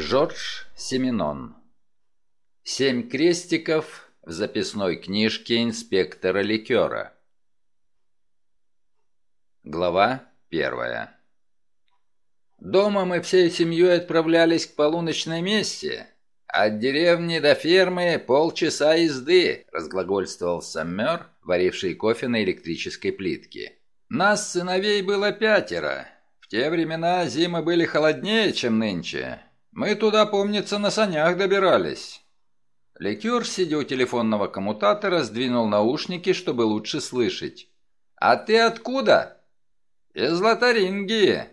Жорж Семенон. Семь крестиков в записной книжке инспектора ликера. Глава первая. Дома мы всей семьей отправлялись к полуночной мессе. От деревни до фермы полчаса езды, разглагольствовал Саммер, варивший кофе на электрической плитке. Нас, сыновей, было пятеро. В те времена зимы были холоднее, чем нынче. Мы туда, помнится, на санях добирались. Ликер, сидя у телефонного коммутатора, сдвинул наушники, чтобы лучше слышать. «А ты откуда?» «Из Лотарингии».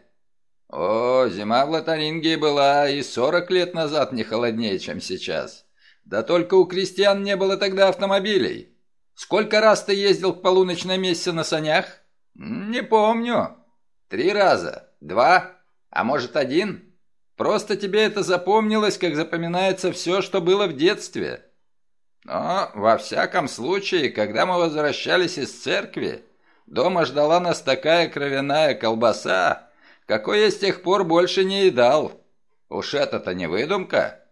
«О, зима в Лотарингии была и сорок лет назад не холоднее, чем сейчас. Да только у крестьян не было тогда автомобилей. Сколько раз ты ездил к полуночной мессе на санях?» «Не помню. Три раза. Два? А может, один?» Просто тебе это запомнилось, как запоминается все, что было в детстве. Но, во всяком случае, когда мы возвращались из церкви, дома ждала нас такая кровяная колбаса, какой я с тех пор больше не едал. Уж это-то не выдумка.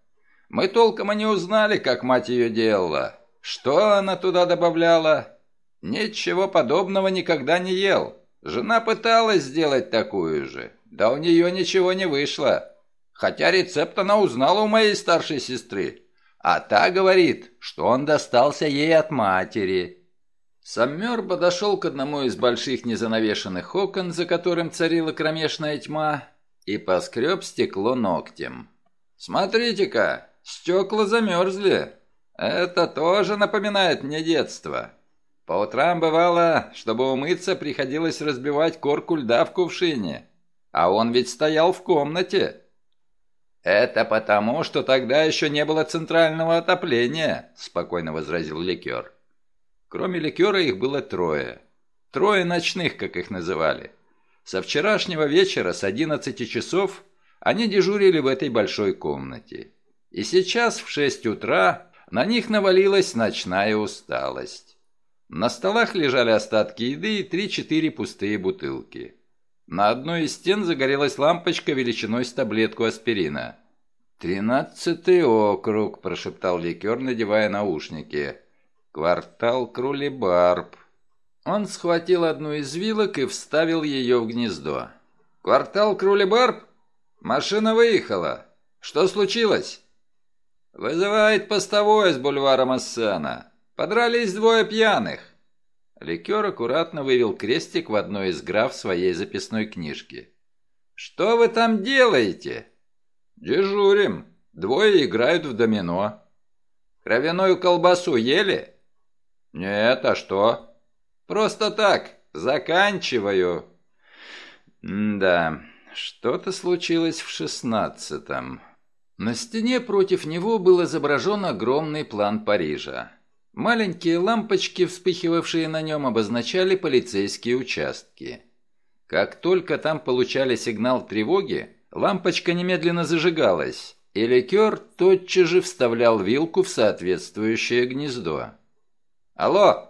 Мы толком и не узнали, как мать ее делала. Что она туда добавляла? Ничего подобного никогда не ел. Жена пыталась сделать такую же, да у нее ничего не вышло. Хотя рецепт она узнала у моей старшей сестры. А та говорит, что он достался ей от матери. Саммер подошел к одному из больших незанавешенных окон, за которым царила кромешная тьма, и поскреб стекло ногтем. «Смотрите-ка, стекла замерзли. Это тоже напоминает мне детство. По утрам бывало, чтобы умыться, приходилось разбивать корку льда в кувшине. А он ведь стоял в комнате». «Это потому, что тогда еще не было центрального отопления», — спокойно возразил ликер. Кроме ликера их было трое. Трое ночных, как их называли. Со вчерашнего вечера с 11 часов они дежурили в этой большой комнате. И сейчас в 6 утра на них навалилась ночная усталость. На столах лежали остатки еды и три-четыре пустые бутылки. На одной из стен загорелась лампочка величиной с таблетку аспирина. «Тринадцатый округ», – прошептал ликер, надевая наушники. «Квартал Крулебарб». Он схватил одну из вилок и вставил ее в гнездо. «Квартал Крулебарб? Машина выехала. Что случилось?» «Вызывает постовой с бульвара Массена. Подрались двое пьяных. Ликер аккуратно вывел крестик в одной из граф своей записной книжки. «Что вы там делаете?» «Дежурим. Двое играют в домино». «Кровяную колбасу ели?» «Нет, а что?» «Просто так. Заканчиваю». «Да, что-то случилось в шестнадцатом». На стене против него был изображен огромный план Парижа. Маленькие лампочки, вспыхивавшие на нем, обозначали полицейские участки. Как только там получали сигнал тревоги, лампочка немедленно зажигалась, и ликер тотчас же вставлял вилку в соответствующее гнездо. «Алло!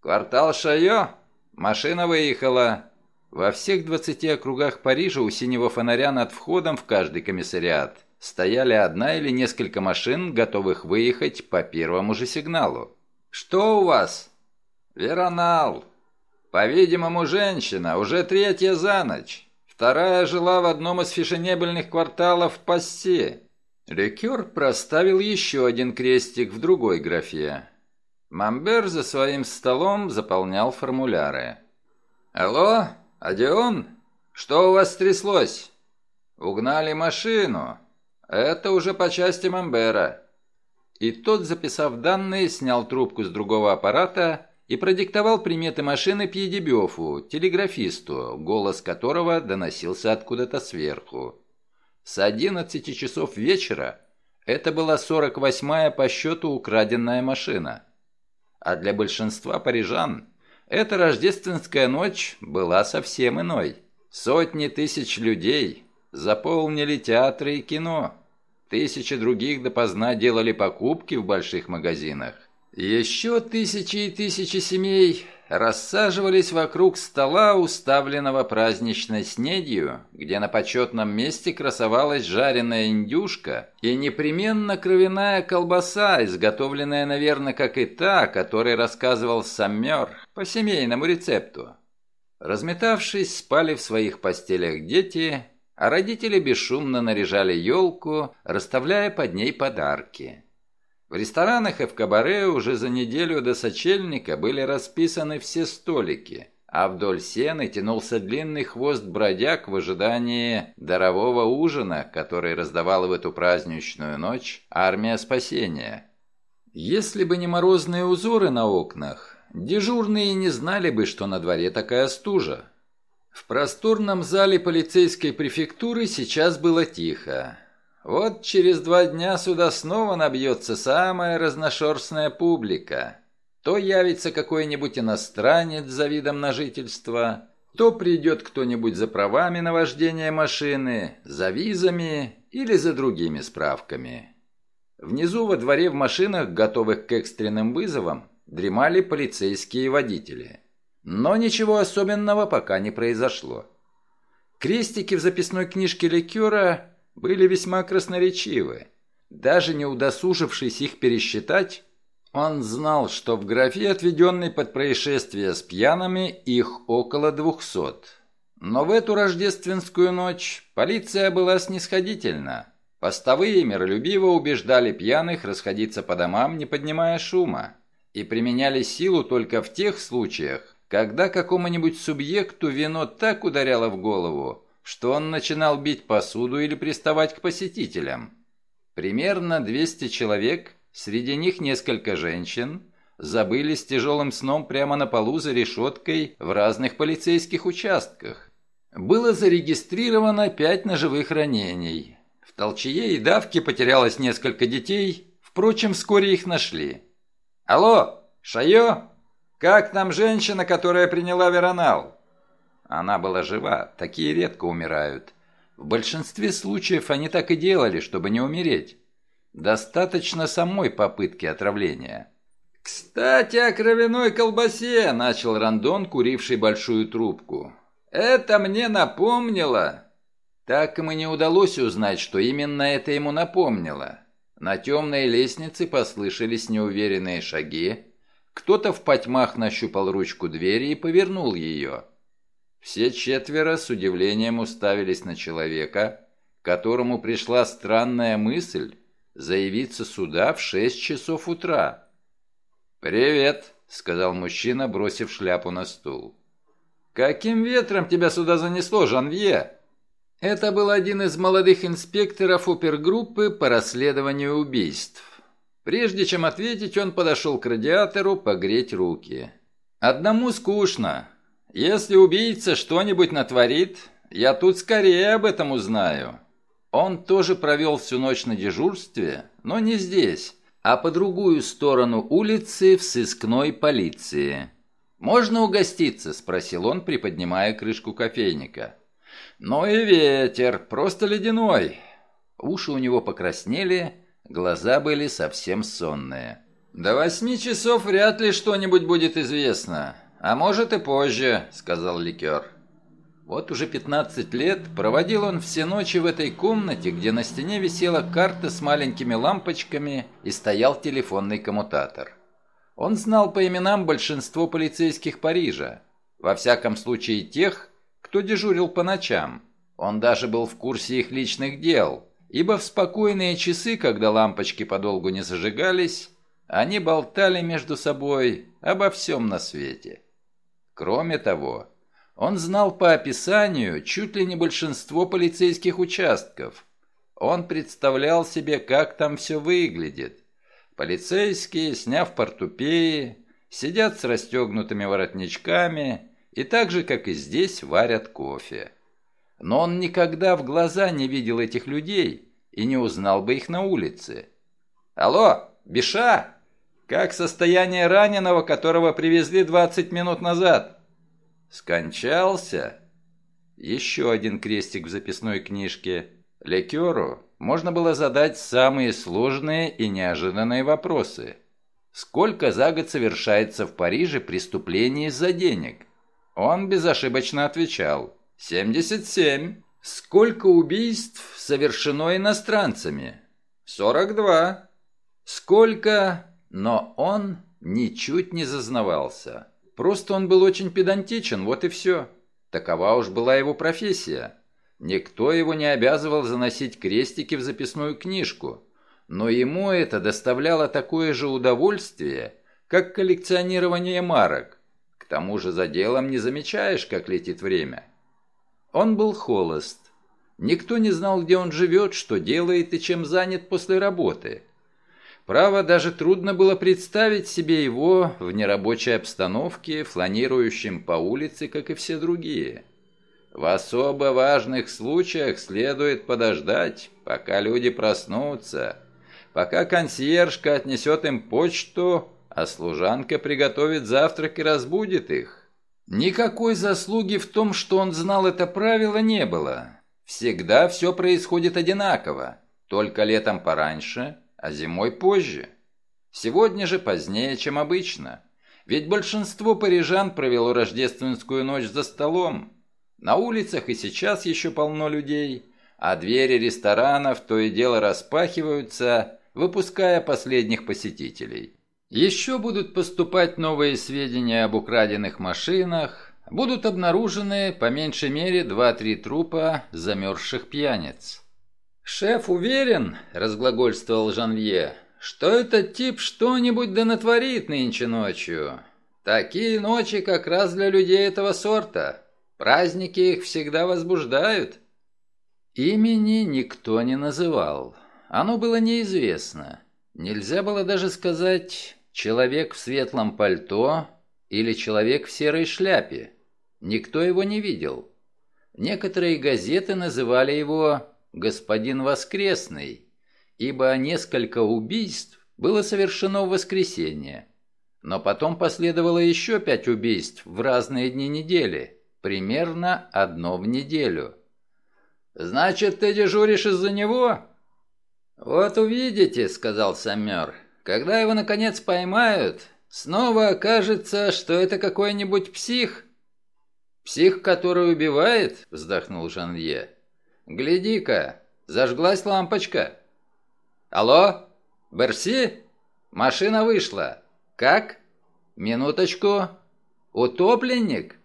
Квартал Шайо? Машина выехала!» Во всех двадцати округах Парижа у синего фонаря над входом в каждый комиссариат стояли одна или несколько машин, готовых выехать по первому же сигналу. «Что у вас?» «Веронал. По-видимому, женщина, уже третья за ночь. Вторая жила в одном из фешенебельных кварталов Пассе». Ликер проставил еще один крестик в другой графе. Мамбер за своим столом заполнял формуляры. «Алло, Адион? Что у вас стряслось?» «Угнали машину. Это уже по части Мамбера. И тот, записав данные, снял трубку с другого аппарата и продиктовал приметы машины Пьедебёфу, телеграфисту, голос которого доносился откуда-то сверху. С 11 часов вечера это была 48-я по счету украденная машина. А для большинства парижан эта рождественская ночь была совсем иной. Сотни тысяч людей заполнили театры и кино – Тысячи других допоздна делали покупки в больших магазинах. Еще тысячи и тысячи семей рассаживались вокруг стола, уставленного праздничной снедью, где на почетном месте красовалась жареная индюшка и непременно кровяная колбаса, изготовленная, наверное, как и та, о которой рассказывал Саммер по семейному рецепту. Разметавшись, спали в своих постелях дети, а родители бесшумно наряжали елку, расставляя под ней подарки. В ресторанах и в кабаре уже за неделю до сочельника были расписаны все столики, а вдоль сены тянулся длинный хвост бродяг в ожидании дарового ужина, который раздавала в эту праздничную ночь армия спасения. Если бы не морозные узоры на окнах, дежурные не знали бы, что на дворе такая стужа. В просторном зале полицейской префектуры сейчас было тихо. Вот через два дня сюда снова набьется самая разношерстная публика. То явится какой-нибудь иностранец за видом на жительство, то придет кто-нибудь за правами на вождение машины, за визами или за другими справками. Внизу во дворе в машинах, готовых к экстренным вызовам, дремали полицейские водители. Но ничего особенного пока не произошло. Крестики в записной книжке ликера были весьма красноречивы. Даже не удосужившись их пересчитать, он знал, что в графе, отведенной под происшествие с пьяными, их около двухсот. Но в эту рождественскую ночь полиция была снисходительна. Постовые миролюбиво убеждали пьяных расходиться по домам, не поднимая шума, и применяли силу только в тех случаях, когда какому-нибудь субъекту вино так ударяло в голову, что он начинал бить посуду или приставать к посетителям. Примерно 200 человек, среди них несколько женщин, забыли с тяжелым сном прямо на полу за решеткой в разных полицейских участках. Было зарегистрировано пять ножевых ранений. В толчее и давке потерялось несколько детей, впрочем, вскоре их нашли. «Алло, Шайо? Как там женщина, которая приняла веронал?» Она была жива, такие редко умирают. В большинстве случаев они так и делали, чтобы не умереть. Достаточно самой попытки отравления. «Кстати, о кровяной колбасе!» – начал Рандон, куривший большую трубку. «Это мне напомнило!» Так ему не удалось узнать, что именно это ему напомнило. На темной лестнице послышались неуверенные шаги. Кто-то в потьмах нащупал ручку двери и повернул ее. Все четверо с удивлением уставились на человека, которому пришла странная мысль заявиться сюда в шесть часов утра. «Привет», — сказал мужчина, бросив шляпу на стул. «Каким ветром тебя сюда занесло, Жанвье?» Это был один из молодых инспекторов опергруппы по расследованию убийств. Прежде чем ответить, он подошел к радиатору погреть руки. «Одному скучно. Если убийца что-нибудь натворит, я тут скорее об этом узнаю. Он тоже провел всю ночь на дежурстве, но не здесь, а по другую сторону улицы в сыскной полиции. «Можно угоститься?» – спросил он, приподнимая крышку кофейника. «Ну и ветер, просто ледяной». Уши у него покраснели, глаза были совсем сонные. «До восьми часов вряд ли что-нибудь будет известно. «А может и позже», — сказал ликер. Вот уже 15 лет проводил он все ночи в этой комнате, где на стене висела карта с маленькими лампочками и стоял телефонный коммутатор. Он знал по именам большинство полицейских Парижа, во всяком случае тех, кто дежурил по ночам. Он даже был в курсе их личных дел, ибо в спокойные часы, когда лампочки подолгу не зажигались, они болтали между собой обо всем на свете. Кроме того, он знал по описанию чуть ли не большинство полицейских участков. Он представлял себе, как там все выглядит. Полицейские, сняв портупеи, сидят с расстегнутыми воротничками и так же, как и здесь, варят кофе. Но он никогда в глаза не видел этих людей и не узнал бы их на улице. «Алло, Биша!» Как состояние раненого, которого привезли 20 минут назад? Скончался? Еще один крестик в записной книжке. Лекеру можно было задать самые сложные и неожиданные вопросы. сколько за год совершается в Париже преступлений из-за денег. Он безошибочно отвечал «77». Сколько убийств совершено иностранцами? 42. Сколько... Но он ничуть не зазнавался. Просто он был очень педантичен, вот и все. Такова уж была его профессия. Никто его не обязывал заносить крестики в записную книжку. Но ему это доставляло такое же удовольствие, как коллекционирование марок. К тому же за делом не замечаешь, как летит время. Он был холост. Никто не знал, где он живет, что делает и чем занят после работы. Право, даже трудно было представить себе его в нерабочей обстановке, фланирующим по улице, как и все другие. В особо важных случаях следует подождать, пока люди проснутся, пока консьержка отнесет им почту, а служанка приготовит завтрак и разбудит их. Никакой заслуги в том, что он знал это правило, не было. Всегда все происходит одинаково, только летом пораньше, а зимой позже. Сегодня же позднее, чем обычно. Ведь большинство парижан провело рождественскую ночь за столом. На улицах и сейчас еще полно людей, а двери ресторанов то и дело распахиваются, выпуская последних посетителей. Еще будут поступать новые сведения об украденных машинах, будут обнаружены по меньшей мере два-три трупа замерзших пьяниц. «Шеф уверен», — разглагольствовал Жанвье, «что этот тип что-нибудь да натворит нынче ночью. Такие ночи как раз для людей этого сорта. Праздники их всегда возбуждают». Имени никто не называл. Оно было неизвестно. Нельзя было даже сказать «человек в светлом пальто» или «человек в серой шляпе». Никто его не видел. Некоторые газеты называли его «господин Воскресный», ибо несколько убийств было совершено в воскресенье. Но потом последовало еще пять убийств в разные дни недели, примерно одно в неделю. «Значит, ты дежуришь из-за него?» «Вот увидите», — сказал Саммер. «Когда его, наконец, поймают, снова окажется, что это какой-нибудь псих, «Псих, который убивает?» – вздохнул Жанвье. «Гляди-ка, зажглась лампочка». «Алло? Берси? Машина вышла. Как? Минуточку. Утопленник?»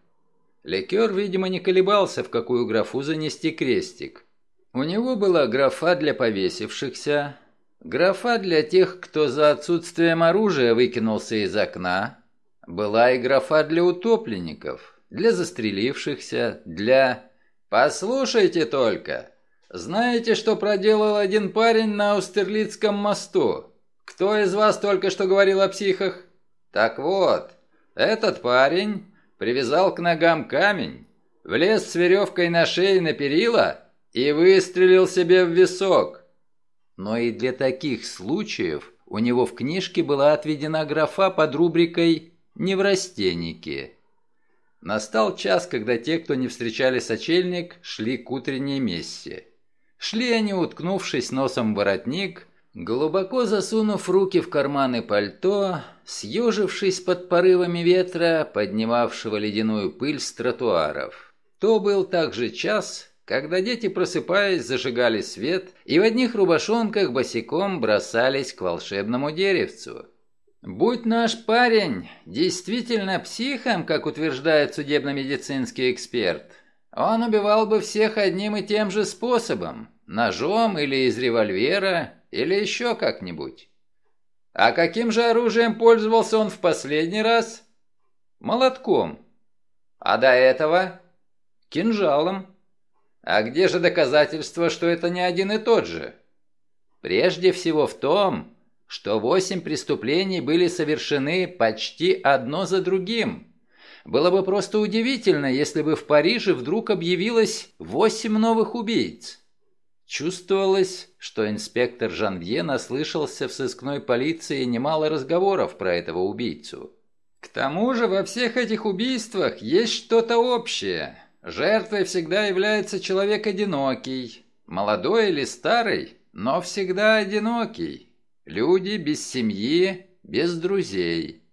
Ликер, видимо, не колебался, в какую графу занести крестик. У него была графа для повесившихся, графа для тех, кто за отсутствием оружия выкинулся из окна, была и графа для утопленников – для застрелившихся, для... Послушайте только. Знаете, что проделал один парень на Аустерлицком мосту? Кто из вас только что говорил о психах? Так вот, этот парень привязал к ногам камень, влез с веревкой на шее на перила и выстрелил себе в висок. Но и для таких случаев у него в книжке была отведена графа под рубрикой «Неврастенники». Настал час, когда те, кто не встречали сочельник, шли к утренней мессе. Шли они, уткнувшись носом в воротник, глубоко засунув руки в карманы пальто, съежившись под порывами ветра, поднимавшего ледяную пыль с тротуаров. То был также час, когда дети, просыпаясь, зажигали свет и в одних рубашонках босиком бросались к волшебному деревцу. Будь наш парень действительно психом, как утверждает судебно-медицинский эксперт, он убивал бы всех одним и тем же способом, ножом или из револьвера, или еще как-нибудь. А каким же оружием пользовался он в последний раз? Молотком. А до этого? Кинжалом. А где же доказательства, что это не один и тот же? Прежде всего в том, что восемь преступлений были совершены почти одно за другим. Было бы просто удивительно, если бы в Париже вдруг объявилось восемь новых убийц. Чувствовалось, что инспектор Жанвье наслышался в сыскной полиции немало разговоров про этого убийцу. К тому же во всех этих убийствах есть что-то общее. Жертвой всегда является человек одинокий, молодой или старый, но всегда одинокий. Люди без семьи, без друзей.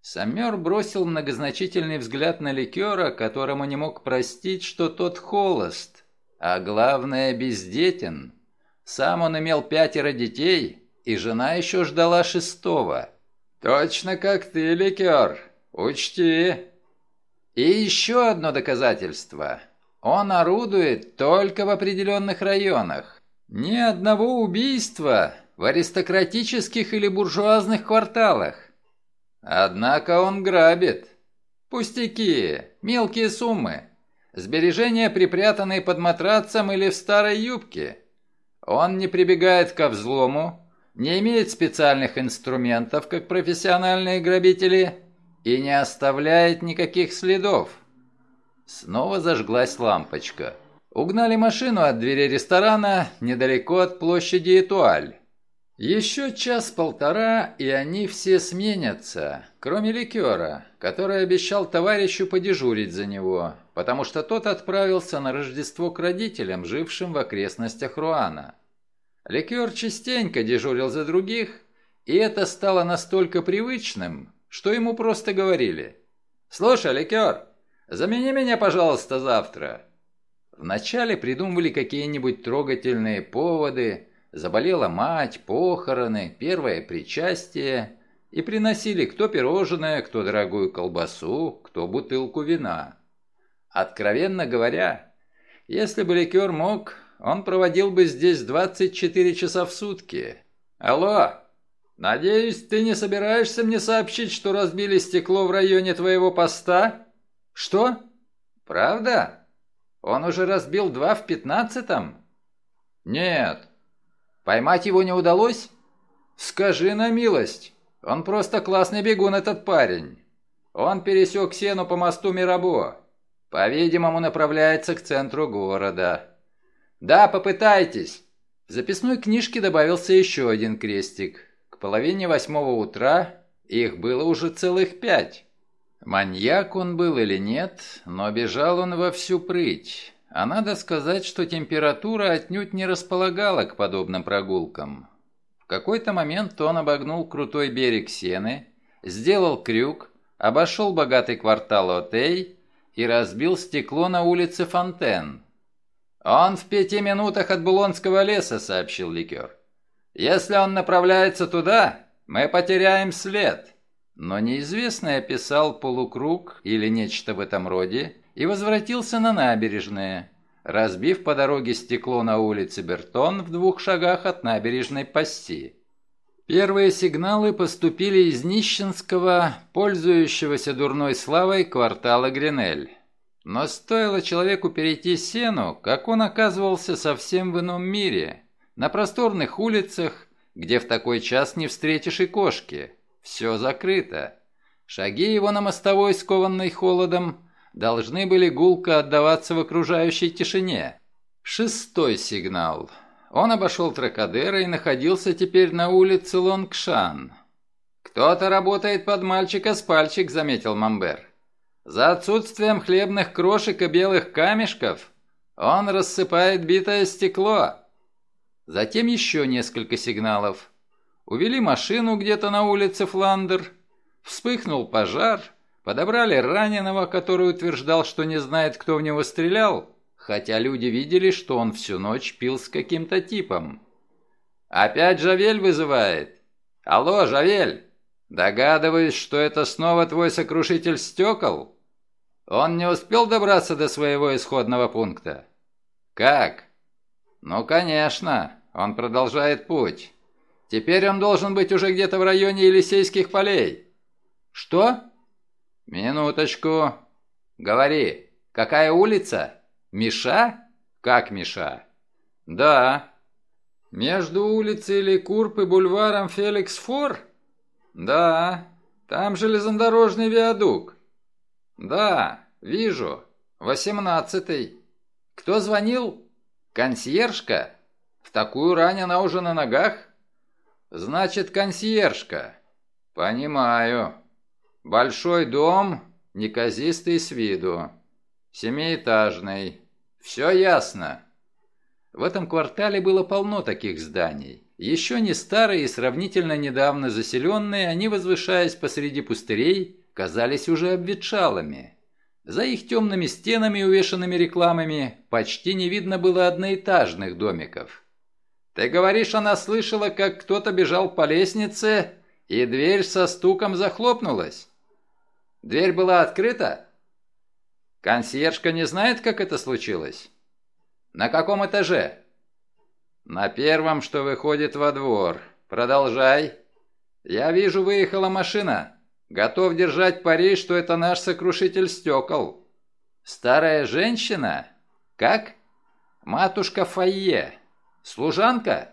Самер бросил многозначительный взгляд на ликера, которому не мог простить, что тот холост, а главное, бездетен. Сам он имел пятеро детей, и жена еще ждала шестого. «Точно как ты, ликер, учти!» И еще одно доказательство. Он орудует только в определенных районах. Ни одного убийства в аристократических или буржуазных кварталах. Однако он грабит. Пустяки, мелкие суммы. Сбережения, припрятанные под матрацем или в старой юбке. Он не прибегает ко взлому, не имеет специальных инструментов, как профессиональные грабители, и не оставляет никаких следов. Снова зажглась лампочка. Угнали машину от двери ресторана недалеко от площади Этуаль. Еще час-полтора, и они все сменятся, кроме ликера, который обещал товарищу подежурить за него, потому что тот отправился на Рождество к родителям, жившим в окрестностях Руана. Ликер частенько дежурил за других, и это стало настолько привычным, что ему просто говорили «Слушай, Ликер, замени меня, пожалуйста, завтра». Вначале придумывали какие-нибудь трогательные поводы – Заболела мать, похороны, первое причастие. И приносили кто пирожное, кто дорогую колбасу, кто бутылку вина. Откровенно говоря, если бы ликер мог, он проводил бы здесь 24 часа в сутки. Алло, надеюсь, ты не собираешься мне сообщить, что разбили стекло в районе твоего поста? Что? Правда? Он уже разбил два в пятнадцатом? Нет, Поймать его не удалось? Скажи на милость. Он просто классный бегун, этот парень. Он пересек Сену по мосту Мирабо. По-видимому, направляется к центру города. Да, попытайтесь. В записной книжке добавился еще один крестик. Половине восьмого утра их было уже целых пять. Маньяк он был или нет, но бежал он во всю прыть. А надо сказать, что температура отнюдь не располагала к подобным прогулкам. В какой-то момент он обогнул крутой берег Сены, сделал крюк, обошел богатый квартал Отей и разбил стекло на улице Фонтен. «Он в пяти минутах от Булонского леса», — сообщил Ликер. «Если он направляется туда, мы потеряем след». Но неизвестный описал полукруг или нечто в этом роде, и возвратился на набережные, разбив по дороге стекло на улице Бертон в двух шагах от набережной Пасси. Первые сигналы поступили из нищенского, пользующегося дурной славой квартала Гринель. Но стоило человеку перейти сену, как он оказывался совсем в ином мире, на просторных улицах, где в такой час не встретишь и кошки. Все закрыто. Шаги его на мостовой, скованной холодом, должны были гулко отдаваться в окружающей тишине. Шестой сигнал. Он обошел Тракадера и находился теперь на улице Лонгшан. «Кто-то работает под мальчика с пальчик», — заметил Мамбер. «За отсутствием хлебных крошек и белых камешков он рассыпает битое стекло». Затем еще несколько сигналов. Увели машину где-то на улице Фландер. Вспыхнул пожар — Подобрали раненого, который утверждал, что не знает, кто в него стрелял, хотя люди видели, что он всю ночь пил с каким-то типом. «Опять Жавель вызывает?» «Алло, Жавель! Догадываюсь, что это снова твой сокрушитель стекол?» «Он не успел добраться до своего исходного пункта?» «Как?» «Ну, конечно, он продолжает путь. Теперь он должен быть уже где-то в районе Елисейских полей». «Что?» «Минуточку. Говори, какая улица? Миша? Как Миша?» «Да». «Между улицей Лекурп и бульваром Феликс Фор?» «Да. Там железнодорожный виадук». «Да, вижу. Восемнадцатый. Кто звонил? Консьержка? В такую рань она уже на ногах?» «Значит, консьержка. Понимаю». Большой дом, неказистый с виду. Семиэтажный. Все ясно. В этом квартале было полно таких зданий, Еще не старые и сравнительно недавно заселенные, они, возвышаясь посреди пустырей, казались уже обветшалыми. За их темными стенами, увешанными рекламами, почти не видно было одноэтажных домиков. «Ты говоришь, она слышала, как кто-то бежал по лестнице, и дверь со стуком захлопнулась? Дверь была открыта? Консьержка не знает, как это случилось? На каком этаже?» «На первом, что выходит во двор. Продолжай. Я вижу, выехала машина. Готов держать пари, что это наш сокрушитель стекол. Старая женщина? Как? Матушка Фойе. Служанка?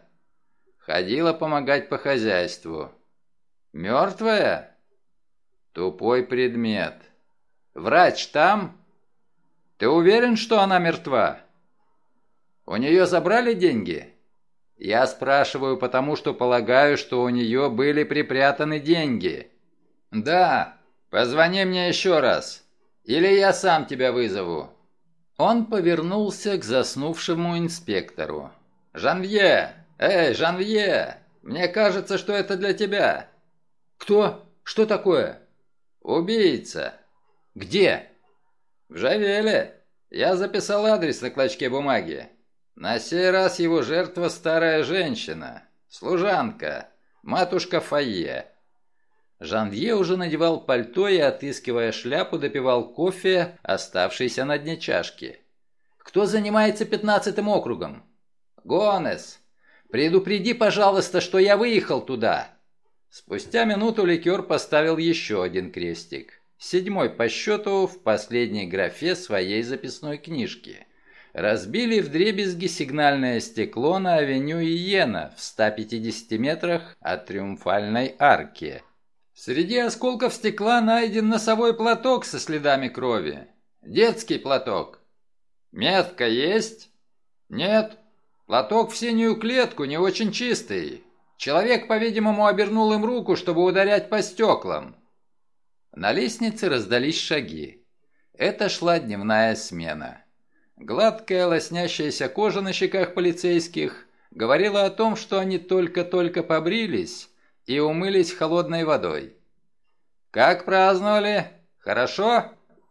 Ходила помогать по хозяйству. Мертвая? Тупой предмет. Врач там? Ты уверен, что она мертва? У нее забрали деньги? Я спрашиваю, потому что полагаю, что у нее были припрятаны деньги. «Да, позвони мне еще раз, или я сам тебя вызову». Он повернулся к заснувшему инспектору. «Жанвье! Эй, Жанвье! Мне кажется, что это для тебя». «Кто? Что такое?» «Убийца». «Где?» «В Жавеле. Я записал адрес на клочке бумаги. На сей раз его жертва старая женщина, служанка, матушка Фойе. Жанвье уже надевал пальто и, отыскивая шляпу, допивал кофе, оставшийся на дне чашки. «Кто занимается пятнадцатым округом?» «Гонес! Предупреди, пожалуйста, что я выехал туда!» Спустя минуту ликер поставил еще один крестик. Седьмой по счету в последней графе своей записной книжки. Разбили вдребезги сигнальное стекло на авеню Иена в 150 метрах от Триумфальной арки – Среди осколков стекла найден носовой платок со следами крови. Детский платок. Метка есть? Нет. Платок в синюю клетку, не очень чистый. Человек, по-видимому, обернул им руку, чтобы ударять по стеклам. На лестнице раздались шаги. Это шла дневная смена. Гладкая лоснящаяся кожа на щеках полицейских говорила о том, что они только-только побрились и умылись холодной водой. «Как праздновали? Хорошо?»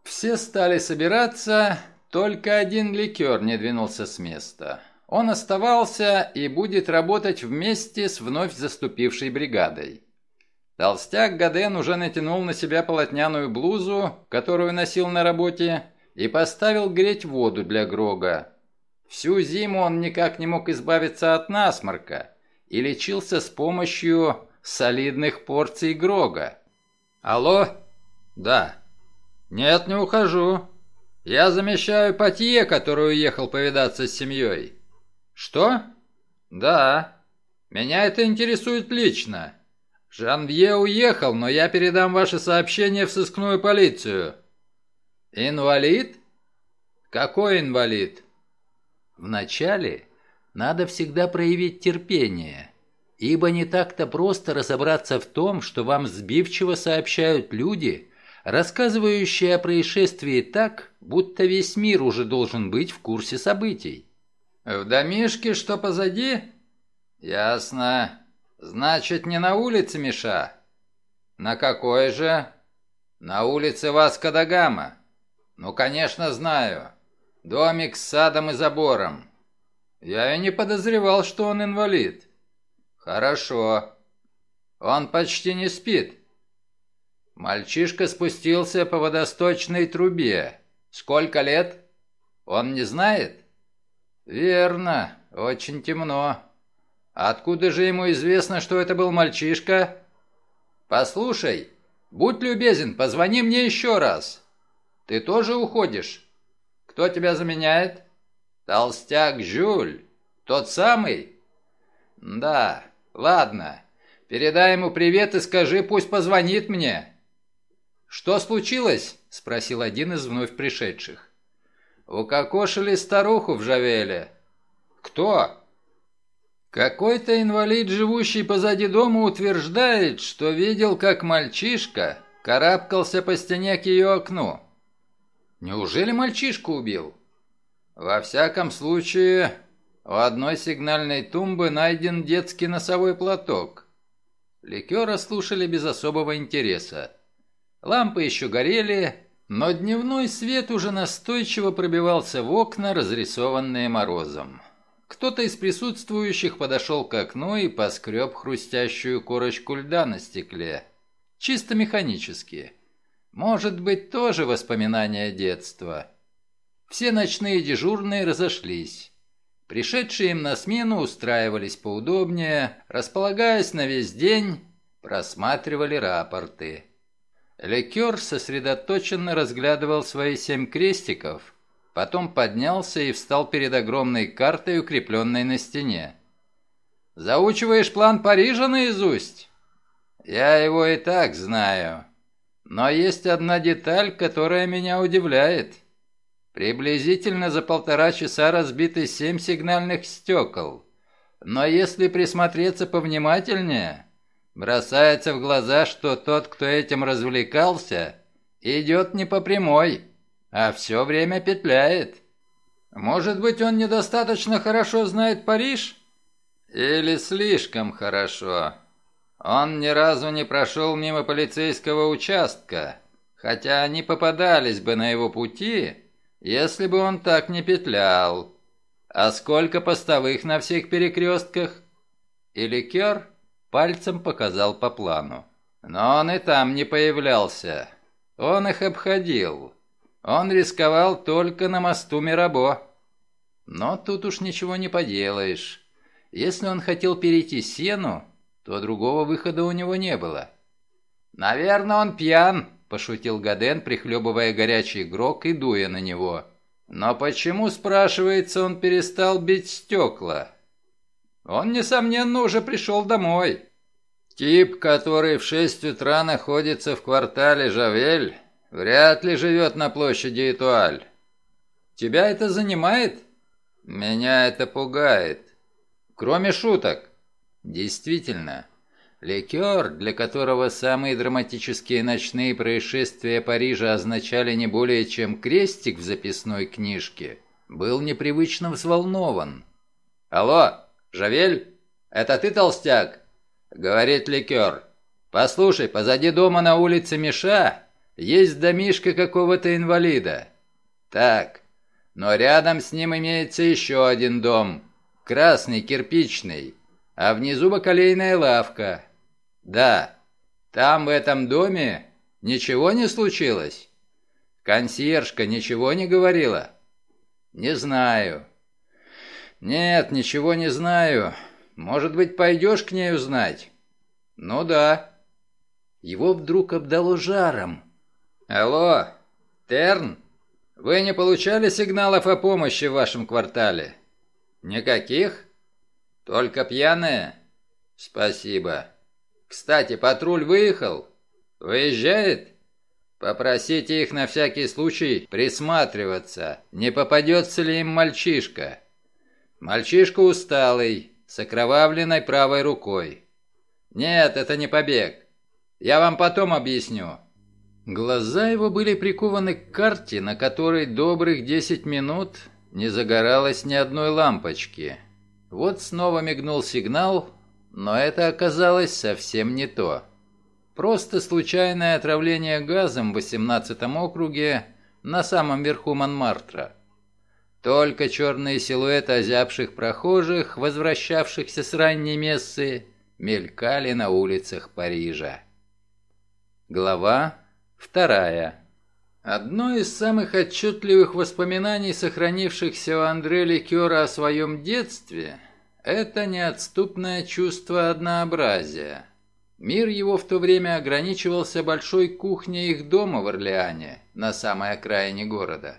Все стали собираться, только один ликер не двинулся с места. Он оставался и будет работать вместе с вновь заступившей бригадой. Толстяк Гаден уже натянул на себя полотняную блузу, которую носил на работе, и поставил греть воду для Грога. Всю зиму он никак не мог избавиться от насморка и лечился с помощью солидных порций Грога. «Алло?» «Да». «Нет, не ухожу. Я замещаю Патье, который уехал повидаться с семьей». «Что?» «Да. Меня это интересует лично. Жанвье уехал, но я передам ваше сообщение в сыскную полицию». «Инвалид?» «Какой инвалид?» «Вначале надо всегда проявить терпение ибо не так-то просто разобраться в том, что вам сбивчиво сообщают люди, рассказывающие о происшествии так, будто весь мир уже должен быть в курсе событий. «В домишке, что позади?» «Ясно. Значит, не на улице Миша?» «На какой же?» «На улице Васка-да-Гама». «Ну, конечно, знаю. Домик с садом и забором». «Я и не подозревал, что он инвалид». «Хорошо. Он почти не спит». Мальчишка спустился по водосточной трубе. «Сколько лет?» «Он не знает?» «Верно. Очень темно. Откуда же ему известно, что это был мальчишка?» «Послушай, будь любезен, позвони мне еще раз. Ты тоже уходишь? Кто тебя заменяет?» «Толстяк Жюль. Тот самый?» «Да. «Ладно, передай ему привет и скажи, пусть позвонит мне». «Что случилось?» – спросил один из вновь пришедших. «Укокошили старуху в Жавеле». «Кто?» «Какой-то инвалид, живущий позади дома, утверждает, что видел, как мальчишка карабкался по стене к ее окну». «Неужели мальчишку убил?» «Во всяком случае, У одной сигнальной тумбы найден детский носовой платок. Ликера слушали без особого интереса. Лампы еще горели, но дневной свет уже настойчиво пробивался в окна, разрисованные морозом. Кто-то из присутствующих подошел к окну и поскреб хрустящую корочку льда на стекле. Чисто механически. Может быть, тоже воспоминания детства. Все ночные дежурные разошлись. Пришедшие им на смену устраивались поудобнее, располагаясь на весь день, просматривали рапорты. Лекер сосредоточенно разглядывал свои семь крестиков, потом поднялся и встал перед огромной картой, укрепленной на стене. «Заучиваешь план Парижа наизусть?» «Я его и так знаю. Но есть одна деталь, которая меня удивляет. Приблизительно за полтора часа разбиты семь сигнальных стекол. Но если присмотреться повнимательнее, Бросается в глаза, что тот, кто этим развлекался, идет не по прямой, а все время петляет. Может быть, он недостаточно хорошо знает Париж? Или слишком хорошо? Он ни разу не прошел мимо полицейского участка, хотя они попадались бы на его пути, если бы он так не петлял. А сколько постовых на всех перекрестках? Или кер? Пальцем показал по плану. Но он и там не появлялся. Он их обходил. Он рисковал только на мосту Мирабо. Но тут уж ничего не поделаешь. Если он хотел перейти сену, то другого выхода у него не было. «Наверное, он пьян», – пошутил Гаден, прихлебывая горячий грок и дуя на него. «Но почему, спрашивается, он перестал бить стекла?» Он, несомненно, уже пришел домой. Тип, который в шесть утра находится в квартале Жавель, вряд ли живет на площади Этуаль. Тебя это занимает? Меня это пугает. Кроме шуток. Действительно, ликер, для которого самые драматические ночные происшествия Парижа означали не более чем крестик в записной книжке, был непривычно взволнован. «Алло!» «Жавель, это ты толстяк?» — говорит ликер. «Послушай, позади дома на улице Миша есть домишка какого-то инвалида. Так, но рядом с ним имеется еще один дом, красный, кирпичный, а внизу бакалейная лавка. Да, там в этом доме ничего не случилось? Консьержка ничего не говорила? Не знаю. «Нет, ничего не знаю. Может быть, пойдешь к ней узнать?» «Ну да». Его вдруг обдало жаром. «Алло, Терн, вы не получали сигналов о помощи в вашем квартале?» «Никаких? Только пьяные?» «Спасибо. Кстати, патруль выехал? Выезжает?» «Попросите их на всякий случай присматриваться, не попадется ли им мальчишка». Мальчишка усталый, с окровавленной правой рукой. Нет, это не побег. Я вам потом объясню. Глаза его были прикованы к карте, на которой добрых десять минут не загоралось ни одной лампочки. Вот снова мигнул сигнал, но это оказалось совсем не то. Просто случайное отравление газом в 18 округе на самом верху Монмартра. Только черные силуэты озябших прохожих, возвращавшихся с ранней мессы, мелькали на улицах Парижа. Глава вторая. Одно из самых отчетливых воспоминаний, сохранившихся у Андре Ликера о своем детстве, это неотступное чувство однообразия. Мир его в то время ограничивался большой кухней их дома в Орлеане, на самой окраине города.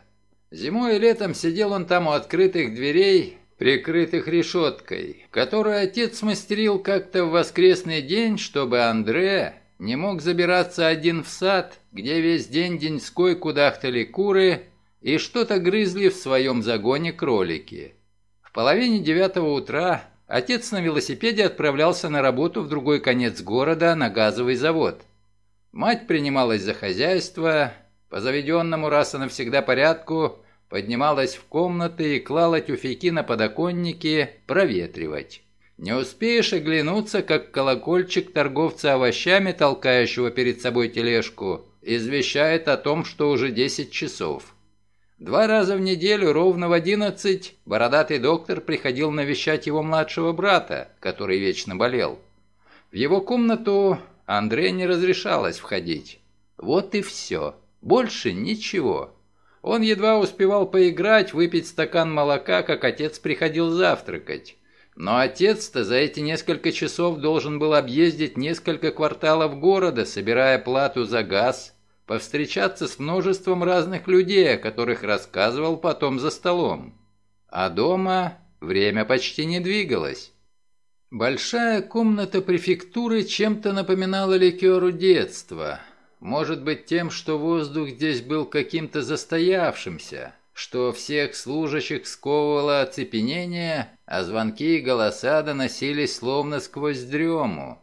Зимой и летом сидел он там у открытых дверей, прикрытых решеткой, которую отец смастерил как-то в воскресный день, чтобы Андре не мог забираться один в сад, где весь день деньской кудахтали куры и что-то грызли в своем загоне кролики. В половине девятого утра отец на велосипеде отправлялся на работу в другой конец города на газовый завод. Мать принималась за хозяйство, по заведенному раз и навсегда порядку поднималась в комнаты и клала тюфяки на подоконнике проветривать. Не успеешь оглянуться, как колокольчик торговца овощами, толкающего перед собой тележку, извещает о том, что уже 10 часов. Два раза в неделю, ровно в одиннадцать, бородатый доктор приходил навещать его младшего брата, который вечно болел. В его комнату Андре не разрешалось входить. Вот и все. Больше ничего. Он едва успевал поиграть, выпить стакан молока, как отец приходил завтракать. Но отец-то за эти несколько часов должен был объездить несколько кварталов города, собирая плату за газ, повстречаться с множеством разных людей, о которых рассказывал потом за столом. А дома время почти не двигалось. Большая комната префектуры чем-то напоминала ликеру детства. Может быть тем, что воздух здесь был каким-то застоявшимся, что всех служащих сковывало оцепенение, а звонки и голоса доносились словно сквозь дрему.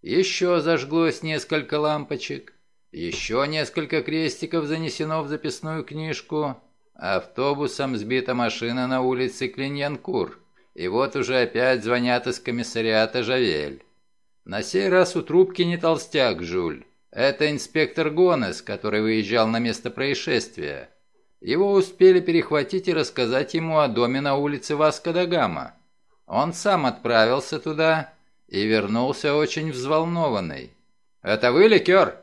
Еще зажглось несколько лампочек, еще несколько крестиков занесено в записную книжку, автобусом сбита машина на улице Клиньянкур, и вот уже опять звонят из комиссариата Жавель. На сей раз у трубки не толстяк Жуль. Это инспектор Гонес, который выезжал на место происшествия. Его успели перехватить и рассказать ему о доме на улице Васка-да-Гама. Он сам отправился туда и вернулся очень взволнованный. «Это вы, ликер?»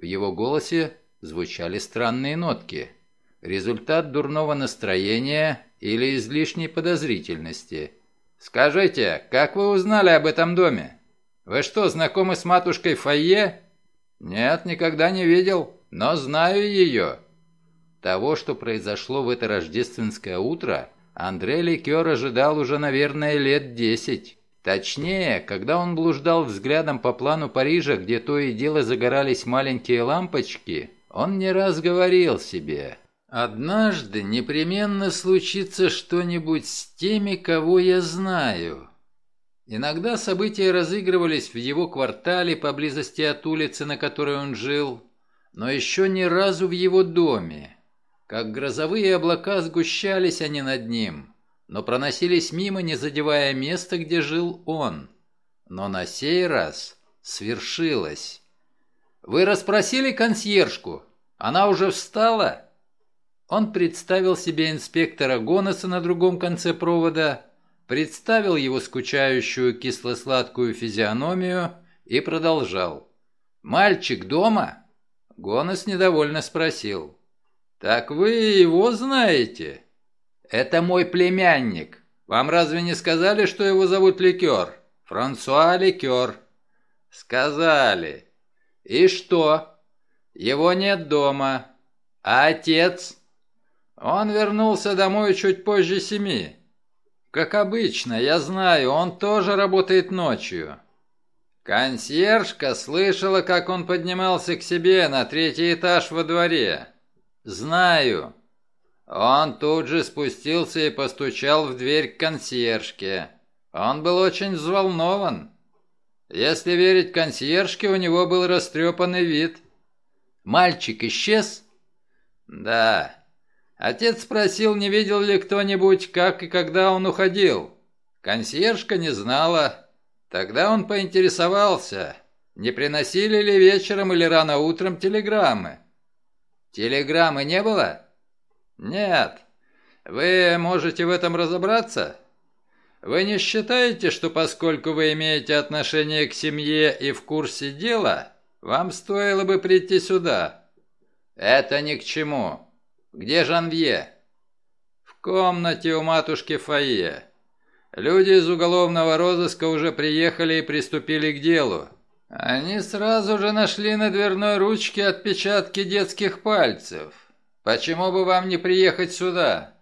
В его голосе звучали странные нотки. Результат дурного настроения или излишней подозрительности. «Скажите, как вы узнали об этом доме? Вы что, знакомы с матушкой Фойе?» «Нет, никогда не видел, но знаю ее». Того, что произошло в это рождественское утро, Андре Ликер ожидал уже, наверное, лет десять. Точнее, когда он блуждал взглядом по плану Парижа, где то и дело загорались маленькие лампочки, он не раз говорил себе «Однажды непременно случится что-нибудь с теми, кого я знаю». Иногда события разыгрывались в его квартале поблизости от улицы, на которой он жил, но еще ни разу в его доме. Как грозовые облака сгущались они над ним, но проносились мимо, не задевая места, где жил он. Но на сей раз свершилось. «Вы расспросили консьержку? Она уже встала?» Он представил себе инспектора Гонеса на другом конце провода, представил его скучающую кисло-сладкую физиономию и продолжал. «Мальчик дома?» Гонес недовольно спросил. «Так вы его знаете?» «Это мой племянник. Вам разве не сказали, что его зовут Ликер? Франсуа Ликер». «Сказали. И что? Его нет дома. А отец?» «Он вернулся домой чуть позже семи. Как обычно, я знаю, он тоже работает ночью». Консьержка слышала, как он поднимался к себе на третий этаж во дворе. «Знаю». Он тут же спустился и постучал в дверь к консьержке. Он был очень взволнован. Если верить консьержке, у него был растрепанный вид. «Мальчик исчез?» «Да». Отец спросил, не видел ли кто-нибудь, как и когда он уходил. Консьержка не знала. Тогда он поинтересовался, не приносили ли вечером или рано утром телеграммы. Телеграммы не было? Нет. Вы можете в этом разобраться? Вы не считаете, что поскольку вы имеете отношение к семье и в курсе дела, вам стоило бы прийти сюда? Это ни к чему. Где Жанвье? В комнате у матушки Фае. Люди из уголовного розыска уже приехали и приступили к делу. Они сразу же нашли на дверной ручке отпечатки детских пальцев. Почему бы вам не приехать сюда?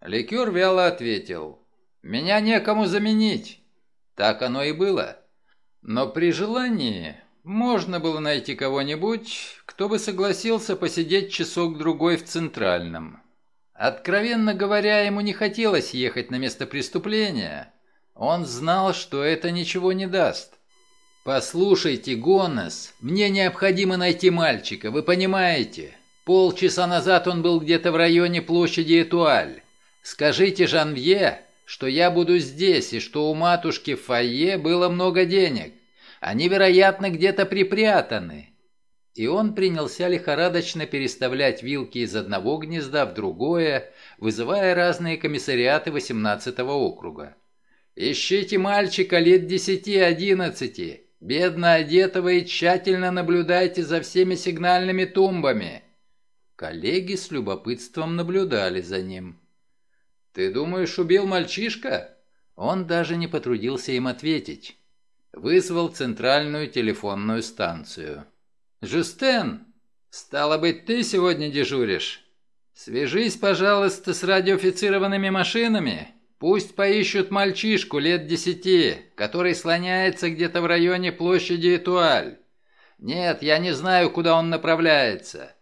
Ликер вяло ответил. Меня некому заменить. Так оно и было. Но при желании можно было найти кого-нибудь, кто бы согласился посидеть часок-другой в Центральном. Откровенно говоря, ему не хотелось ехать на место преступления. Он знал, что это ничего не даст. «Послушайте, Гонос, мне необходимо найти мальчика, вы понимаете? Полчаса назад он был где-то в районе площади Этуаль. Скажите Жанвье, что я буду здесь и что у матушки в фойе было много денег. Они, вероятно, где-то припрятаны». И он принялся лихорадочно переставлять вилки из одного гнезда в другое, вызывая разные комиссариаты 18-го округа. «Ищите мальчика лет десяти-одиннадцати, бедно одетого и тщательно наблюдайте за всеми сигнальными тумбами». Коллеги с любопытством наблюдали за ним. «Ты думаешь, убил мальчишка?» Он даже не потрудился им ответить. Вызвал центральную телефонную станцию. «Жустен, стало быть, ты сегодня дежуришь? Свяжись, пожалуйста, с радиоофицированными машинами. Пусть поищут мальчишку лет десяти, который слоняется где-то в районе площади Этуаль. Нет, я не знаю, куда он направляется.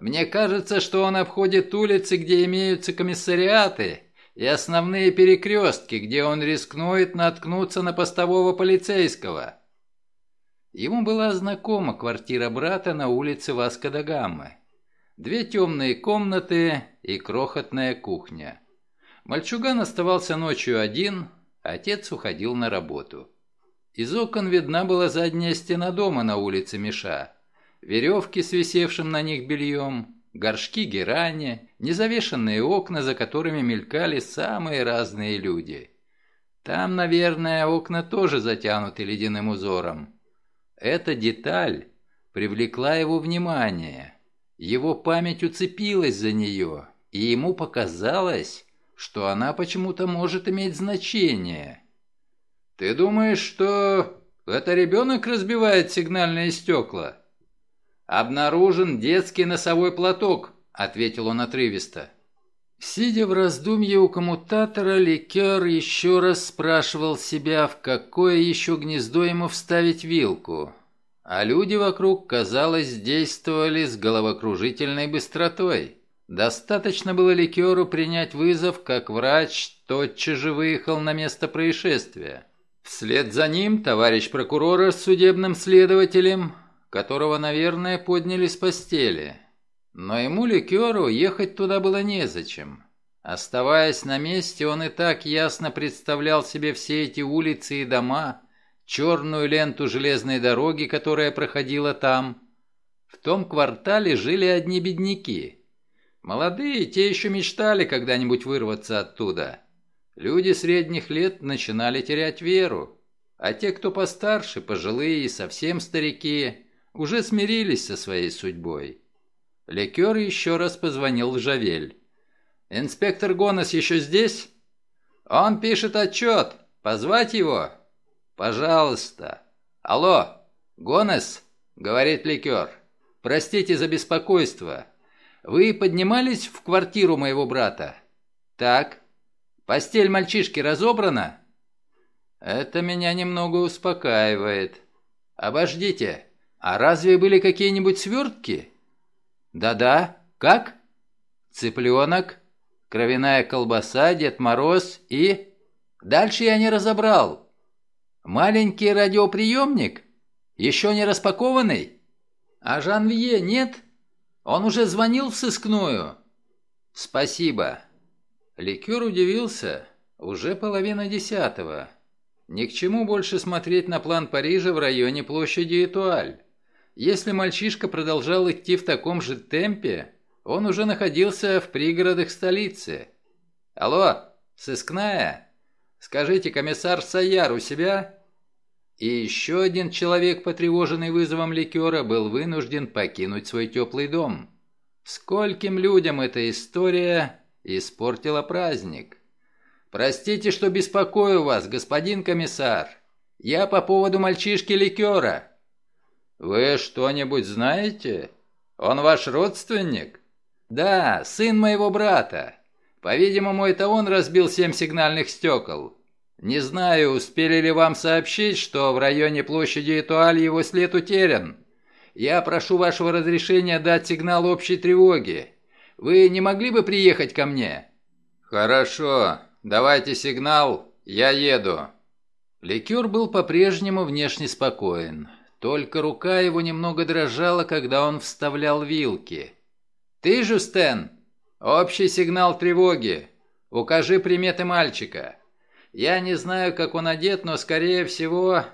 Мне кажется, что он обходит улицы, где имеются комиссариаты, и основные перекрестки, где он рискнует наткнуться на постового полицейского. Ему была знакома квартира брата на улице Васка-да-Гаммы. Две темные комнаты и крохотная кухня. Мальчуган оставался ночью один, отец уходил на работу. Из окон видна была задняя стена дома на улице Миша веревки с висевшим на них бельем, горшки герани, незавешенные окна, за которыми мелькали самые разные люди. Там, наверное, окна тоже затянуты ледяным узором. Эта деталь привлекла его внимание. Его память уцепилась за нее, и ему показалось, что она почему-то может иметь значение. «Ты думаешь, что это ребенок разбивает сигнальные стекла?» «Обнаружен детский носовой платок», — ответил он отрывисто. Сидя в раздумье у коммутатора, ликер еще раз спрашивал себя, в какое еще гнездо ему вставить вилку. А люди вокруг, казалось, действовали с головокружительной быстротой. Достаточно было ликеру принять вызов, как врач тотчас же выехал на место происшествия. Вслед за ним товарищ прокурора с судебным следователем которого, наверное, подняли с постели. Но ему, ликеру, ехать туда было незачем. Оставаясь на месте, он и так ясно представлял себе все эти улицы и дома, черную ленту железной дороги, которая проходила там. В том квартале жили одни бедняки. Молодые, те еще мечтали когда-нибудь вырваться оттуда. Люди средних лет начинали терять веру, а те, кто постарше, пожилые и совсем старики, уже смирились со своей судьбой. Лекер еще раз позвонил Жавель. «Инспектор Гонос еще здесь?» «Он пишет отчет. Позвать его?» «Пожалуйста». «Алло, Гонес?» — говорит Лекер. «Простите за беспокойство. Вы поднимались в квартиру моего брата?» «Так. Постель мальчишки разобрана?» «Это меня немного успокаивает. Обождите». «А разве были какие-нибудь свертки?» «Да-да. Как?» «Цыпленок, кровяная колбаса, Дед Мороз и...» «Дальше я не разобрал. Маленький радиоприемник? Еще не распакованный? А Жанвье нет? Он уже звонил в сыскную?» «Спасибо». Ликер удивился. Уже половина десятого. Ни к чему больше смотреть на план Парижа в районе площади Этуаль. Если мальчишка продолжал идти в таком же темпе, он уже находился в пригородах столицы. «Алло, сыскная? Скажите, комиссар Саяр у себя?» И еще один человек, потревоженный вызовом ликера, был вынужден покинуть свой теплый дом. Скольким людям эта история испортила праздник. «Простите, что беспокою вас, господин комиссар. Я по поводу мальчишки ликера». «Вы что-нибудь знаете? Он ваш родственник?» «Да, сын моего брата. По-видимому, это он разбил семь сигнальных стекол. Не знаю, успели ли вам сообщить, что в районе площади Этуаль его след утерян. Я прошу вашего разрешения дать сигнал общей тревоги. Вы не могли бы приехать ко мне?» «Хорошо, давайте сигнал, я еду». Ликер был по-прежнему внешне спокоен. Только рука его немного дрожала, когда он вставлял вилки. «Ты, Жустен! Общий сигнал тревоги! Укажи приметы мальчика!» Я не знаю, как он одет, но, скорее всего,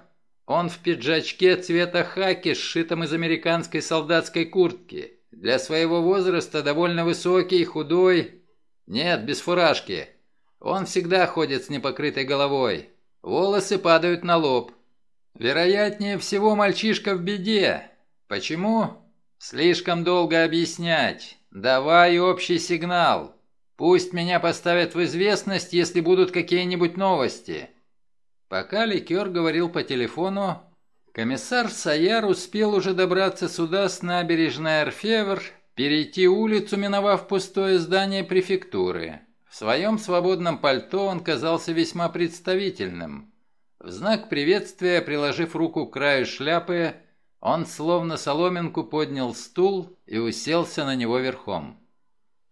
он в пиджачке цвета хаки, сшитом из американской солдатской куртки. Для своего возраста довольно высокий, худой. Нет, без фуражки. Он всегда ходит с непокрытой головой. Волосы падают на лоб. Вероятнее всего, мальчишка в беде. Почему? Слишком долго объяснять. Давай общий сигнал. Пусть меня поставят в известность, если будут какие-нибудь новости». Пока ликер говорил по телефону, комиссар Саяр успел уже добраться сюда с набережной Орфевр, перейти улицу, миновав пустое здание префектуры. В своем свободном пальто он казался весьма представительным. В знак приветствия, приложив руку к краю шляпы, он словно соломинку поднял стул и уселся на него верхом.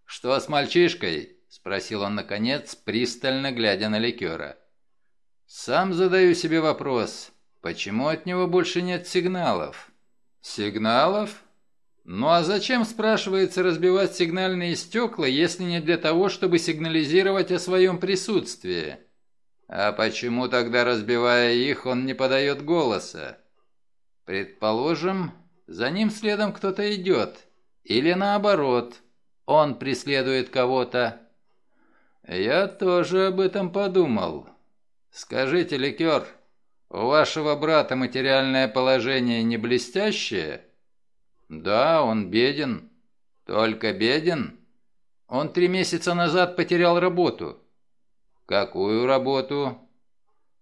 «Что с мальчишкой?» – спросил он наконец, пристально глядя на ликера. «Сам задаю себе вопрос, почему от него больше нет сигналов?» «Сигналов? Ну а зачем, спрашивается, разбивать сигнальные стекла, если не для того, чтобы сигнализировать о своем присутствии?» «А почему тогда, разбивая их, он не подает голоса?» «Предположим, за ним следом кто-то идет. Или наоборот, он преследует кого-то. Я тоже об этом подумал. Скажите, ликер, у вашего брата материальное положение не блестящее? Да, он беден. Только беден? Он три месяца назад потерял работу. Какую работу?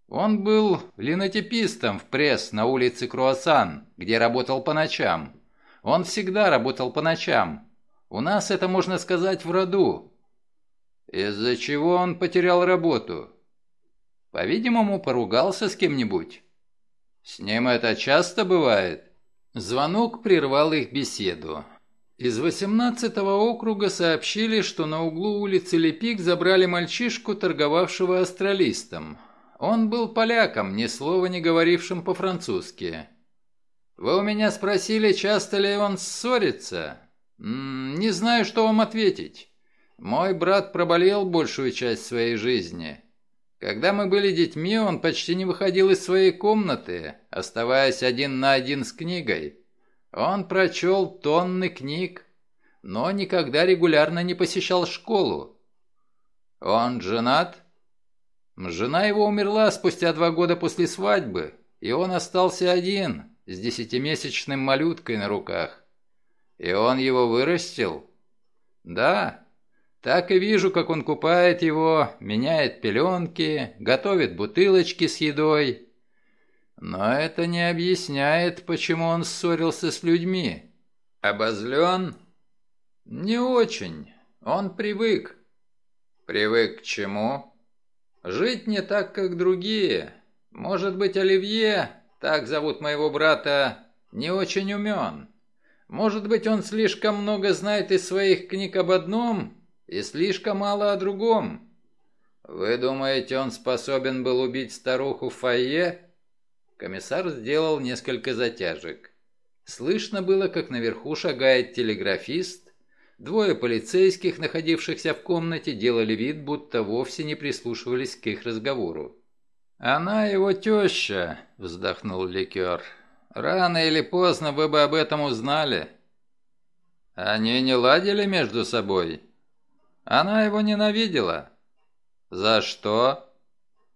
Он был линотипистом в пресс на улице Круассан, где работал по ночам. Он всегда работал по ночам. У нас это, можно сказать, в роду. Из-за чего он потерял работу? По-видимому, поругался с кем-нибудь. С ним это часто бывает? Звонок прервал их беседу. Из 18-го округа сообщили, что на углу улицы Лепик забрали мальчишку, торговавшего астралистом. Он был поляком, ни слова не говорившим по-французски. «Вы у меня спросили, часто ли он ссорится?» «Не знаю, что вам ответить. Мой брат проболел большую часть своей жизни. Когда мы были детьми, он почти не выходил из своей комнаты, оставаясь один на один с книгой. Он прочел тонны книг, но никогда регулярно не посещал школу. Он женат? Жена его умерла спустя два года после свадьбы, и он остался один, с десятимесячным малюткой на руках. «И он его вырастил?» «Да. Так и вижу, как он купает его, меняет пеленки, готовит бутылочки с едой. Но это не объясняет, почему он ссорился с людьми. Обозлен?» «Не очень. Он привык». «Привык к чему?» «Жить не так, как другие. Может быть, Оливье, так зовут моего брата, не очень умен. Может быть, он слишком много знает из своих книг об одном и слишком мало о другом. Вы думаете, он способен был убить старуху Файе? Комиссар сделал несколько затяжек. Слышно было, как наверху шагает телеграфист. Двое полицейских, находившихся в комнате, делали вид, будто вовсе не прислушивались к их разговору. «Она его теща», — вздохнул ликер. Рано или поздно вы бы об этом узнали. Они не ладили между собой. Она его ненавидела. За что?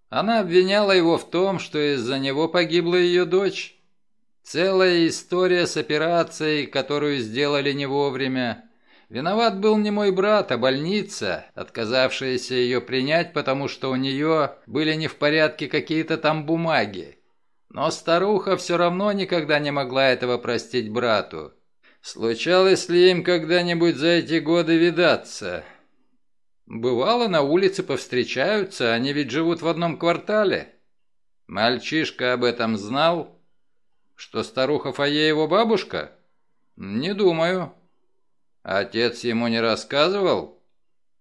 Она обвиняла его в том, что из-за него погибла ее дочь. Целая история с операцией, которую сделали не вовремя. Виноват был не мой брат, а больница, отказавшаяся ее принять, потому что у нее были не в порядке какие-то там бумаги. Но старуха все равно никогда не могла этого простить брату. Случалось ли им когда-нибудь за эти годы видаться? Бывало, на улице повстречаются, они ведь живут в одном квартале. Мальчишка об этом знал? Что старуха Фае его бабушка? Не думаю. Отец ему не рассказывал?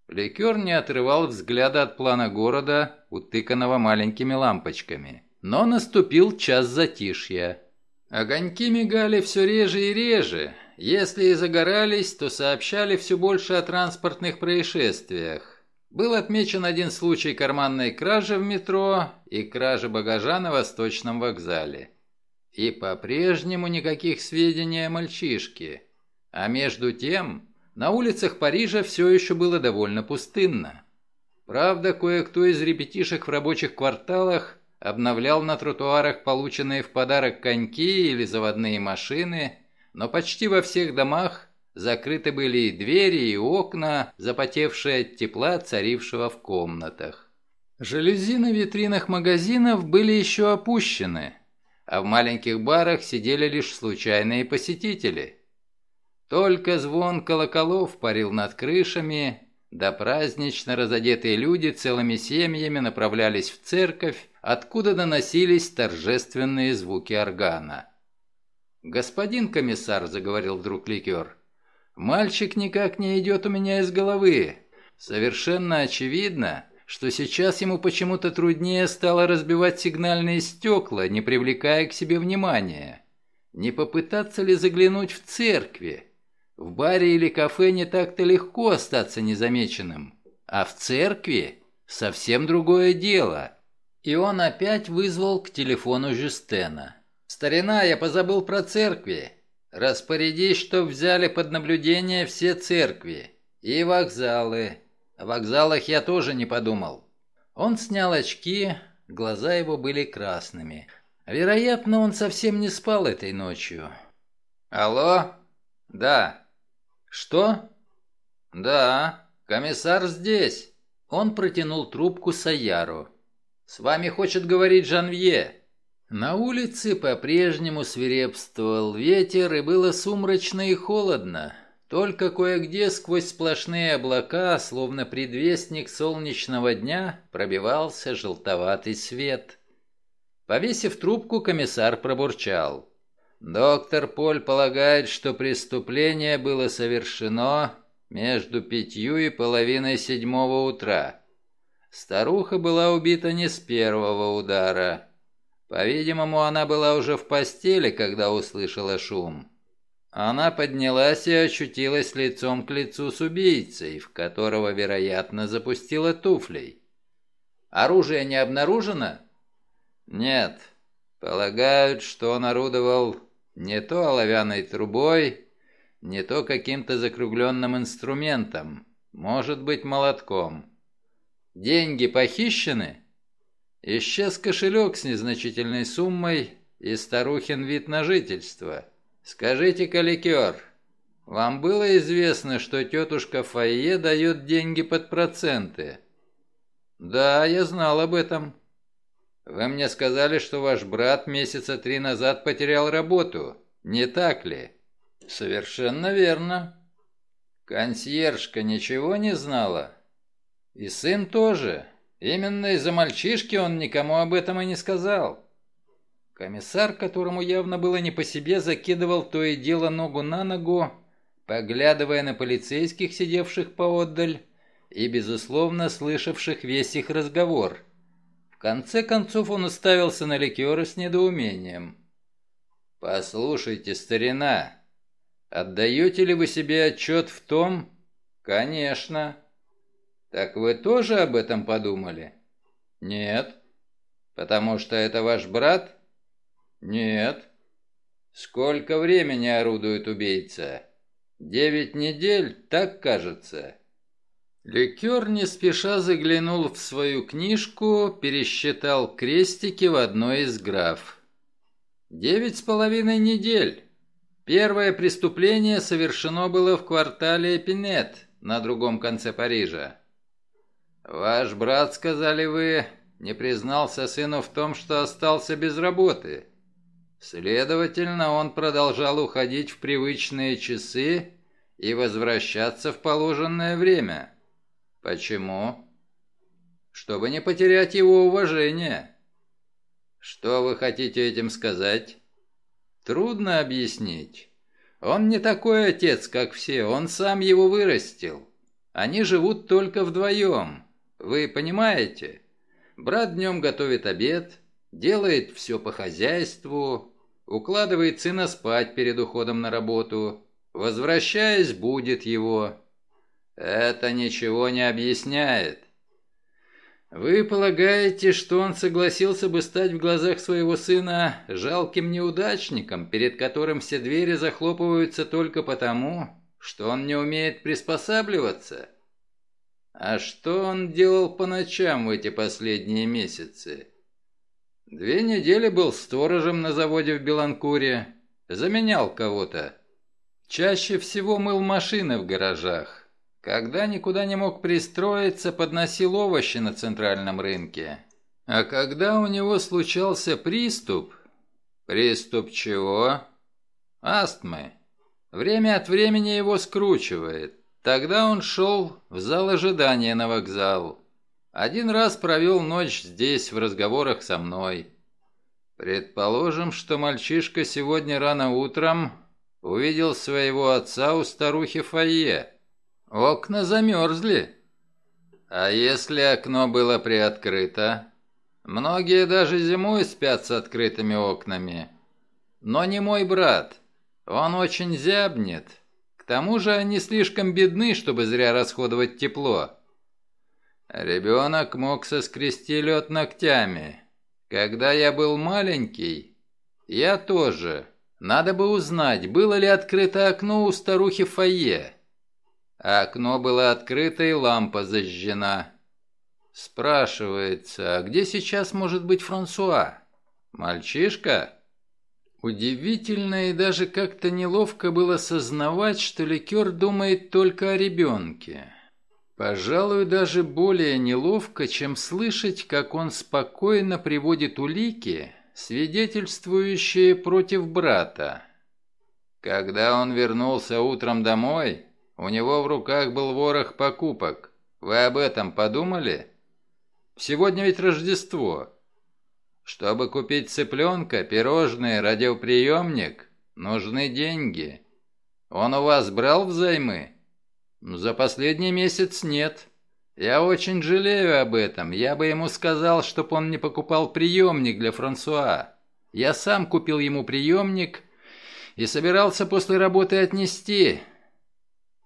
Ликер не отрывал взгляда от плана города, утыканного маленькими лампочками. Но наступил час затишья. Огоньки мигали все реже и реже, если и загорались, то сообщали все больше о транспортных происшествиях. Был отмечен один случай карманной кражи в метро и кражи багажа на Восточном вокзале. И по-прежнему никаких сведений о мальчишке. А между тем, на улицах Парижа все еще было довольно пустынно. Правда, кое-кто из ребятишек в рабочих кварталах обновлял на тротуарах полученные в подарок коньки или заводные машины, но почти во всех домах закрыты были и двери, и окна, запотевшие от тепла, царившего в комнатах. Жалюзи на витринах магазинов были еще опущены, а в маленьких барах сидели лишь случайные посетители. Только звон колоколов парил над крышами, да празднично разодетые люди целыми семьями направлялись в церковь, откуда доносились торжественные звуки органа. «Господин комиссар», — заговорил вдруг ликер, — «мальчик никак не идет у меня из головы. Совершенно очевидно, что сейчас ему почему-то труднее стало разбивать сигнальные стекла, не привлекая к себе внимания. Не попытаться ли заглянуть в церкви? В баре или кафе не так-то легко остаться незамеченным, а в церкви совсем другое дело». И он опять вызвал к телефону Жюстена. «Старина, я позабыл про церкви. Распорядись, чтоб взяли под наблюдение все церкви. И вокзалы. О вокзалах я тоже не подумал». Он снял очки, глаза его были красными. Вероятно, он совсем не спал этой ночью. «Алло? Да. Что? Да, комиссар здесь». Он протянул трубку Саяру. «С вами хочет говорить Жанвье». На улице по-прежнему свирепствовал ветер, и было сумрачно и холодно. Только кое-где сквозь сплошные облака, словно предвестник солнечного дня, пробивался желтоватый свет. Повесив трубку, комиссар пробурчал. «Доктор Поль полагает, что преступление было совершено между пятью и половиной седьмого утра. Старуха была убита не с первого удара. По-видимому, она была уже в постели, когда услышала шум. Она поднялась и очутилась лицом к лицу с убийцей, в которого, вероятно, запустила туфлей. Оружие не обнаружено? Нет. Полагают, что он орудовал не то оловянной трубой, не то каким-то закругленным инструментом, может быть, молотком. Деньги похищены? Исчез кошелек с незначительной суммой и старухин вид на жительство. Скажите, каликер, вам было известно, что тетушка Файе дает деньги под проценты? Да, я знал об этом. Вы мне сказали, что ваш брат месяца три назад потерял работу, не так ли? Совершенно верно. Консьержка ничего не знала? И сын тоже. Именно из-за мальчишки он никому об этом и не сказал. Комиссар, которому явно было не по себе, закидывал то и дело ногу на ногу, поглядывая на полицейских, сидевших поотдаль, и, безусловно, слышавших весь их разговор. В конце концов он уставился на ликера с недоумением. «Послушайте, старина, отдаете ли вы себе отчет в том...» «Конечно. «Так вы тоже об этом подумали?» «Нет». «Потому что это ваш брат?» «Нет». «Сколько времени орудует убийца?» «Девять недель, так кажется». Ликер не спеша заглянул в свою книжку, пересчитал крестики в одной из граф. «Девять с половиной недель. Первое преступление совершено было в квартале Эпинет на другом конце Парижа. «Ваш брат, сказали вы, не признался сыну в том, что остался без работы. Следовательно, он продолжал уходить в привычные часы и возвращаться в положенное время. Почему? Чтобы не потерять его уважение. Что вы хотите этим сказать? Трудно объяснить. Он не такой отец, как все, он сам его вырастил. Они живут только вдвоем. Вы понимаете? Брат днем готовит обед, делает все по хозяйству, укладывает сына спать перед уходом на работу. Возвращаясь, будет его. Это ничего не объясняет. Вы полагаете, что он согласился бы стать в глазах своего сына жалким неудачником, перед которым все двери захлопываются только потому, что он не умеет приспосабливаться? А что он делал по ночам в эти последние месяцы? Две недели был сторожем на заводе в Беланкуре, заменял кого-то. Чаще всего мыл машины в гаражах. Когда никуда не мог пристроиться, подносил овощи на центральном рынке. А когда у него случался приступ... Приступ чего? Астмы. Время от времени его скручивает. Тогда он шел в зал ожидания на вокзал. Один раз провел ночь здесь в разговорах со мной. Предположим, что мальчишка сегодня рано утром увидел своего отца у старухи Фойе. Окна замерзли. А если окно было приоткрыто? Многие даже зимой спят с открытыми окнами. Но не мой брат. Он очень зябнет. Тому же они слишком бедны, чтобы зря расходовать тепло. Ребенок мог соскрести лед ногтями. Когда я был маленький, я тоже. Надо бы узнать, было ли открыто окно у старухи Фойе. Окно было открыто и лампа зажжена. Спрашивается, а где сейчас может быть Франсуа? Мальчишка? Удивительно и даже как-то неловко было сознавать, что ликер думает только о ребенке. Пожалуй, даже более неловко, чем слышать, как он спокойно приводит улики, свидетельствующие против брата. Когда он вернулся утром домой, у него в руках был ворох покупок. Вы об этом подумали? Сегодня ведь Рождество. Чтобы купить цыпленка, пирожные, радиоприемник, нужны деньги. Он у вас брал взаймы? За последний месяц нет. Я очень жалею об этом. Я бы ему сказал, чтоб он не покупал приемник для Франсуа. Я сам купил ему приемник и собирался после работы отнести.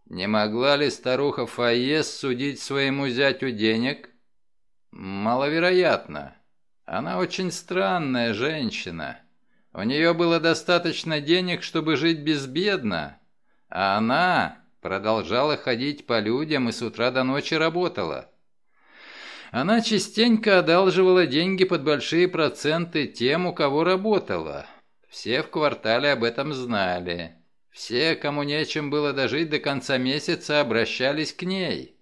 Не могла ли старуха Фаес судить своему зятю денег? Маловероятно. Она очень странная женщина. У нее было достаточно денег, чтобы жить безбедно, а она продолжала ходить по людям и с утра до ночи работала. Она частенько одалживала деньги под большие проценты тем, у кого работала. Все в квартале об этом знали. Все, кому нечем было дожить до конца месяца, обращались к ней.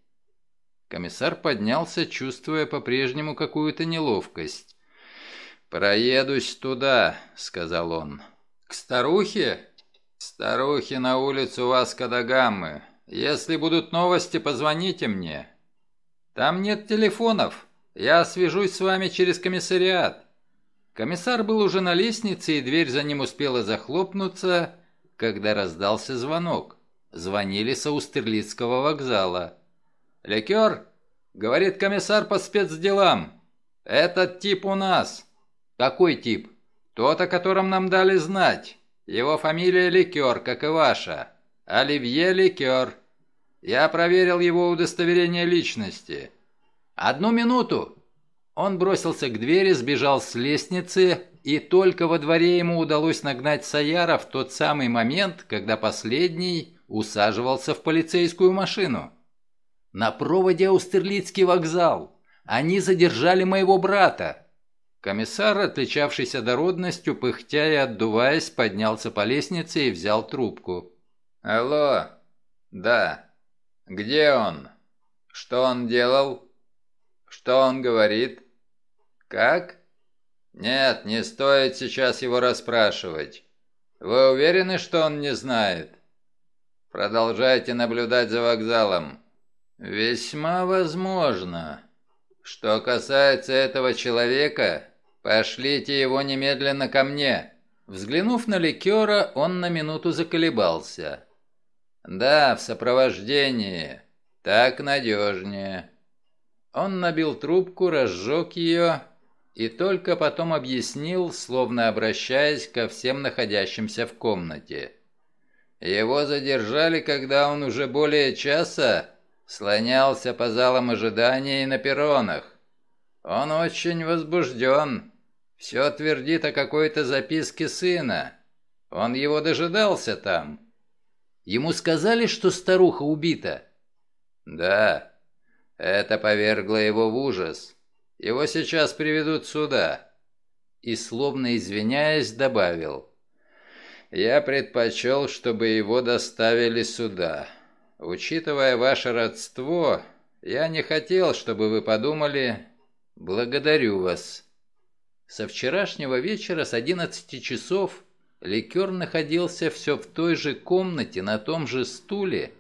Комиссар поднялся, чувствуя по-прежнему какую-то неловкость. «Проедусь туда», — сказал он. «К старухе?» «К старухе на улицу Васка-да-Гаммы. Если будут новости, позвоните мне». «Там нет телефонов. Я свяжусь с вами через комиссариат». Комиссар был уже на лестнице, и дверь за ним успела захлопнуться, когда раздался звонок. Звонили с Аустерлицкого вокзала. «Ликер?» — говорит комиссар по спецделам. «Этот тип у нас». «Какой тип?» «Тот, о котором нам дали знать. Его фамилия Ликер, как и ваша. Оливье Ликер. Я проверил его удостоверение личности». «Одну минуту!» Он бросился к двери, сбежал с лестницы и только во дворе ему удалось нагнать Саяра в тот самый момент, когда последний усаживался в полицейскую машину. «На проводе Аустерлицкий вокзал. Они задержали моего брата». Комиссар, отличавшийся дородностью, пыхтя и отдуваясь, поднялся по лестнице и взял трубку. «Алло? Да. Где он? Что он делал? Что он говорит? Как?» «Нет, не стоит сейчас его расспрашивать. Вы уверены, что он не знает?» «Продолжайте наблюдать за вокзалом». «Весьма возможно. Что касается этого человека, пошлите его немедленно ко мне». Взглянув на ликера, он на минуту заколебался. «Да, в сопровождении. Так надежнее». Он набил трубку, разжег ее и только потом объяснил, словно обращаясь ко всем находящимся в комнате. Его задержали, когда он уже более часа слонялся по залам ожидания и на перронах. Он очень возбужден. Все твердит о какой-то записке сына. Он его дожидался там. Ему сказали, что старуха убита? Да. Это повергло его в ужас. Его сейчас приведут сюда. И, словно извиняясь, добавил. Я предпочел, чтобы его доставили сюда. Учитывая ваше родство, я не хотел, чтобы вы подумали... Благодарю вас. Со вчерашнего вечера с 11 часов ликер находился все в той же комнате, на том же стуле.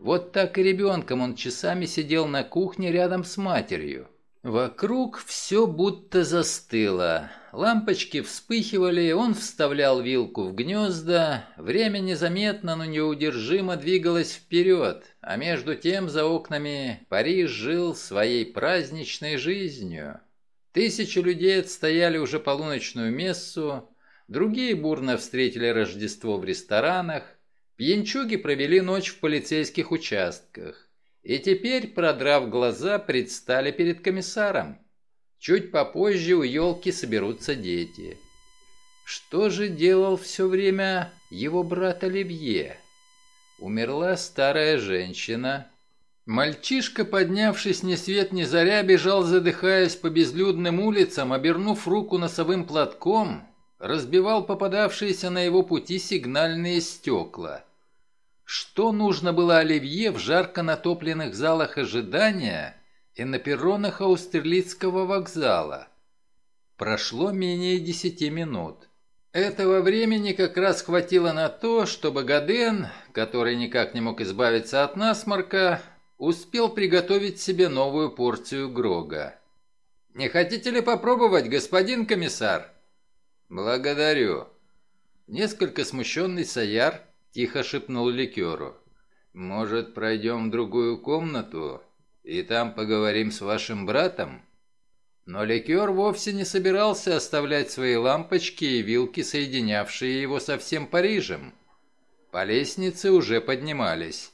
Вот так и ребенком он часами сидел на кухне рядом с матерью. Вокруг все будто застыло. Лампочки вспыхивали, он вставлял вилку в гнезда. Время незаметно, но неудержимо двигалось вперед, а между тем за окнами Париж жил своей праздничной жизнью. Тысячи людей отстояли уже полуночную мессу, другие бурно встретили Рождество в ресторанах, пьянчуги провели ночь в полицейских участках. И теперь, продрав глаза, предстали перед комиссаром. Чуть попозже у елки соберутся дети. Что же делал все время его брат Оливье? Умерла старая женщина. Мальчишка, поднявшись ни свет ни заря, бежал, задыхаясь по безлюдным улицам, обернув руку носовым платком, разбивал попадавшиеся на его пути сигнальные стекла. Что нужно было Оливье в жарко натопленных залах ожидания и на перронах Аустерлицкого вокзала? Прошло менее десяти минут. Этого времени как раз хватило на то, чтобы Гаден, который никак не мог избавиться от насморка, успел приготовить себе новую порцию Грога. «Не хотите ли попробовать, господин комиссар?» «Благодарю». Несколько смущенный Саяр Тихо шепнул ликеру. «Может, пройдем в другую комнату, и там поговорим с вашим братом?» Но ликер вовсе не собирался оставлять свои лампочки и вилки, соединявшие его со всем Парижем. По лестнице уже поднимались.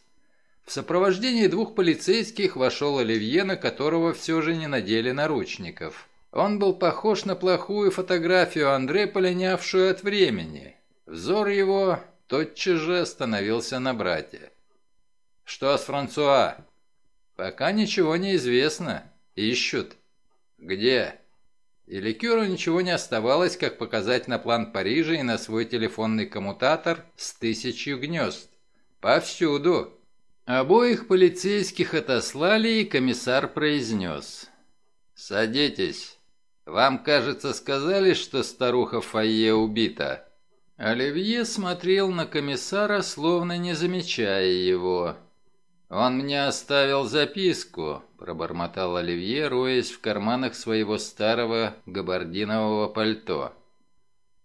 В сопровождении двух полицейских вошел Оливье, на которого все же не надели наручников. Он был похож на плохую фотографию Андре, полинявшую от времени. Взор его тотчас же остановился на брате. «Что с Франсуа?» «Пока ничего не известно. Ищут». «Где?» И Ликюру ничего не оставалось, как показать на план Парижа и на свой телефонный коммутатор с тысячью гнезд. «Повсюду». Обоих полицейских отослали, и комиссар произнес. «Садитесь. Вам, кажется, сказали, что старуха Фойе убита?» Оливье смотрел на комиссара, словно не замечая его. «Он мне оставил записку», – пробормотал Оливье, роясь в карманах своего старого габардинового пальто.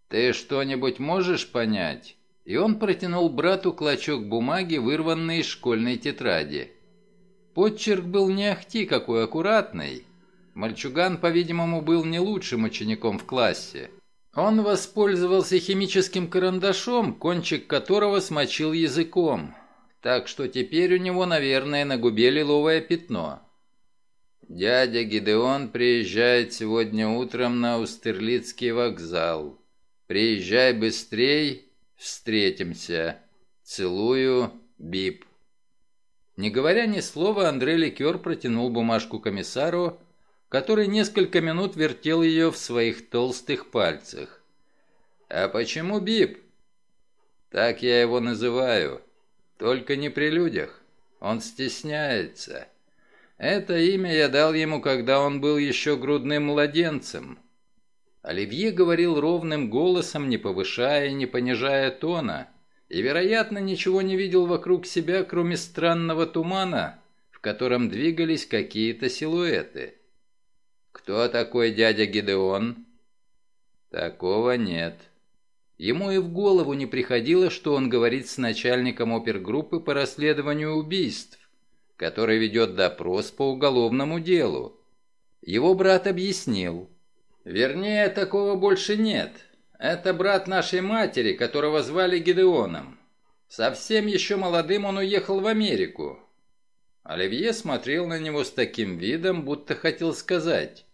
«Ты что-нибудь можешь понять?» И он протянул брату клочок бумаги, вырванный из школьной тетради. Подчерк был не ахти какой аккуратный. Мальчуган, по-видимому, был не лучшим учеником в классе. Он воспользовался химическим карандашом, кончик которого смочил языком, так что теперь у него, наверное, на губе лиловое пятно. Дядя Гидеон приезжает сегодня утром на Устерлицкий вокзал. Приезжай быстрей, встретимся. Целую, Бип. Не говоря ни слова, Андрей Ликер протянул бумажку комиссару, который несколько минут вертел ее в своих толстых пальцах. «А почему Бип?» «Так я его называю. Только не при людях. Он стесняется. Это имя я дал ему, когда он был еще грудным младенцем». Оливье говорил ровным голосом, не повышая и не понижая тона, и, вероятно, ничего не видел вокруг себя, кроме странного тумана, в котором двигались какие-то силуэты. «Кто такой дядя Гидеон?» «Такого нет». Ему и в голову не приходило, что он говорит с начальником опергруппы по расследованию убийств, который ведет допрос по уголовному делу. Его брат объяснил. «Вернее, такого больше нет. Это брат нашей матери, которого звали Гидеоном. Совсем еще молодым он уехал в Америку. Оливье смотрел на него с таким видом, будто хотел сказать,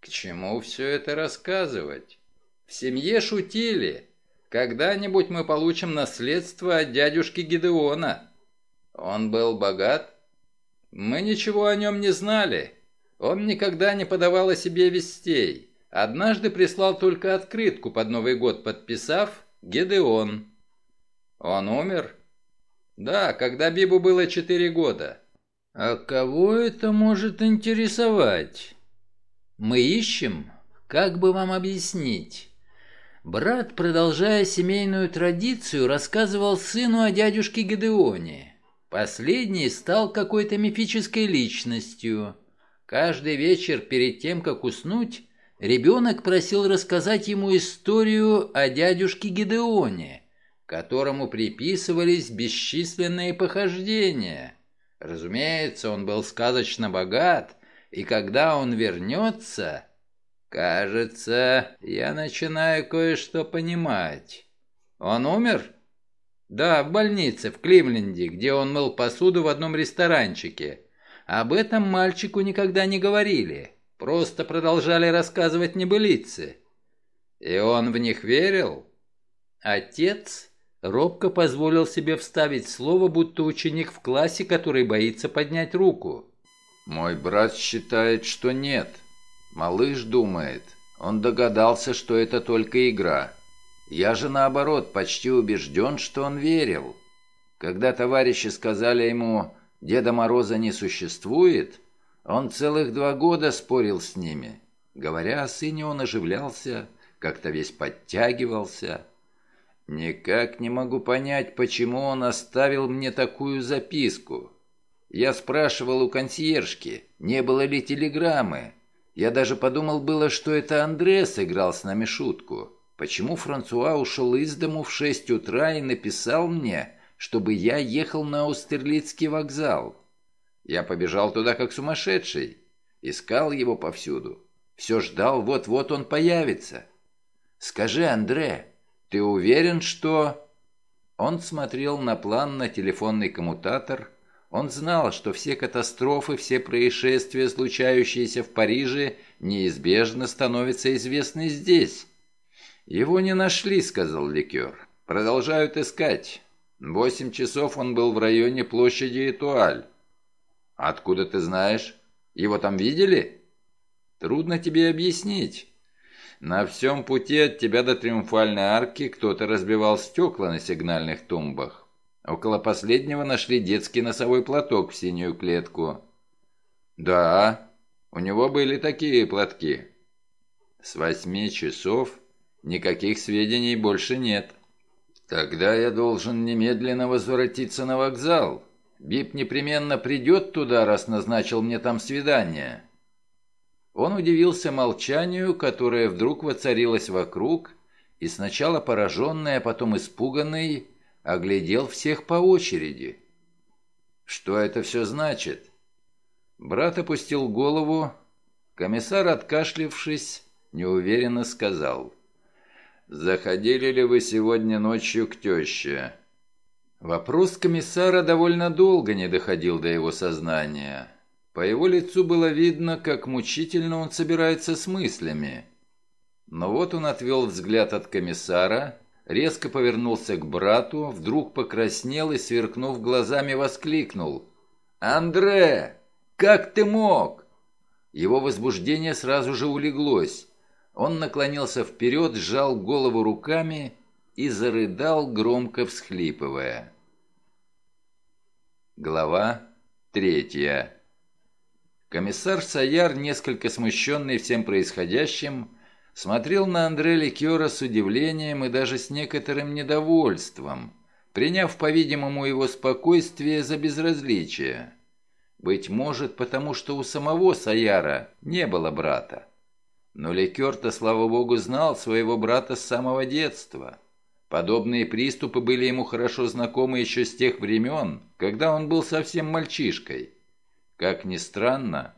к чему все это рассказывать. В семье шутили. Когда-нибудь мы получим наследство от дядюшки Гидеона. Он был богат? Мы ничего о нем не знали. Он никогда не подавал о себе вестей. Однажды прислал только открытку под Новый год, подписав «Гедеон». Он умер? Да, когда Бибу было четыре года. А кого это может интересовать? Мы ищем, как бы вам объяснить. Брат, продолжая семейную традицию, рассказывал сыну о дядюшке Гедеоне. Последний стал какой-то мифической личностью. Каждый вечер перед тем, как уснуть, ребенок просил рассказать ему историю о дядюшке Гедеоне, которому приписывались бесчисленные похождения. Разумеется, он был сказочно богат, и когда он вернется... Кажется, я начинаю кое-что понимать. Он умер? Да, в больнице, в Кливленде, где он мыл посуду в одном ресторанчике. Об этом мальчику никогда не говорили, просто продолжали рассказывать небылицы. И он в них верил? Отец робко позволил себе вставить слово, будто ученик в классе, который боится поднять руку. «Мой брат считает, что нет. Малыш думает. Он догадался, что это только игра. Я же, наоборот, почти убежден, что он верил. Когда товарищи сказали ему Деда Мороза не существует, он целых два года спорил с ними. Говоря о сыне, он оживлялся, как-то весь подтягивался. Никак не могу понять, почему он оставил мне такую записку. Я спрашивал у консьержки, не было ли телеграммы. Я даже подумал было, что это Андре сыграл с нами шутку. Почему Франсуа ушел из дому в шесть утра и написал мне, чтобы я ехал на Аустерлицкий вокзал. Я побежал туда как сумасшедший. Искал его повсюду. Все ждал, вот-вот он появится. Скажи, Андре, ты уверен, что...» Он смотрел на план на телефонный коммутатор. Он знал, что все катастрофы, все происшествия, случающиеся в Париже, неизбежно становятся известны здесь. «Его не нашли», — сказал Ликер. «Продолжают искать. Восемь часов он был в районе площади Этуаль. Откуда ты знаешь? Его там видели? Трудно тебе объяснить. На всем пути от тебя до Триумфальной арки кто-то разбивал стекла на сигнальных тумбах. Около последнего нашли детский носовой платок в синюю клетку. Да, у него были такие платки. С восьми часов никаких сведений больше нет. «Тогда я должен немедленно возвратиться на вокзал. Бип непременно придет туда, раз назначил мне там свидание». Он удивился молчанию, которое вдруг воцарилось вокруг, и сначала пораженный, а потом испуганный, оглядел всех по очереди. «Что это все значит?» Брат опустил голову. Комиссар, откашлившись, неуверенно сказал – «Заходили ли вы сегодня ночью к теще?» Вопрос комиссара довольно долго не доходил до его сознания. По его лицу было видно, как мучительно он собирается с мыслями. Но вот он отвел взгляд от комиссара, резко повернулся к брату, вдруг покраснел и, сверкнув глазами, воскликнул. «Андре, как ты мог?» Его возбуждение сразу же улеглось. Он наклонился вперед, сжал голову руками и зарыдал, громко всхлипывая. Глава третья. Комиссар Саяр, несколько смущенный всем происходящим, смотрел на Андре Ликера с удивлением и даже с некоторым недовольством, приняв, по-видимому, его спокойствие за безразличие. Быть может, потому что у самого Саяра не было брата. Но Лекер-то, слава богу, знал своего брата с самого детства. Подобные приступы были ему хорошо знакомы еще с тех времен, когда он был совсем мальчишкой. Как ни странно,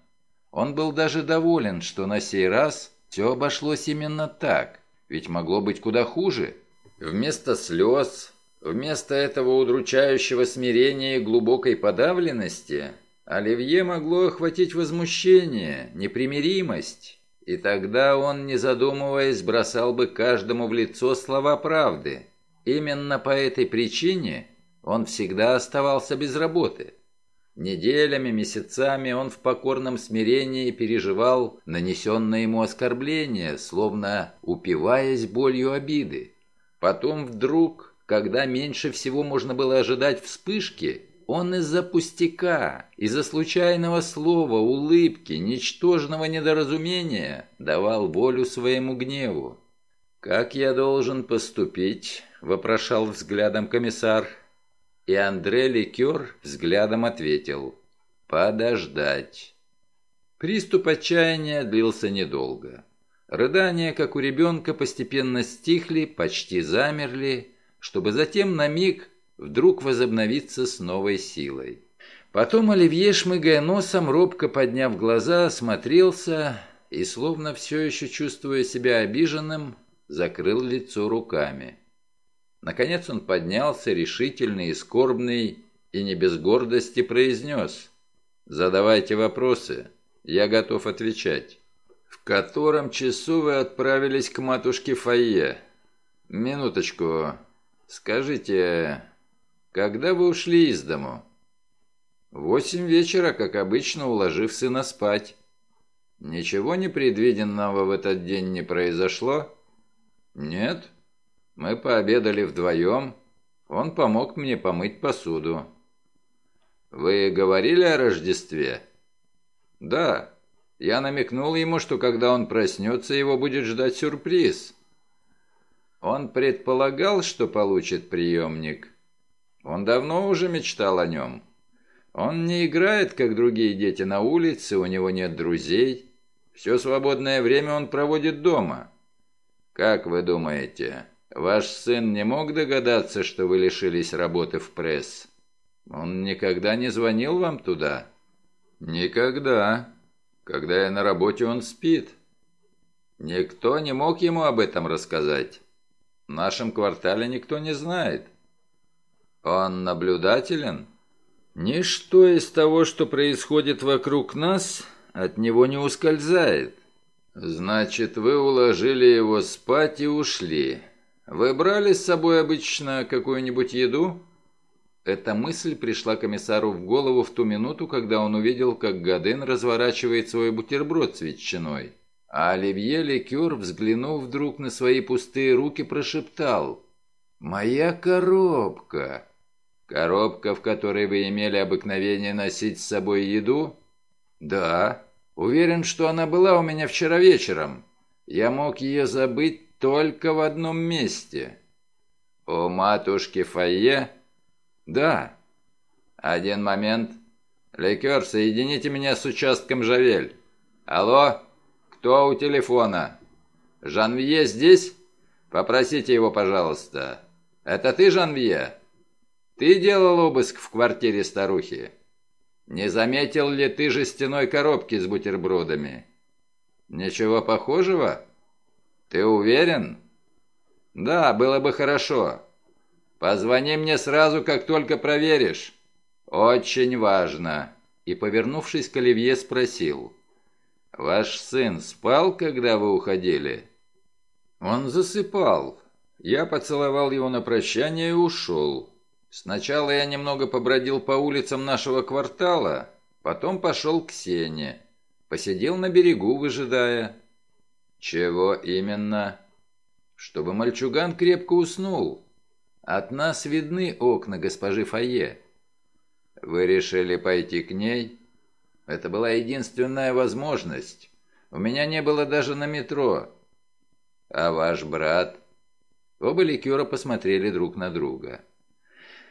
он был даже доволен, что на сей раз все обошлось именно так, ведь могло быть куда хуже. Вместо слез Вместо этого удручающего смирения и глубокой подавленности Оливье могло охватить возмущение, непримиримость, и тогда он, не задумываясь, бросал бы каждому в лицо слова правды. Именно по этой причине он всегда оставался без работы. Неделями, месяцами он в покорном смирении переживал нанесенное ему оскорбление, словно упиваясь болью обиды. Потом вдруг, когда меньше всего можно было ожидать вспышки, он из-за пустяка, из-за случайного слова, улыбки, ничтожного недоразумения давал волю своему гневу. «Как я должен поступить?» — вопрошал взглядом комиссар. И Андре Ликер взглядом ответил «Подождать». Приступ отчаяния длился недолго. Рыдания, как у ребенка, постепенно стихли, почти замерли, чтобы затем на миг вдруг возобновиться с новой силой. Потом Оливье, шмыгая носом, робко подняв глаза, осмотрелся и, словно все еще чувствуя себя обиженным, закрыл лицо руками. Наконец он поднялся, решительный и скорбный, и не без гордости произнес «Задавайте вопросы, я готов отвечать». «В котором часу вы отправились к матушке Фойе?» «Минуточку. Скажите, когда вы ушли из дому?» «Восемь вечера, как обычно, уложив сына спать». «Ничего непредвиденного в этот день не произошло?» «Нет. Мы пообедали вдвоем. Он помог мне помыть посуду». «Вы говорили о Рождестве?» «Да. Я намекнул ему, что когда он проснется, его будет ждать сюрприз». «Он предполагал, что получит приемник?» Он давно уже мечтал о нем. Он не играет, как другие дети, на улице, у него нет друзей. Все свободное время он проводит дома. Как вы думаете, ваш сын не мог догадаться, что вы лишились работы в пресс? Он никогда не звонил вам туда? Никогда. Когда я на работе, он спит. Никто не мог ему об этом рассказать. В нашем квартале никто не знает. Он наблюдателен? Ничто из того, что происходит вокруг нас, от него не ускользает. Значит, вы уложили его спать и ушли. Вы брали с собой обычно какую-нибудь еду? Эта мысль пришла комиссару в голову в ту минуту, когда он увидел, как Гаден разворачивает свой бутерброд с ветчиной. А Оливье Лекер, взглянув вдруг на свои пустые руки, прошептал «Моя коробка!» «Коробка, в которой вы имели обыкновение носить с собой еду?» «Да. Уверен, что она была у меня вчера вечером. Я мог ее забыть только в одном месте». «У матушки Фойе?» «Да». «Один момент. Ликер, соедините меня с участком Жавель. Алло? Кто у телефона? Жанвье здесь? Попросите его, пожалуйста. Это ты, Жанвье?» Ты делал обыск в квартире старухи? Не заметил ли ты жестяной коробки с бутербродами? Ничего похожего? Ты уверен? Да, было бы хорошо. Позвони мне сразу, как только проверишь. Очень важно. И, повернувшись к Оливье, спросил. Ваш сын спал, когда вы уходили? Он засыпал. Я поцеловал его на прощание и ушел. Сначала я немного побродил по улицам нашего квартала, потом пошел к Сене. Посидел на берегу, выжидая. Чего именно? Чтобы мальчуган крепко уснул. От нас видны окна госпожи Фае. Вы решили пойти к ней? Это была единственная возможность. У меня не было даже на метро. А ваш брат? Оба ликера посмотрели друг на друга.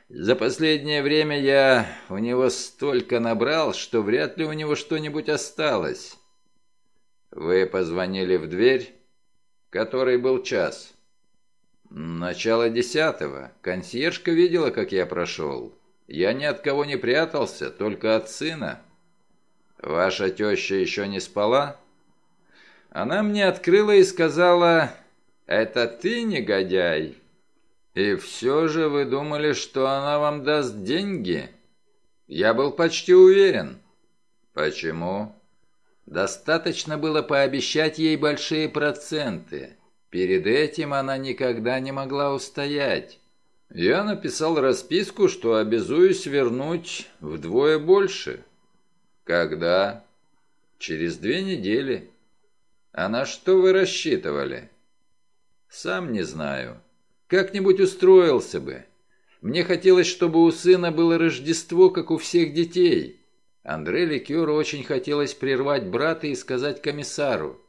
За последнее время я у него столько набрал, что вряд ли у него что-нибудь осталось. Вы позвонили в дверь? Который был час? Начало десятого. Консьержка видела, как я прошел. Я ни от кого не прятался, только от сына. Ваша теща еще не спала? Она мне открыла и сказала, «Это ты, негодяй?» «И все же вы думали, что она вам даст деньги?» «Я был почти уверен». «Почему?» «Достаточно было пообещать ей большие проценты. Перед этим она никогда не могла устоять. Я написал расписку, что обязуюсь вернуть вдвое больше». «Когда?» «Через две недели». «А на что вы рассчитывали?» «Сам не знаю. Как-нибудь устроился бы. Мне хотелось, чтобы у сына было Рождество, как у всех детей». Андре Ликеру очень хотелось прервать брата и сказать комиссару.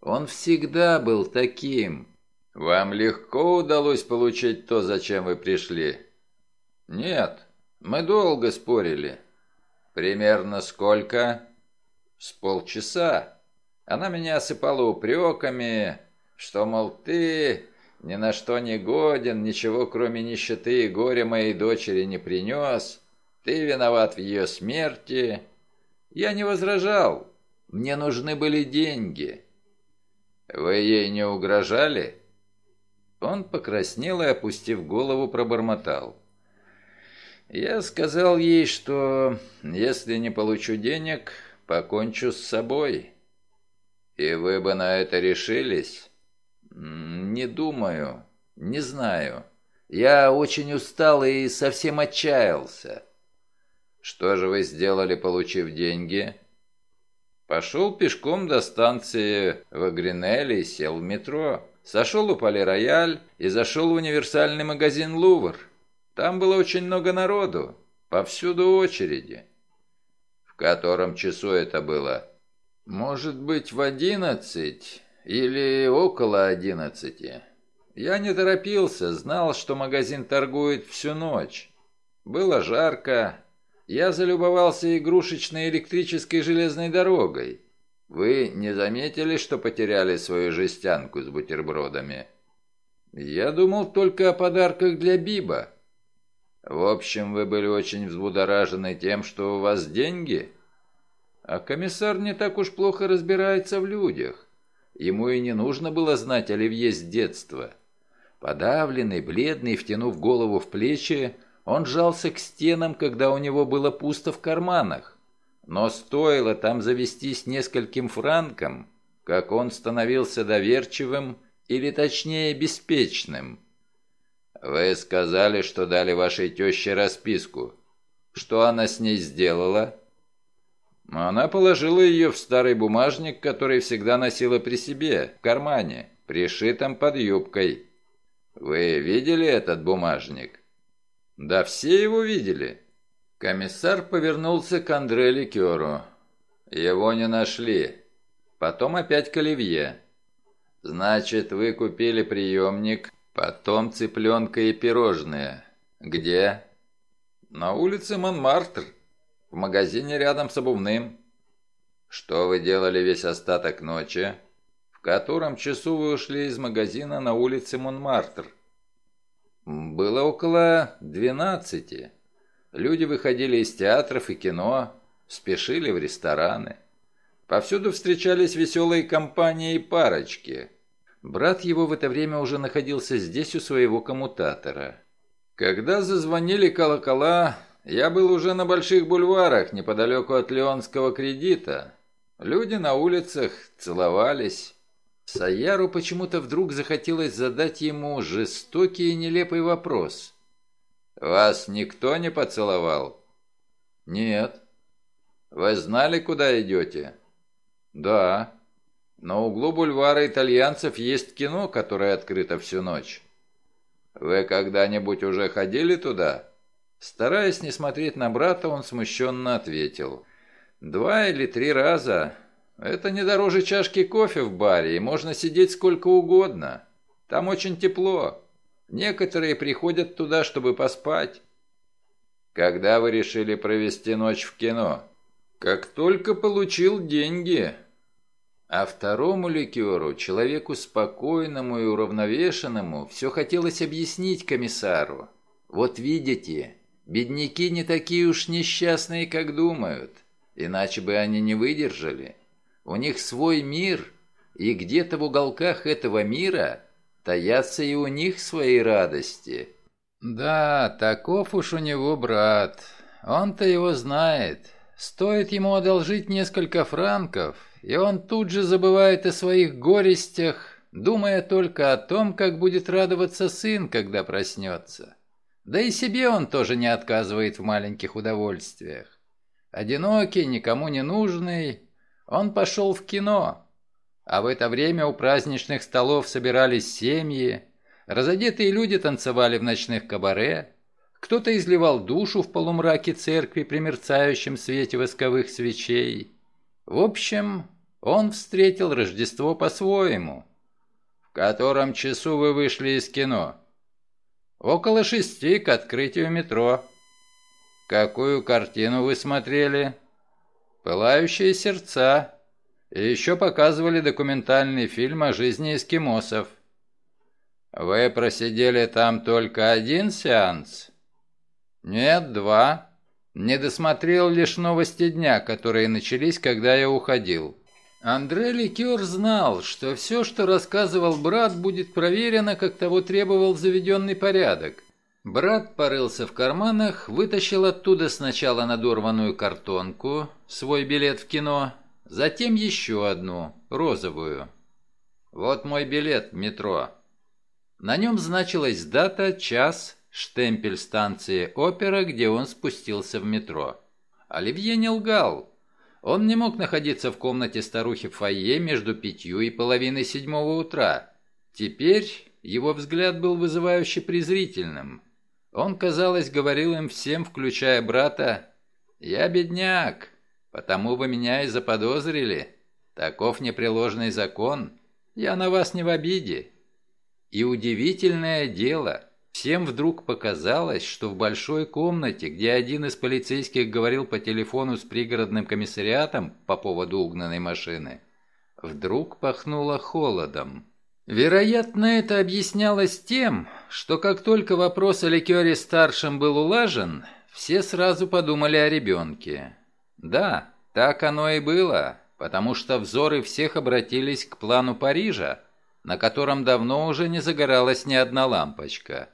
«Он всегда был таким». «Вам легко удалось получить то, зачем вы пришли?» «Нет, мы долго спорили». «Примерно сколько?» «С полчаса. Она меня осыпала упреками, что, мол, ты ни на что не годен, ничего кроме нищеты и горя моей дочери не принес, ты виноват в ее смерти. Я не возражал, мне нужны были деньги. Вы ей не угрожали?» Он покраснел и, опустив голову, пробормотал. «Я сказал ей, что если не получу денег, покончу с собой». «И вы бы на это решились?» «Не думаю. Не знаю. Я очень устал и совсем отчаялся». «Что же вы сделали, получив деньги?» «Пошел пешком до станции в Агринелли и сел в метро. Сошел у Пале-Рояль и зашел в универсальный магазин «Лувр». Там было очень много народу, повсюду очереди». «В котором часу это было?» «Может быть, в одиннадцать или около одиннадцати. Я не торопился, знал, что магазин торгует всю ночь. Было жарко. Я залюбовался игрушечной электрической железной дорогой. Вы не заметили, что потеряли свою жестянку с бутербродами? Я думал только о подарках для Биба. В общем, вы были очень взбудоражены тем, что у вас деньги? А комиссар не так уж плохо разбирается в людях. Ему и не нужно было знать Оливье с детства. Подавленный, бледный, втянув голову в плечи, он жался к стенам, когда у него было пусто в карманах. Но стоило там завестись нескольким франком, как он становился доверчивым или точнее беспечным. «Вы сказали, что дали вашей теще расписку. Что она с ней сделала?» Она положила ее в старый бумажник, который всегда носила при себе, в кармане, пришитом под юбкой. Вы видели этот бумажник? Да все его видели. Комиссар повернулся к Андре Ликеру. Его не нашли. Потом опять к Оливье. Значит, вы купили приемник, потом цыпленка и пирожные. Где? На улице Монмартр. В магазине рядом с обувным. Что вы делали весь остаток ночи? В котором часу вы ушли из магазина на улице Монмартр? Было около двенадцати. Люди выходили из театров и кино, спешили в рестораны. Повсюду встречались веселые компании и парочки. Брат его в это время уже находился здесь у своего коммутатора. Когда зазвонили колокола, я был уже на больших бульварах, неподалеку от Леонского кредита. Люди на улицах целовались. Саяру почему-то вдруг захотелось задать ему жестокий и нелепый вопрос. «Вас никто не поцеловал?» «Нет». «Вы знали, куда идете?» «Да». На углу бульвара итальянцев есть кино, которое открыто всю ночь. «Вы когда-нибудь уже ходили туда?» Стараясь не смотреть на брата, он смущенно ответил. «Два или три раза. Это не дороже чашки кофе в баре, и можно сидеть сколько угодно. Там очень тепло. Некоторые приходят туда, чтобы поспать». «Когда вы решили провести ночь в кино?» «Как только получил деньги». А второму ликеру, человеку спокойному и уравновешенному, все хотелось объяснить комиссару. «Вот видите, Бедняки не такие уж несчастные, как думают, иначе бы они не выдержали. У них свой мир, и где-то в уголках этого мира таятся и у них свои радости – Да, таков уж у него брат. Он-то его знает. Стоит ему одолжить несколько франков, и он тут же забывает о своих горестях, думая только о том, как будет радоваться сын, когда проснется. Да и себе он тоже не отказывает в маленьких удовольствиях. Одинокий, никому не нужный, он пошел в кино. А в это время у праздничных столов собирались семьи, разодетые люди танцевали в ночных кабаре, кто-то изливал душу в полумраке церкви при мерцающем свете восковых свечей. В общем, он встретил Рождество по-своему. «В котором часу вы вышли из кино?» «Около шести к открытию метро». «Какую картину вы смотрели?» «Пылающие сердца». И еще показывали документальный фильм о жизни эскимосов. «Вы просидели там только один сеанс?» «Нет, два. Не досмотрел лишь новости дня, которые начались, когда я уходил». Андре Ликер знал, что все, что рассказывал брат, будет проверено, как того требовал заведенный порядок. Брат порылся в карманах, вытащил оттуда сначала надорванную картонку, свой билет в кино, затем еще одну, розовую. «Вот мой билет в метро». На нем значилась дата, час, штемпель станции «Опера», где он спустился в метро. Оливье не лгал. Он не мог находиться в комнате старухи в фойе между пятью и половиной седьмого утра. Теперь его взгляд был вызывающе презрительным. Он, казалось, говорил им всем, включая брата, «Я бедняк, потому вы меня и заподозрили. Таков непреложный закон. Я на вас не в обиде». И удивительное дело – Всем вдруг показалось, что в большой комнате, где один из полицейских говорил по телефону с пригородным комиссариатом по поводу угнанной машины, вдруг пахнуло холодом. Вероятно, это объяснялось тем, что как только вопрос о ликере-старшем был улажен, все сразу подумали о ребенке. Да, так оно и было, потому что взоры всех обратились к плану Парижа, на котором давно уже не загоралась ни одна лампочка.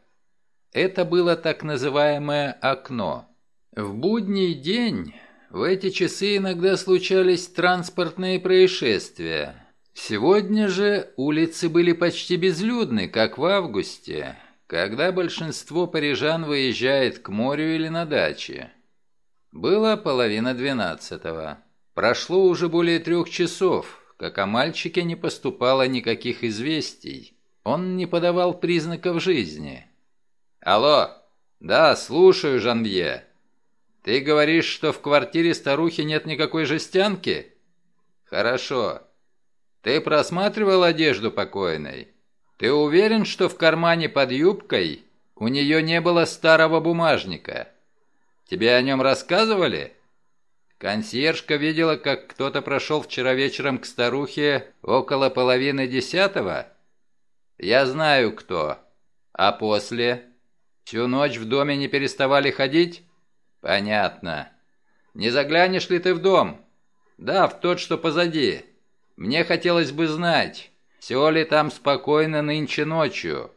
Это было так называемое окно. В будний день в эти часы иногда случались транспортные происшествия. Сегодня же улицы были почти безлюдны, как в августе, когда большинство парижан выезжает к морю или на даче. Было половина двенадцатого. Прошло уже более трех часов, как о мальчике не поступало никаких известий. Он не подавал признаков жизни. «Алло! Да, слушаю, Жанвье. Ты говоришь, что в квартире старухи нет никакой жестянки? Хорошо. Ты просматривал одежду покойной? Ты уверен, что в кармане под юбкой у нее не было старого бумажника? Тебе о нем рассказывали?» Консьержка видела, как кто-то прошел вчера вечером к старухе около половины десятого? Я знаю, кто. А после? Всю ночь в доме не переставали ходить? Понятно. Не заглянешь ли ты в дом? Да, в тот, что позади. Мне хотелось бы знать, все ли там спокойно нынче ночью.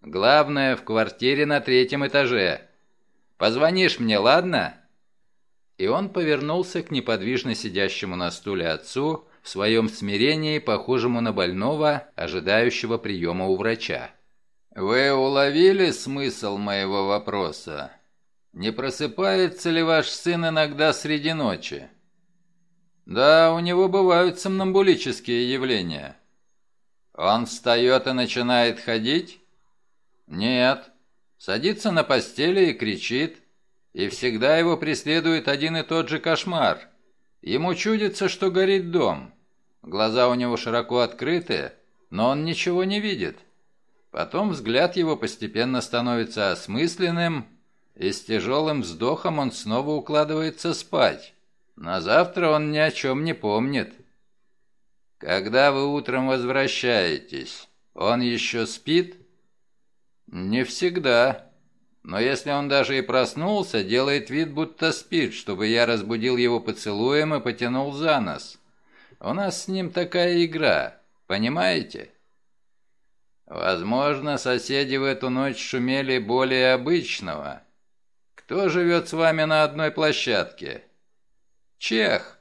Главное, в квартире на третьем этаже. Позвонишь мне, ладно?» И он повернулся к неподвижно сидящему на стуле отцу в своем смирении, похожему на больного, ожидающего приема у врача. «Вы уловили смысл моего вопроса? Не просыпается ли ваш сын иногда среди ночи?» «Да, у него бывают сомнамбулические явления». «Он встает и начинает ходить?» «Нет. Садится на постели и кричит. И всегда его преследует один и тот же кошмар. Ему чудится, что горит дом. Глаза у него широко открыты, но он ничего не видит. Потом взгляд его постепенно становится осмысленным, и с тяжелым вздохом он снова укладывается спать. На завтра он ни о чем не помнит. Когда вы утром возвращаетесь, он еще спит? Не всегда. Но если он даже и проснулся, делает вид, будто спит, чтобы я разбудил его поцелуем и потянул за нос. У нас с ним такая игра, понимаете? Возможно, соседи в эту ночь шумели более обычного. Кто живет с вами на одной площадке? Чех.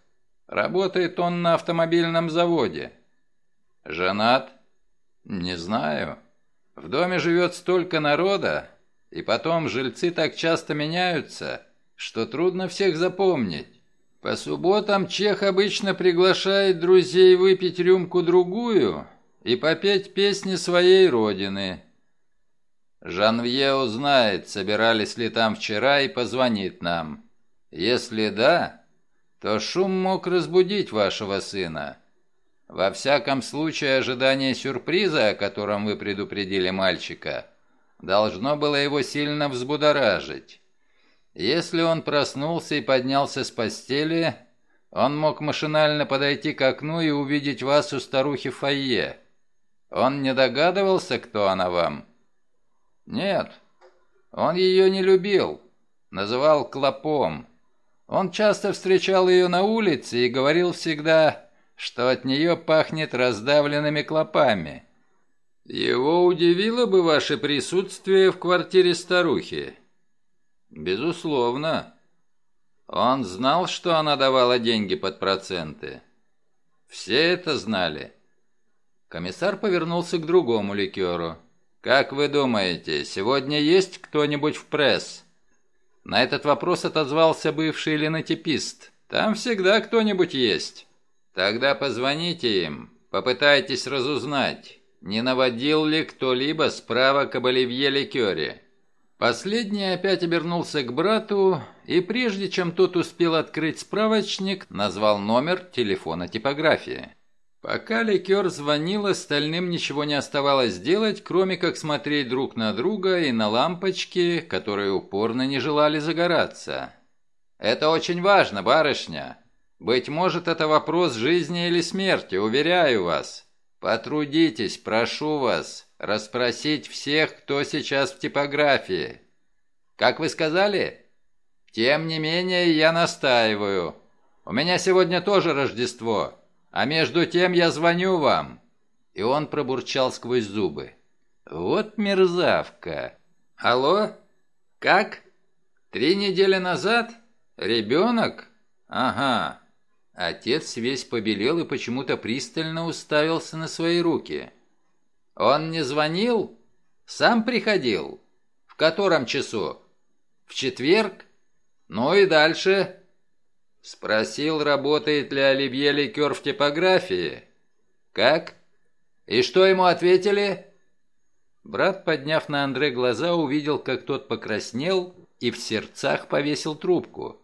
Работает он на автомобильном заводе. Женат? Не знаю. В доме живет столько народа, и потом жильцы так часто меняются, что трудно всех запомнить. По субботам Чех обычно приглашает друзей выпить рюмку-другую и попеть песни своей родины. Жанвье узнает, собирались ли там вчера, и позвонит нам. Если да, то шум мог разбудить вашего сына. Во всяком случае, ожидание сюрприза, о котором вы предупредили мальчика, должно было его сильно взбудоражить. Если он проснулся и поднялся с постели, он мог машинально подойти к окну и увидеть вас у старухи в фойе. Он не догадывался, кто она вам? Нет, он ее не любил, называл клопом. Он часто встречал ее на улице и говорил всегда, что от нее пахнет раздавленными клопами. Его удивило бы ваше присутствие в квартире старухи. «Безусловно. Он знал, что она давала деньги под проценты. Все это знали». Комиссар повернулся к другому ликеру. «Как вы думаете, сегодня есть кто-нибудь в пресс?» На этот вопрос отозвался бывший линотипист. «Там всегда кто-нибудь есть. Тогда позвоните им, попытайтесь разузнать, не наводил ли кто-либо справок об Оливье Ликере. Последний опять обернулся к брату и, прежде чем тот успел открыть справочник, назвал номер телефона типографии. Пока ликер звонил, остальным ничего не оставалось делать, кроме как смотреть друг на друга и на лампочки, которые упорно не желали загораться. «Это очень важно, барышня. Быть может, это вопрос жизни или смерти, уверяю вас. Потрудитесь, прошу вас, расспросить всех, кто сейчас в типографии. Как вы сказали? Тем не менее, я настаиваю. У меня сегодня тоже Рождество, а между тем я звоню вам». И он пробурчал сквозь зубы. «Вот мерзавка! Алло? Как? Три недели назад? Ребенок? Ага». Отец весь побелел и почему-то пристально уставился на свои руки. «Он не звонил? Сам приходил? В котором часу? В четверг? Ну и дальше?» Спросил, работает ли Оливье Ликер в типографии. «Как? И что ему ответили?» Брат, подняв на Андре глаза, увидел, как тот покраснел и в сердцах повесил трубку.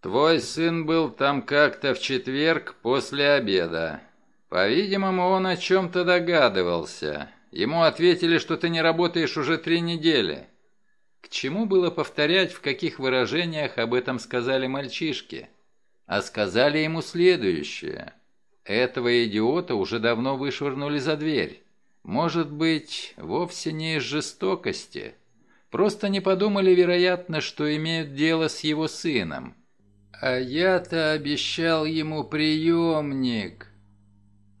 «Твой сын был там как-то в четверг после обеда. По-видимому, он о чем-то догадывался. Ему ответили, что ты не работаешь уже три недели. К чему было повторять, в каких выражениях об этом сказали мальчишки? А сказали ему следующее. Этого идиота уже давно вышвырнули за дверь. Может быть, вовсе не из жестокости. Просто не подумали, вероятно, что имеют дело с его сыном. А я-то обещал ему приемник.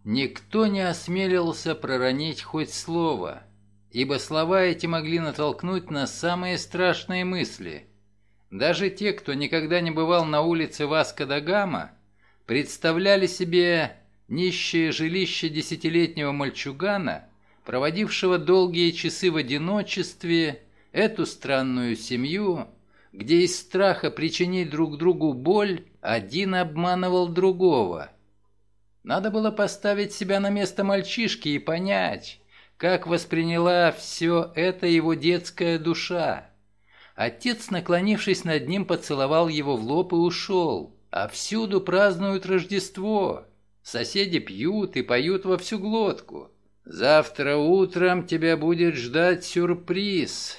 Никто не осмелился проронить хоть слово, ибо слова эти могли натолкнуть на самые страшные мысли. Даже те, кто никогда не бывал на улице Васка-да-Гама, представляли себе нищее жилище десятилетнего мальчугана, проводившего долгие часы в одиночестве, эту странную семью, где из страха причинить друг другу боль один обманывал другого – надо было поставить себя на место мальчишки и понять, как восприняла все это его детская душа. Отец, наклонившись над ним, поцеловал его в лоб и ушел. А всюду празднуют Рождество. Соседи пьют и поют во всю глотку. Завтра утром тебя будет ждать сюрприз.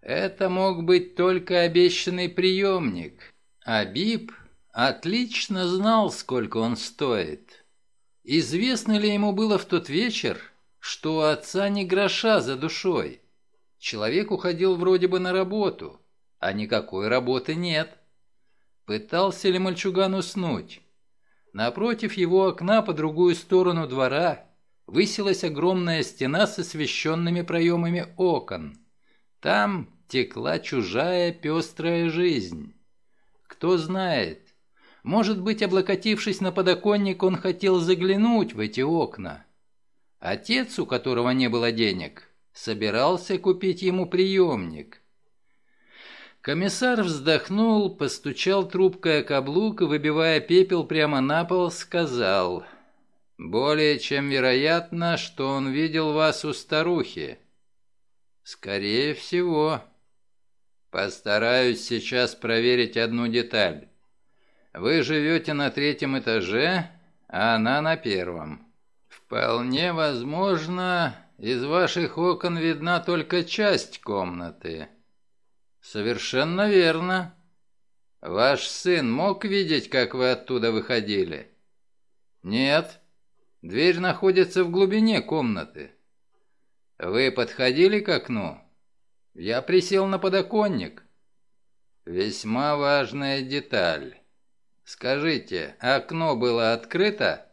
Это мог быть только обещанный приемник. А Бип отлично знал, сколько он стоит. Известно ли ему было в тот вечер, что у отца не гроша за душой? Человек уходил вроде бы на работу, а никакой работы нет. Пытался ли мальчуган уснуть? Напротив его окна по другую сторону двора высилась огромная стена с освещенными проемами окон. Там текла чужая пестрая жизнь. Кто знает, может быть, облокотившись на подоконник, он хотел заглянуть в эти окна. Отец, у которого не было денег, собирался купить ему приемник. Комиссар вздохнул, постучал трубкой о каблук выбивая пепел прямо на пол, сказал, «Более чем вероятно, что он видел вас у старухи». «Скорее всего». «Постараюсь сейчас проверить одну деталь. Вы живете на третьем этаже, а она на первом. Вполне возможно, из ваших окон видна только часть комнаты». «Совершенно верно. Ваш сын мог видеть, как вы оттуда выходили?» «Нет. Дверь находится в глубине комнаты». «Вы подходили к окну?» «Я присел на подоконник». «Весьма важная деталь. Скажите, окно было открыто?»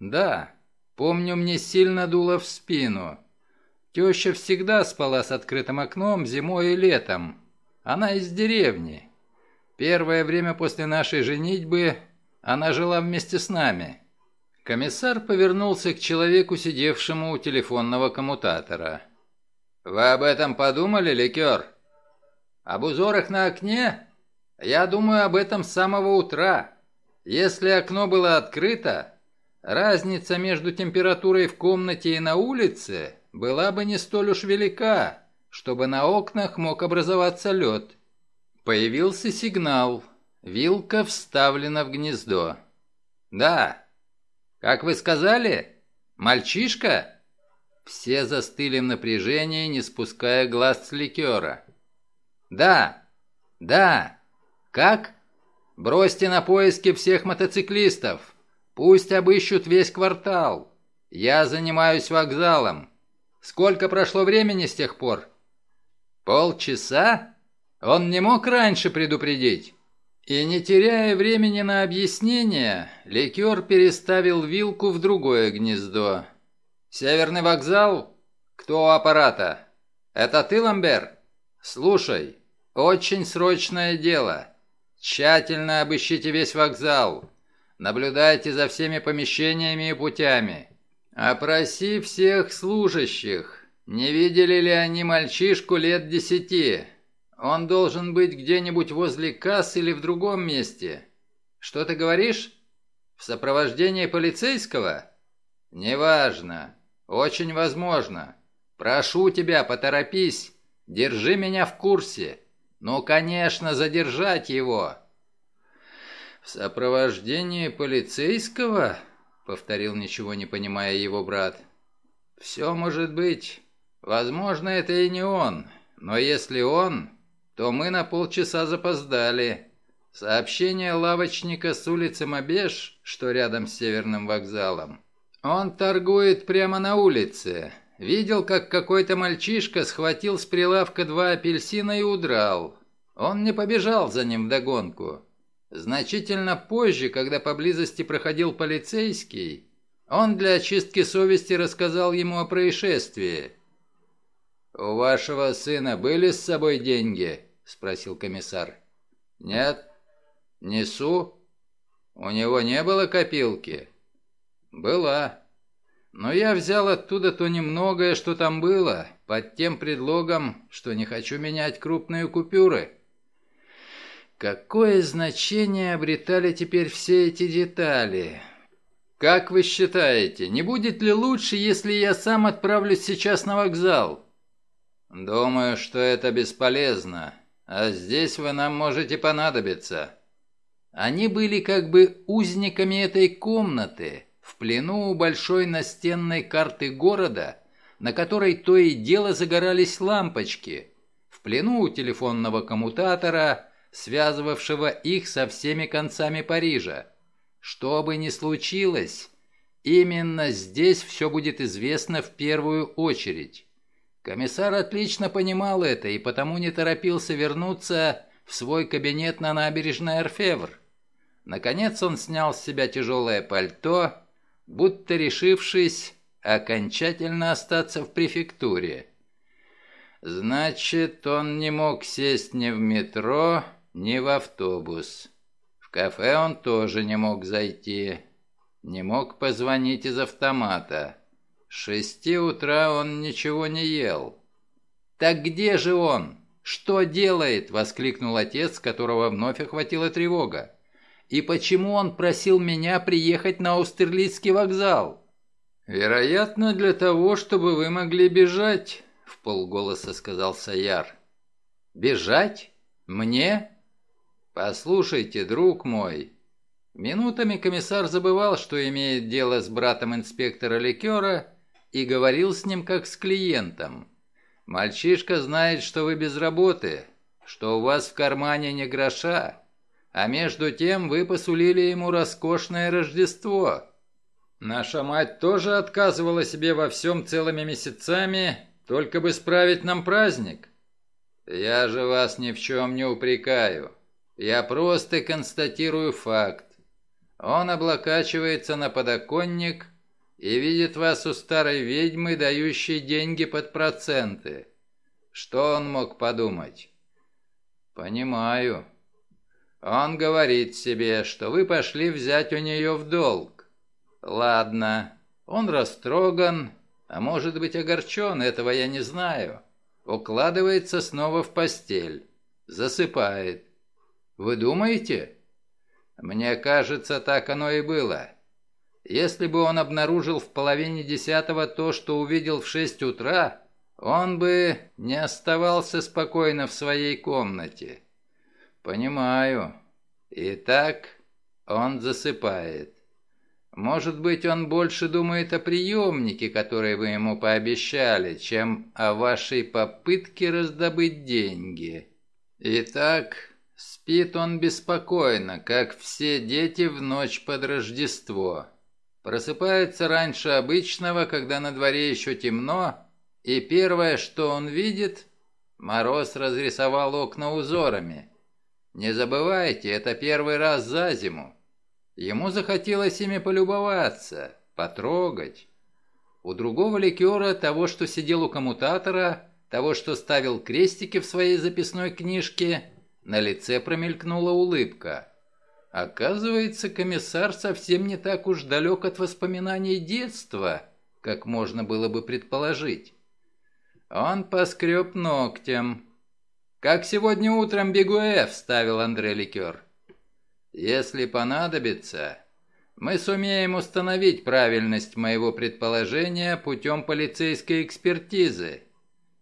«Да. Помню, мне сильно дуло в спину. Теща всегда спала с открытым окном зимой и летом. Она из деревни. Первое время после нашей женитьбы она жила вместе с нами. Комиссар повернулся к человеку, сидевшему у телефонного коммутатора. «Вы об этом подумали, ликер?» «Об узорах на окне? Я думаю об этом с самого утра. Если окно было открыто, разница между температурой в комнате и на улице была бы не столь уж велика, чтобы на окнах мог образоваться лед. Появился сигнал. Вилка вставлена в гнездо. «Да. Как вы сказали? Мальчишка?» Все застыли в напряжении, не спуская глаз с ликера. «Да. Да. Как? Бросьте на поиски всех мотоциклистов. Пусть обыщут весь квартал. Я занимаюсь вокзалом. Сколько прошло времени с тех пор? Полчаса? Он не мог раньше предупредить? И не теряя времени на объяснение, ликер переставил вилку в другое гнездо. «Северный вокзал? Кто у аппарата? Это ты, Ламбер? Слушай, очень срочное дело. Тщательно обыщите весь вокзал. Наблюдайте за всеми помещениями и путями. Опроси всех служащих. Не видели ли они мальчишку лет десяти? Он должен быть где-нибудь возле касс или в другом месте. Что ты говоришь? В сопровождении полицейского? Неважно. Очень возможно. Прошу тебя, поторопись. Держи меня в курсе. Ну, конечно, задержать его. В сопровождении полицейского? повторил ничего не понимая его брат. «Все может быть. Возможно, это и не он. Но если он, то мы на полчаса запоздали. Сообщение лавочника с улицы Мабеш, что рядом с Северным вокзалом. Он торгует прямо на улице. Видел, как какой-то мальчишка схватил с прилавка два апельсина и удрал. Он не побежал за ним вдогонку. Значительно позже, когда поблизости проходил полицейский, он для очистки совести рассказал ему о происшествии. «У вашего сына были с собой деньги?» – спросил комиссар. «Нет. Несу. У него не было копилки?» «Была. Но я взял оттуда то немногое, что там было, под тем предлогом, что не хочу менять крупные купюры». Какое значение обретали теперь все эти детали? Как вы считаете, не будет ли лучше, если я сам отправлюсь сейчас на вокзал? Думаю, что это бесполезно, а здесь вы нам можете понадобиться. Они были как бы узниками этой комнаты, в плену у большой настенной карты города, на которой то и дело загорались лампочки, в плену у телефонного коммутатора – связывавшего их со всеми концами Парижа. Что бы ни случилось, именно здесь все будет известно в первую очередь. Комиссар отлично понимал это и потому не торопился вернуться в свой кабинет на набережной Орфевр. Наконец он снял с себя тяжелое пальто, будто решившись, окончательно остаться в префектуре. Значит, он не мог сесть ни в метро, ни в автобус. В кафе он тоже не мог зайти. Не мог позвонить из автомата. С шести утра он ничего не ел. «Так где же он? Что делает?» — воскликнул отец, которого вновь охватила тревога. «И почему он просил меня приехать на Аустерлицкий вокзал?» «Вероятно, для того, чтобы вы могли бежать», — в полголоса сказал Саяр. «Бежать? Мне?» «Послушайте, друг мой». Минутами комиссар забывал, что имеет дело с братом инспектора ликера, и говорил с ним как с клиентом. «Мальчишка знает, что вы без работы, что у вас в кармане не гроша, а между тем вы посулили ему роскошное Рождество». Наша мать тоже отказывала себе во всем целыми месяцами, только бы справить нам праздник. Я же вас ни в чем не упрекаю. Я просто констатирую факт. Он облокачивается на подоконник и видит вас у старой ведьмы, дающей деньги под проценты. Что он мог подумать? Понимаю. Он говорит себе, что вы пошли взять у нее в долг. Ладно, он растроган, а может быть огорчен, этого я не знаю. Укладывается снова в постель, засыпает. Вы думаете? Мне кажется, так оно и было. Если бы он обнаружил в половине десятого то, что увидел в шесть утра, он бы не оставался спокойно в своей комнате. Понимаю. Итак, он засыпает. Может быть, он больше думает о приемнике, который вы ему пообещали, чем о вашей попытке раздобыть деньги. Итак, спит он беспокойно, как все дети в ночь под Рождество. Просыпается раньше обычного, когда на дворе еще темно, и первое, что он видит, мороз разрисовал окна узорами. Не забывайте, это первый раз за зиму. Ему захотелось ими полюбоваться, потрогать. У другого ликера, того, что сидел у коммутатора, того, что ставил крестики в своей записной книжке, на лице промелькнула улыбка. Оказывается, комиссар совсем не так уж далек от воспоминаний детства, как можно было бы предположить. Он поскреб ногтем. «Как сегодня утром Бегуэ», — вставил Андре Ликер. Если понадобится, мы сумеем установить правильность моего предположения путем полицейской экспертизы,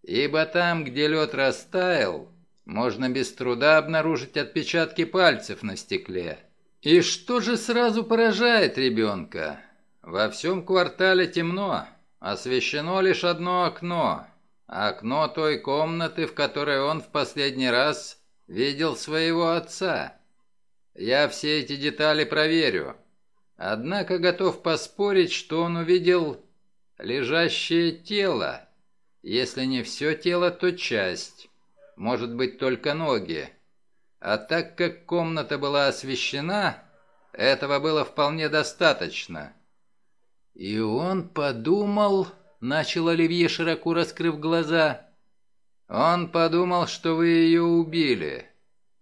ибо там, где лед растаял, можно без труда обнаружить отпечатки пальцев на стекле. И что же сразу поражает ребенка? Во всем квартале темно, освещено лишь одно окно, окно той комнаты, в которой он в последний раз видел своего отца. Я все эти детали проверю. Однако готов поспорить, что он увидел лежащее тело. Если не все тело, то часть. Может быть, только ноги. А так как комната была освещена, этого было вполне достаточно. И он подумал, начал Оливье, широко раскрыв глаза. Он подумал, что вы ее убили.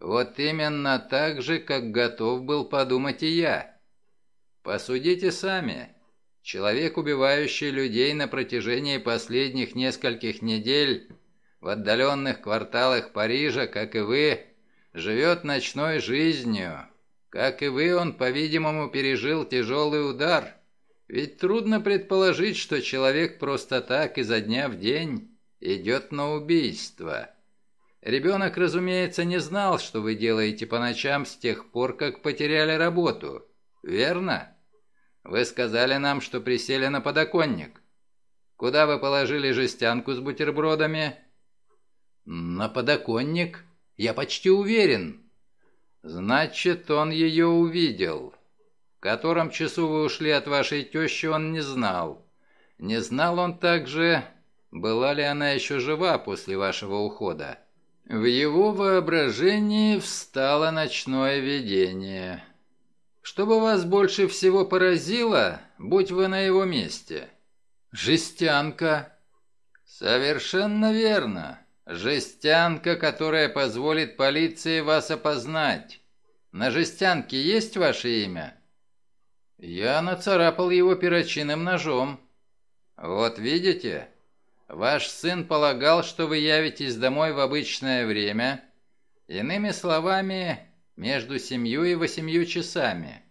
Вот именно так же, как готов был подумать и я. Посудите сами. Человек, убивающий людей на протяжении последних нескольких недель в отдаленных кварталах Парижа, как и вы, живет ночной жизнью. Как и вы, он, по-видимому, пережил тяжелый удар. Ведь трудно предположить, что человек просто так изо дня в день идет на убийство. Ребенок, разумеется, не знал, что вы делаете по ночам с тех пор, как потеряли работу. Верно? Вы сказали нам, что присели на подоконник. Куда вы положили жестянку с бутербродами? На подоконник? Я почти уверен. Значит, он ее увидел. В котором часу вы ушли от вашей тещи, он не знал. Не знал он также, была ли она еще жива после вашего ухода. В его воображении встало ночное видение. Что бы вас больше всего поразило, будь вы на его месте? «Жестянка». «Совершенно верно. Жестянка, которая позволит полиции вас опознать. На жестянке есть ваше имя?» «Я нацарапал его перочинным ножом». «Вот видите, ваш сын полагал, что вы явитесь домой в обычное время. Иными словами, между семью и восемью часами.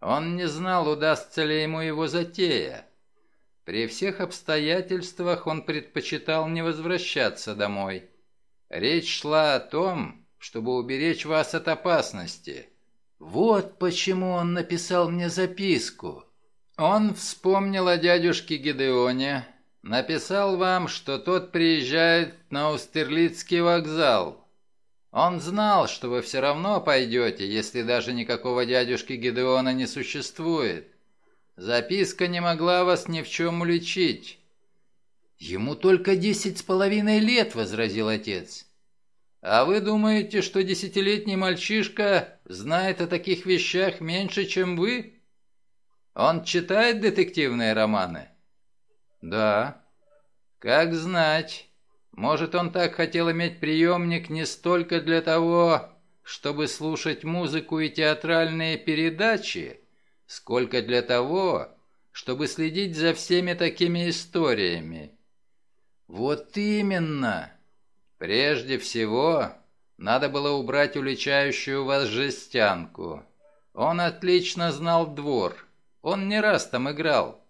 Он не знал, удастся ли ему его затея. При всех обстоятельствах он предпочитал не возвращаться домой. Речь шла о том, чтобы уберечь вас от опасности. Вот почему он написал мне записку. Он вспомнил о дядюшке Гидеоне, написал вам, что тот приезжает на Устерлицкий вокзал. Он знал, что вы все равно пойдете, если даже никакого дядюшки Гидеона не существует. Записка не могла вас ни в чем уличить». «Ему только десять с половиной лет», — возразил отец. «А вы думаете, что десятилетний мальчишка знает о таких вещах меньше, чем вы? Он читает детективные романы?» «Да». «Как знать. Может, он так хотел иметь приемник не столько для того, чтобы слушать музыку и театральные передачи, сколько для того, чтобы следить за всеми такими историями. Вот именно. Прежде всего, надо было убрать уличающую вас жестянку. Он отлично знал двор. Он не раз там играл.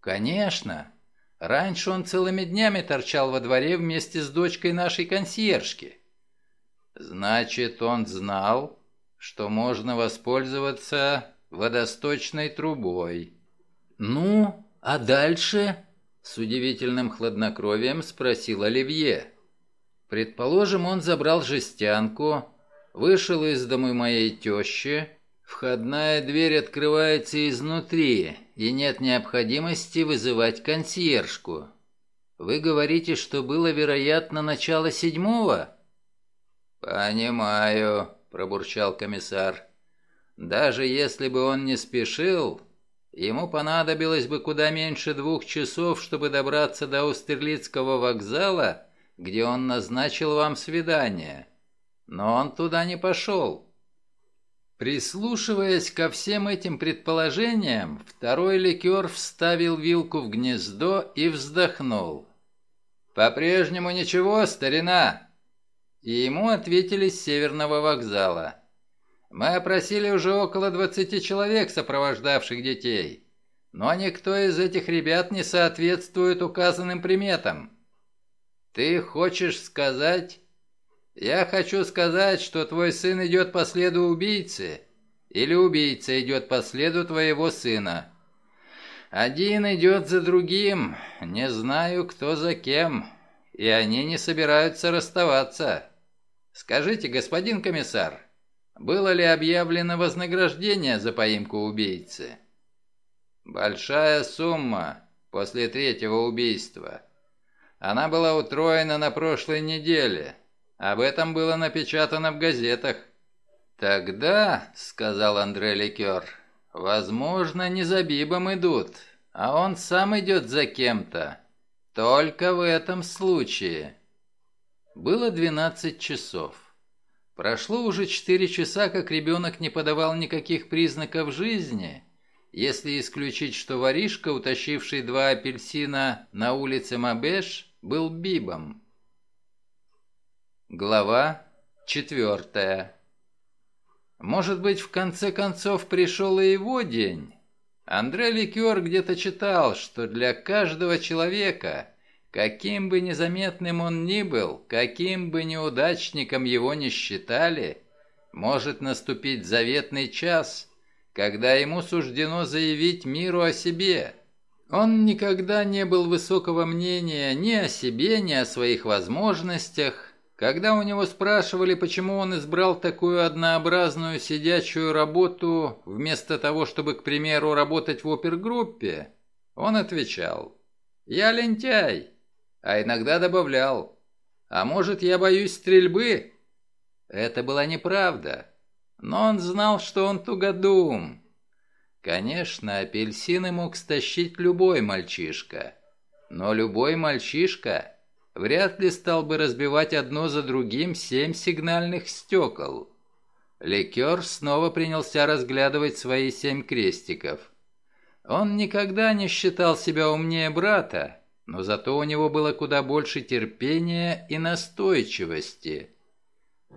Конечно. Раньше он целыми днями торчал во дворе вместе с дочкой нашей консьержки. Значит, он знал, что можно воспользоваться водосточной трубой. «Ну, а дальше?» — с удивительным хладнокровием спросил Оливье. «Предположим, он забрал жестянку, вышел из дому моей тещи, входная дверь открывается изнутри, и нет необходимости вызывать консьержку. Вы говорите, что было, вероятно, начало седьмого?» «Понимаю», — пробурчал комиссар. Даже если бы он не спешил, ему понадобилось бы куда меньше двух часов, чтобы добраться до Устерлицкого вокзала, где он назначил вам свидание. Но он туда не пошел. Прислушиваясь ко всем этим предположениям, второй ликер вставил вилку в гнездо и вздохнул. «По-прежнему ничего, старина!» И ему ответили с северного вокзала. Мы опросили уже около 20 человек, сопровождавших детей. Но никто из этих ребят не соответствует указанным приметам. Ты хочешь сказать... Я хочу сказать, что твой сын идет по следу убийцы, или убийца идет по следу твоего сына. Один идет за другим, не знаю, кто за кем, и они не собираются расставаться. Скажите, господин комиссар, было ли объявлено вознаграждение за поимку убийцы? Большая сумма после третьего убийства. Она была утроена на прошлой неделе. Об этом было напечатано в газетах. «Тогда», — сказал Андре Ликер, — «возможно, не за Бибом идут, а он сам идет за кем-то. Только в этом случае». Было двенадцать часов. Прошло уже четыре часа, как ребенок не подавал никаких признаков жизни, если исключить, что воришка, утащивший два апельсина на улице Мабеш, был Бибом. Глава четвертая. Может быть, в конце концов пришел и его день? Андре Ликер где-то читал, что для каждого человека Каким бы незаметным он ни был, каким бы неудачником его ни считали, может наступить заветный час, когда ему суждено заявить миру о себе. Он никогда не был высокого мнения ни о себе, ни о своих возможностях. Когда у него спрашивали, почему он избрал такую однообразную сидячую работу, вместо того, чтобы, к примеру, работать в опергруппе, он отвечал «Я лентяй» а иногда добавлял «А может, я боюсь стрельбы?» Это была неправда, но он знал, что он тугодум. Конечно, апельсины мог стащить любой мальчишка. Но любой мальчишка вряд ли стал бы разбивать одно за другим семь сигнальных стекол. Ликер снова принялся разглядывать свои семь крестиков. Он никогда не считал себя умнее брата, но зато у него было куда больше терпения и настойчивости.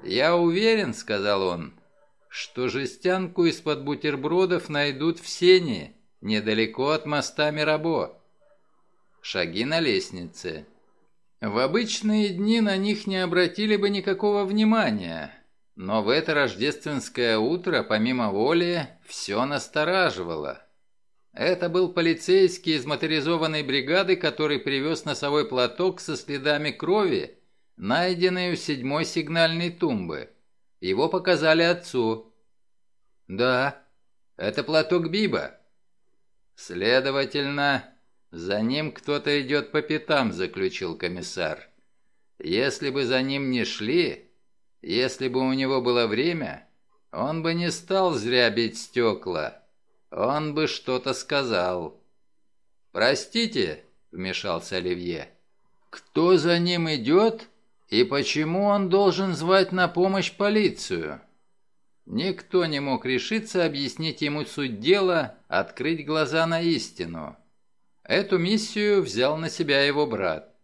«Я уверен», — сказал он, — «что жестянку из-под бутербродов найдут в сене, недалеко от моста Мирабо». Шаги на лестнице. В обычные дни на них не обратили бы никакого внимания, но в это рождественское утро, помимо воли, все настораживало. Это был полицейский из моторизованной бригады, который привез носовой платок со следами крови, найденный у седьмой сигнальной тумбы. Его показали отцу. «Да, это платок Биба». «Следовательно, за ним кто-то идет по пятам», — заключил комиссар. «Если бы за ним не шли, если бы у него было время, он бы не стал зря бить стекла. Он бы что-то сказал. «Простите», — вмешался Оливье, — «кто за ним идет и почему он должен звать на помощь полицию?» Никто не мог решиться объяснить ему суть дела, открыть глаза на истину. Эту миссию взял на себя его брат.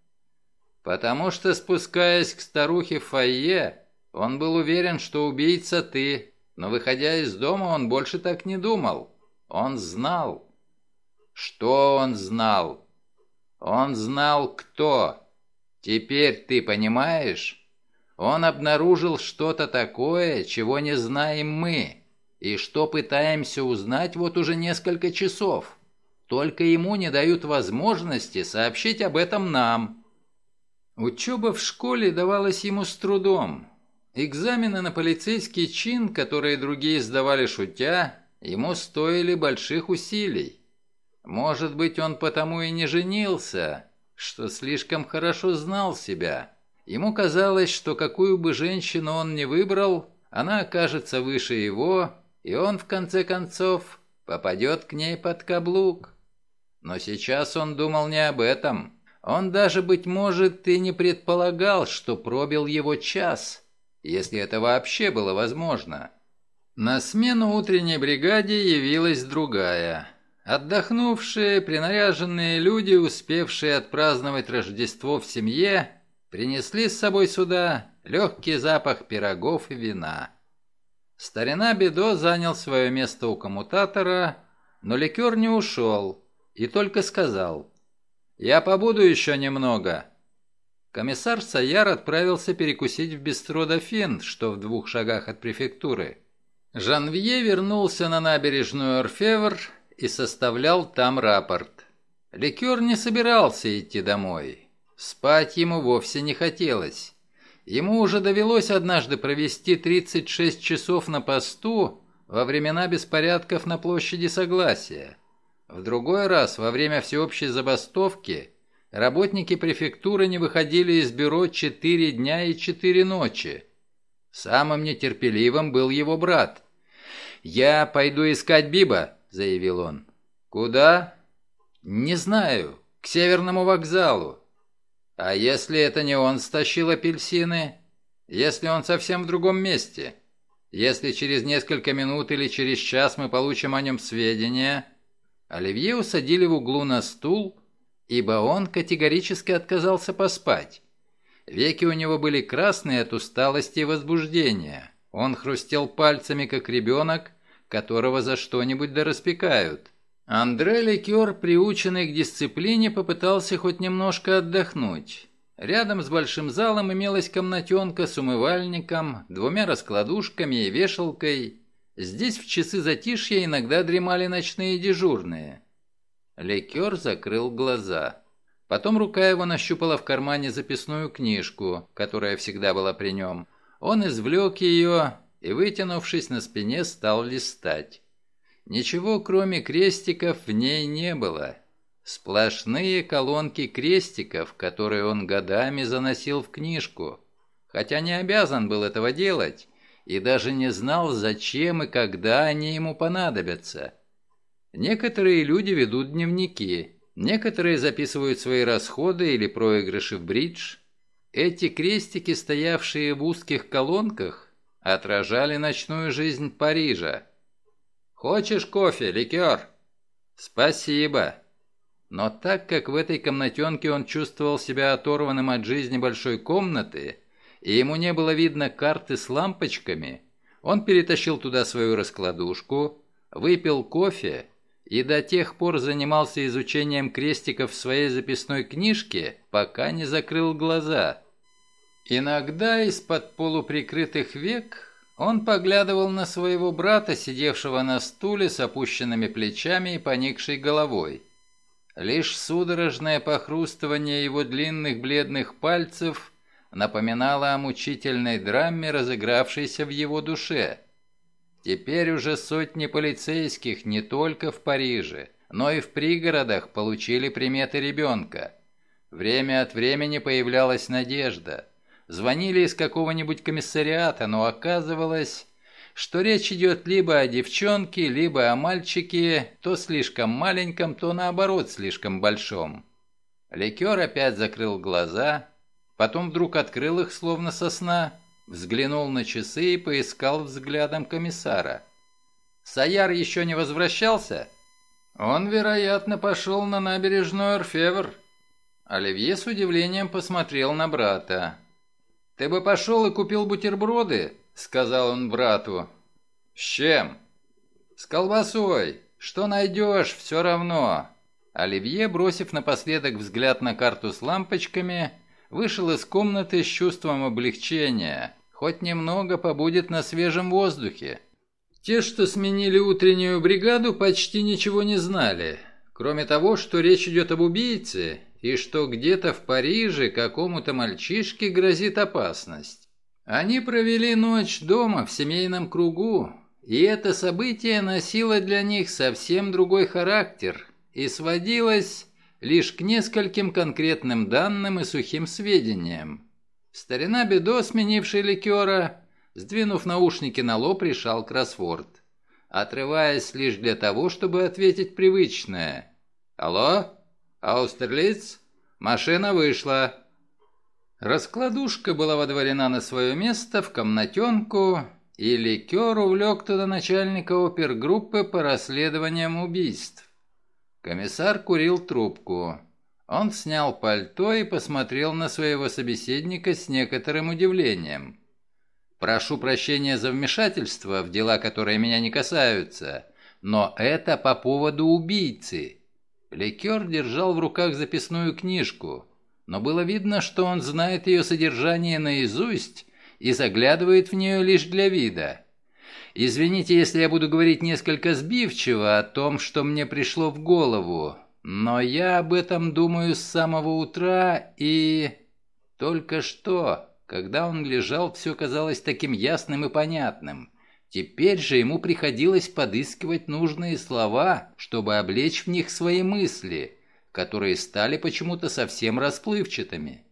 Потому что, спускаясь к старухе в фойе, он был уверен, что убийца ты, но, выходя из дома, он больше так не думал. Он знал. Что он знал? Он знал, кто. Теперь ты понимаешь? Он обнаружил что-то такое, чего не знаем мы, и что пытаемся узнать вот уже несколько часов. Только ему не дают возможности сообщить об этом нам. Учеба в школе давалась ему с трудом. Экзамены на полицейский чин, которые другие сдавали шутя, ему стоили больших усилий. Может быть, он потому и не женился, что слишком хорошо знал себя. Ему казалось, что какую бы женщину он ни выбрал, она окажется выше его, и он, в конце концов, попадет к ней под каблук. Но сейчас он думал не об этом. Он даже, быть может, и не предполагал, что пробил его час – если это вообще было возможно. На смену утренней бригаде явилась другая. Отдохнувшие, принаряженные люди, успевшие отпраздновать Рождество в семье, принесли с собой сюда легкий запах пирогов и вина. Старина Бедо занял свое место у коммутатора, но ликер не ушел и только сказал «Я побуду еще немного, Комиссар Саяр отправился перекусить в бистро «Дофин», что в двух шагах от префектуры. Жанвье вернулся на набережную Орфевр и составлял там рапорт. Ликер не собирался идти домой. Спать ему вовсе не хотелось. Ему уже довелось однажды провести 36 часов на посту во времена беспорядков на площади Согласия. В другой раз, во время всеобщей забастовки, Работники префектуры не выходили из бюро четыре дня и четыре ночи. Самым нетерпеливым был его брат. «Я пойду искать Биба», — заявил он. «Куда?» «Не знаю. К северному вокзалу». «А если это не он стащил апельсины? Если он совсем в другом месте? Если через несколько минут или через час мы получим о нем сведения?» Оливье усадили в углу на стул ибо он категорически отказался поспать. Веки у него были красные от усталости и возбуждения. Он хрустел пальцами, как ребенок, которого за что-нибудь да распекают. Андре Ликер, приученный к дисциплине, попытался хоть немножко отдохнуть. Рядом с большим залом имелась комнатенка с умывальником, двумя раскладушками и вешалкой. Здесь в часы затишья иногда дремали ночные дежурные. Ликер закрыл глаза. Потом рука его нащупала в кармане записную книжку, которая всегда была при нем. Он извлек ее и, вытянувшись на спине, стал листать. Ничего, кроме крестиков, в ней не было. Сплошные колонки крестиков, которые он годами заносил в книжку. Хотя не обязан был этого делать и даже не знал, зачем и когда они ему понадобятся. Некоторые люди ведут дневники, некоторые записывают свои расходы или проигрыши в бридж. Эти крестики, стоявшие в узких колонках, отражали ночную жизнь Парижа. «Хочешь кофе, ликер?» «Спасибо». Но так как в этой комнатенке он чувствовал себя оторванным от жизни большой комнаты, и ему не было видно карты с лампочками, он перетащил туда свою раскладушку, выпил кофе и до тех пор занимался изучением крестиков в своей записной книжке, пока не закрыл глаза. Иногда из-под полуприкрытых век он поглядывал на своего брата, сидевшего на стуле с опущенными плечами и поникшей головой. Лишь судорожное похрустывание его длинных бледных пальцев напоминало о мучительной драме, разыгравшейся в его душе. Теперь уже сотни полицейских не только в Париже, но и в пригородах получили приметы ребенка. Время от времени появлялась надежда. Звонили из какого-нибудь комиссариата, но оказывалось, что речь идет либо о девчонке, либо о мальчике, то слишком маленьком, то наоборот слишком большом. Ликер опять закрыл глаза, потом вдруг открыл их словно со сна, взглянул на часы и поискал взглядом комиссара. «Саяр еще не возвращался?» «Он, вероятно, пошел на набережную Орфевр». Оливье с удивлением посмотрел на брата. «Ты бы пошел и купил бутерброды?» — сказал он брату. «С чем?» «С колбасой. Что найдешь, все равно». Оливье, бросив напоследок взгляд на карту с лампочками, вышел из комнаты с чувством облегчения. Хоть немного побудет на свежем воздухе. Те, что сменили утреннюю бригаду, почти ничего не знали. Кроме того, что речь идет об убийце, и что где-то в Париже какому-то мальчишке грозит опасность. Они провели ночь дома в семейном кругу, и это событие носило для них совсем другой характер и сводилось лишь к нескольким конкретным данным и сухим сведениям. Старина Бедо, сменивший ликера, сдвинув наушники на лоб, решал кроссворд, отрываясь лишь для того, чтобы ответить привычное. «Алло? Аустерлиц? Машина вышла. Раскладушка была водворена на свое место в комнатенку, и ликер увлек туда начальника опергруппы по расследованиям убийств. Комиссар курил трубку. Он снял пальто и посмотрел на своего собеседника с некоторым удивлением. «Прошу прощения за вмешательство в дела, которые меня не касаются, но это по поводу убийцы». Ликер держал в руках записную книжку – но было видно, что он знает ее содержание наизусть и заглядывает в нее лишь для вида. Извините, если я буду говорить несколько сбивчиво о том, что мне пришло в голову, но я об этом думаю с самого утра и... Только что, когда он лежал, все казалось таким ясным и понятным. Теперь же ему приходилось подыскивать нужные слова, чтобы облечь в них свои мысли – которые стали почему-то совсем расплывчатыми.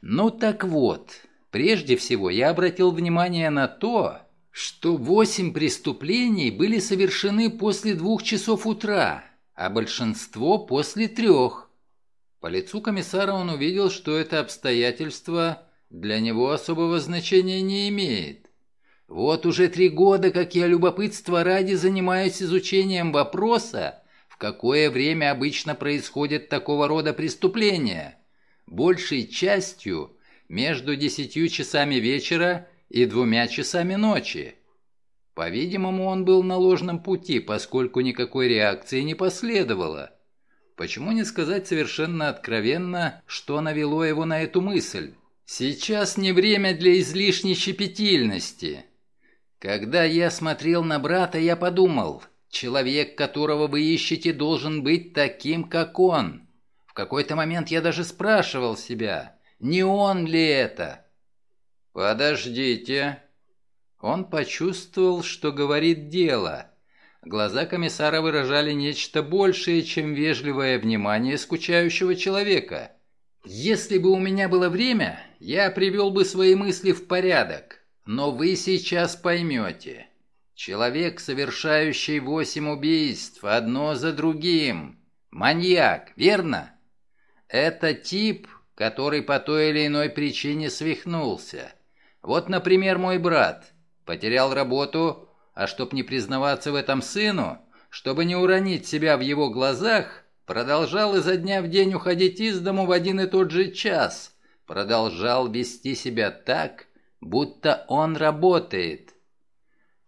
Ну так вот, прежде всего я обратил внимание на то, что восемь преступлений были совершены после двух часов утра, а большинство после трех. По лицу комиссара он увидел, что это обстоятельство для него особого значения не имеет. Вот уже три года, как я любопытство ради занимаюсь изучением вопроса, какое время обычно происходят такого рода преступления? Большей частью между десятью часами вечера и двумя часами ночи. По-видимому, он был на ложном пути, поскольку никакой реакции не последовало. Почему не сказать совершенно откровенно, что навело его на эту мысль? Сейчас не время для излишней щепетильности. Когда я смотрел на брата, я подумал – Человек, которого вы ищете, должен быть таким, как он. В какой-то момент я даже спрашивал себя, не он ли это? Подождите. Он почувствовал, что говорит дело. Глаза комиссара выражали нечто большее, чем вежливое внимание скучающего человека. «Если бы у меня было время, я привел бы свои мысли в порядок, но вы сейчас поймете. Человек, совершающий восемь убийств, одно за другим. Маньяк, верно? Это тип, который по той или иной причине свихнулся. Вот, например, мой брат. Потерял работу, а чтоб не признаваться в этом сыну, чтобы не уронить себя в его глазах, продолжал изо дня в день уходить из дому в один и тот же час, продолжал вести себя так, будто он работает.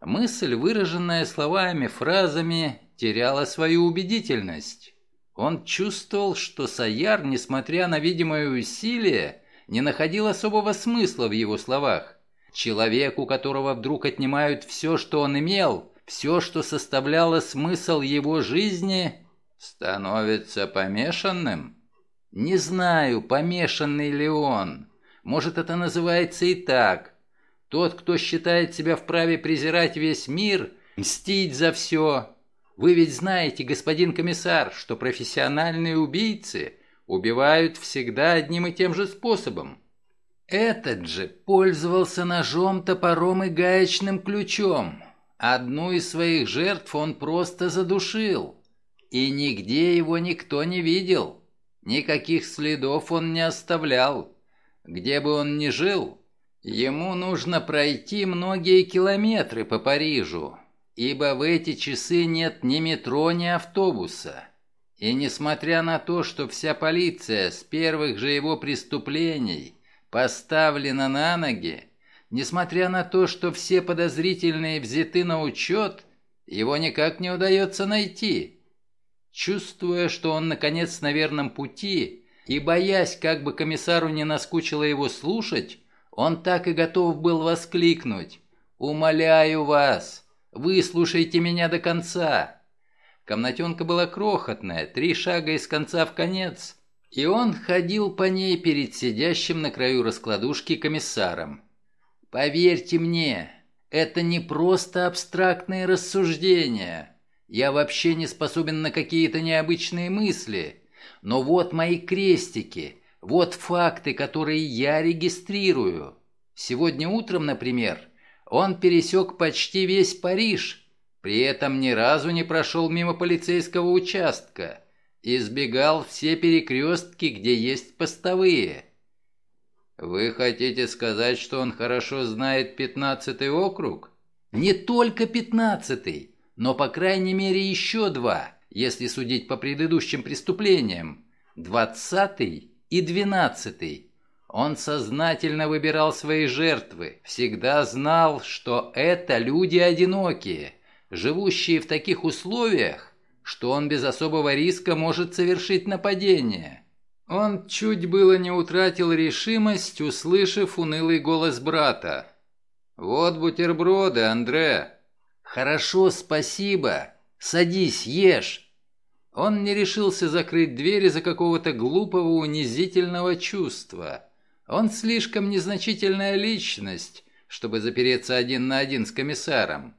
Мысль, выраженная словами, фразами, теряла свою убедительность. Он чувствовал, что Саяр, несмотря на видимое усилие, не находил особого смысла в его словах. Человек, у которого вдруг отнимают все, что он имел, все, что составляло смысл его жизни, становится помешанным? Не знаю, помешанный ли он. Может, это называется и так. Тот, кто считает себя вправе презирать весь мир, мстить за все, вы ведь знаете, господин комиссар, что профессиональные убийцы убивают всегда одним и тем же способом. Этот же пользовался ножом, топором и гаечным ключом. Одну из своих жертв он просто задушил. И нигде его никто не видел. Никаких следов он не оставлял. Где бы он ни жил, ему нужно пройти многие километры по Парижу, ибо в эти часы нет ни метро, ни автобуса. И несмотря на то, что вся полиция с первых же его преступлений поставлена на ноги, несмотря на то, что все подозрительные взяты на учет, его никак не удается найти. Чувствуя, что он наконец на верном пути, и боясь, как бы комиссару не наскучило его слушать, он так и готов был воскликнуть «Умоляю вас, Выслушайте меня до конца!» Комнатенка была крохотная, три шага из конца в конец, и он ходил по ней перед сидящим на краю раскладушки комиссаром. «Поверьте мне, это не просто абстрактные рассуждения. Я вообще не способен на какие-то необычные мысли. Но вот мои крестики, вот факты, которые я регистрирую. Сегодня утром, например, он пересек почти весь Париж, при этом ни разу не прошел мимо полицейского участка, избегал все перекрестки, где есть постовые. Вы хотите сказать, что он хорошо знает пятнадцатый округ? Не только пятнадцатый, но по крайней мере еще два, если судить по предыдущим преступлениям. Двадцатый и двенадцатый. Он сознательно выбирал свои жертвы, всегда знал, что это люди одинокие, живущие в таких условиях, что он без особого риска может совершить нападение. Он чуть было не утратил решимость, услышав унылый голос брата. «Вот бутерброды, Андре». «Хорошо, спасибо. Садись, ешь». Он не решился закрыть дверь из-за какого-то глупого унизительного чувства. Он слишком незначительная личность, чтобы запереться один на один с комиссаром.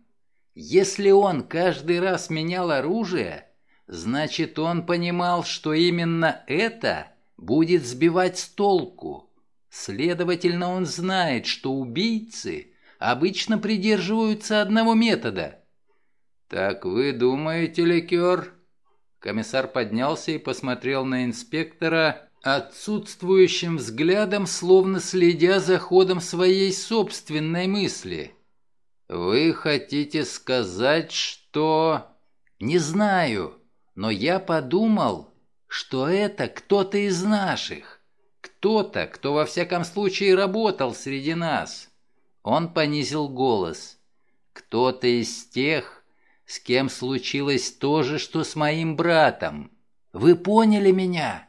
Если он каждый раз менял оружие, значит он понимал, что именно это будет сбивать с толку. Следовательно, он знает, что убийцы обычно придерживаются одного метода. «Так вы думаете, ликер?» Комиссар поднялся и посмотрел на инспектора, отсутствующим взглядом, словно следя за ходом своей собственной мысли. «Вы хотите сказать, что...» «Не знаю, но я подумал, что это кто-то из наших, кто-то, кто во всяком случае работал среди нас». Он понизил голос. «Кто-то из тех, с кем случилось то же, что с моим братом. Вы поняли меня?»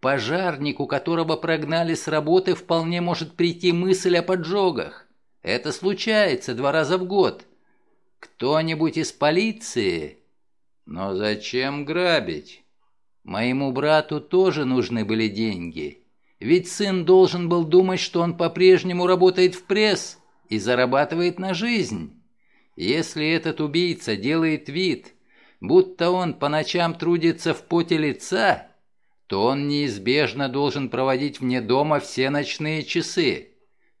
Пожарник, у которого прогнали с работы, вполне может прийти мысль о поджогах. Это случается два раза в год. Кто-нибудь из полиции? Но зачем грабить? Моему брату тоже нужны были деньги. Ведь сын должен был думать, что он по-прежнему работает в пресс и зарабатывает на жизнь. Если этот убийца делает вид, будто он по ночам трудится в поте лица, то он неизбежно должен проводить вне дома все ночные часы.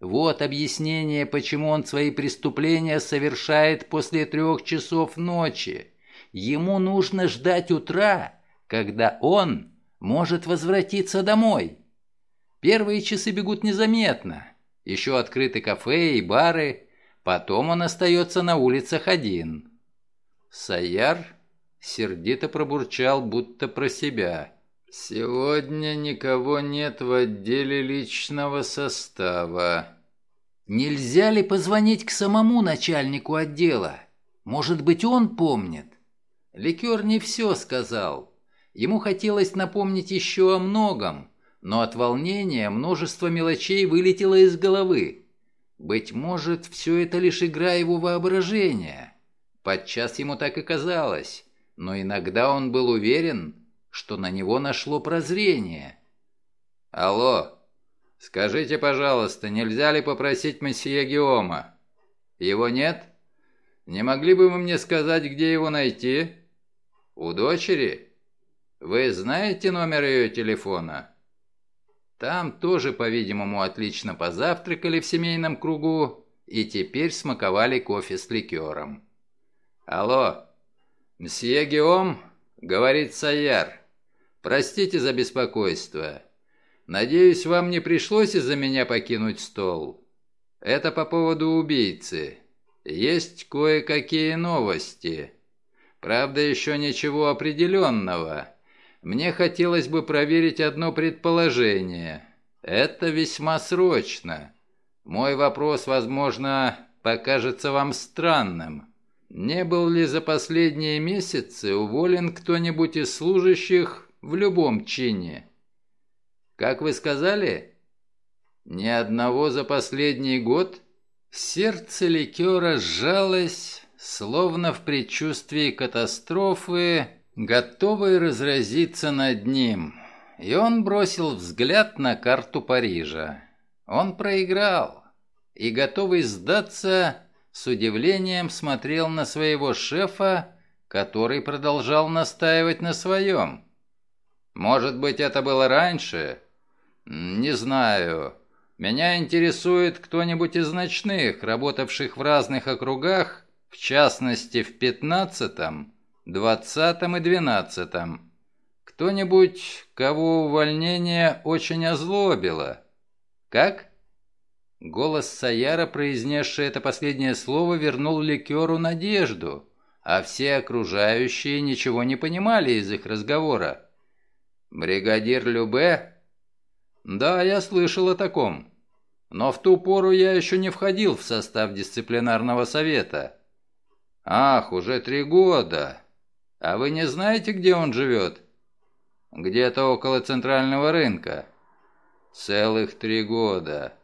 Вот объяснение, почему он свои преступления совершает после трех часов ночи. Ему нужно ждать утра, когда он может возвратиться домой. Первые часы бегут незаметно. Еще открыты кафе и бары. Потом он остается на улицах один. Саяр сердито пробурчал, будто про себя. «Сегодня никого нет в отделе личного состава». «Нельзя ли позвонить к самому начальнику отдела? Может быть, он помнит?» Ликер не все сказал. Ему хотелось напомнить еще о многом, но от волнения множество мелочей вылетело из головы. Быть может, все это лишь игра его воображения. Подчас ему так и казалось, но иногда он был уверен, что на него нашло прозрение. «Алло, скажите, пожалуйста, нельзя ли попросить месье Геома? Его нет? Не могли бы вы мне сказать, где его найти? У дочери? Вы знаете номер ее телефона?» Там тоже, по-видимому, отлично позавтракали в семейном кругу и теперь смаковали кофе с ликером. «Алло, мсье Геом?» — говорит Саяр. Простите за беспокойство. Надеюсь, вам не пришлось из-за меня покинуть стол. Это по поводу убийцы. Есть кое-какие новости. Правда, еще ничего определенного. Мне хотелось бы проверить одно предположение. Это весьма срочно. Мой вопрос, возможно, покажется вам странным. Не был ли за последние месяцы уволен кто-нибудь из служащих в любом чине. Как вы сказали? Ни одного за последний год? Сердце ликера сжалось, словно в предчувствии катастрофы, готовой разразиться над ним. И он бросил взгляд на карту Парижа. Он проиграл и, готовый сдаться, с удивлением смотрел на своего шефа, который продолжал настаивать на своем. Может быть, это было раньше? Не знаю. Меня интересует кто-нибудь из ночных, работавших в разных округах, в частности, в пятнадцатом, двадцатом и двенадцатом. Кто-нибудь, кого увольнение очень озлобило. Как? Голос Саяра, произнесший это последнее слово, вернул ликеру надежду, а все окружающие ничего не понимали из их разговора. «Бригадир Любе?» «Да, я слышал о таком. Но в ту пору я еще не входил в состав дисциплинарного совета». «Ах, уже три года. А вы не знаете, где он живет?» «Где-то около центрального рынка». «Целых три года».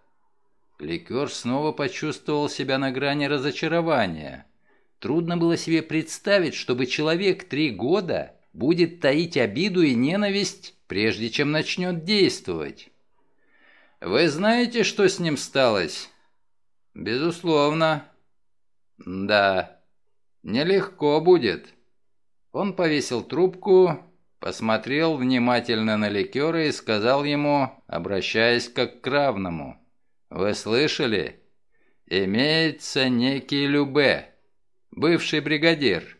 Ликер снова почувствовал себя на грани разочарования. Трудно было себе представить, чтобы человек три года будет таить обиду и ненависть, прежде чем начнет действовать. Вы знаете, что с ним сталось? Безусловно. Да. Нелегко будет. Он повесил трубку, посмотрел внимательно на ликера и сказал ему, обращаясь как к равному. «Вы слышали? Имеется некий Любе, бывший бригадир.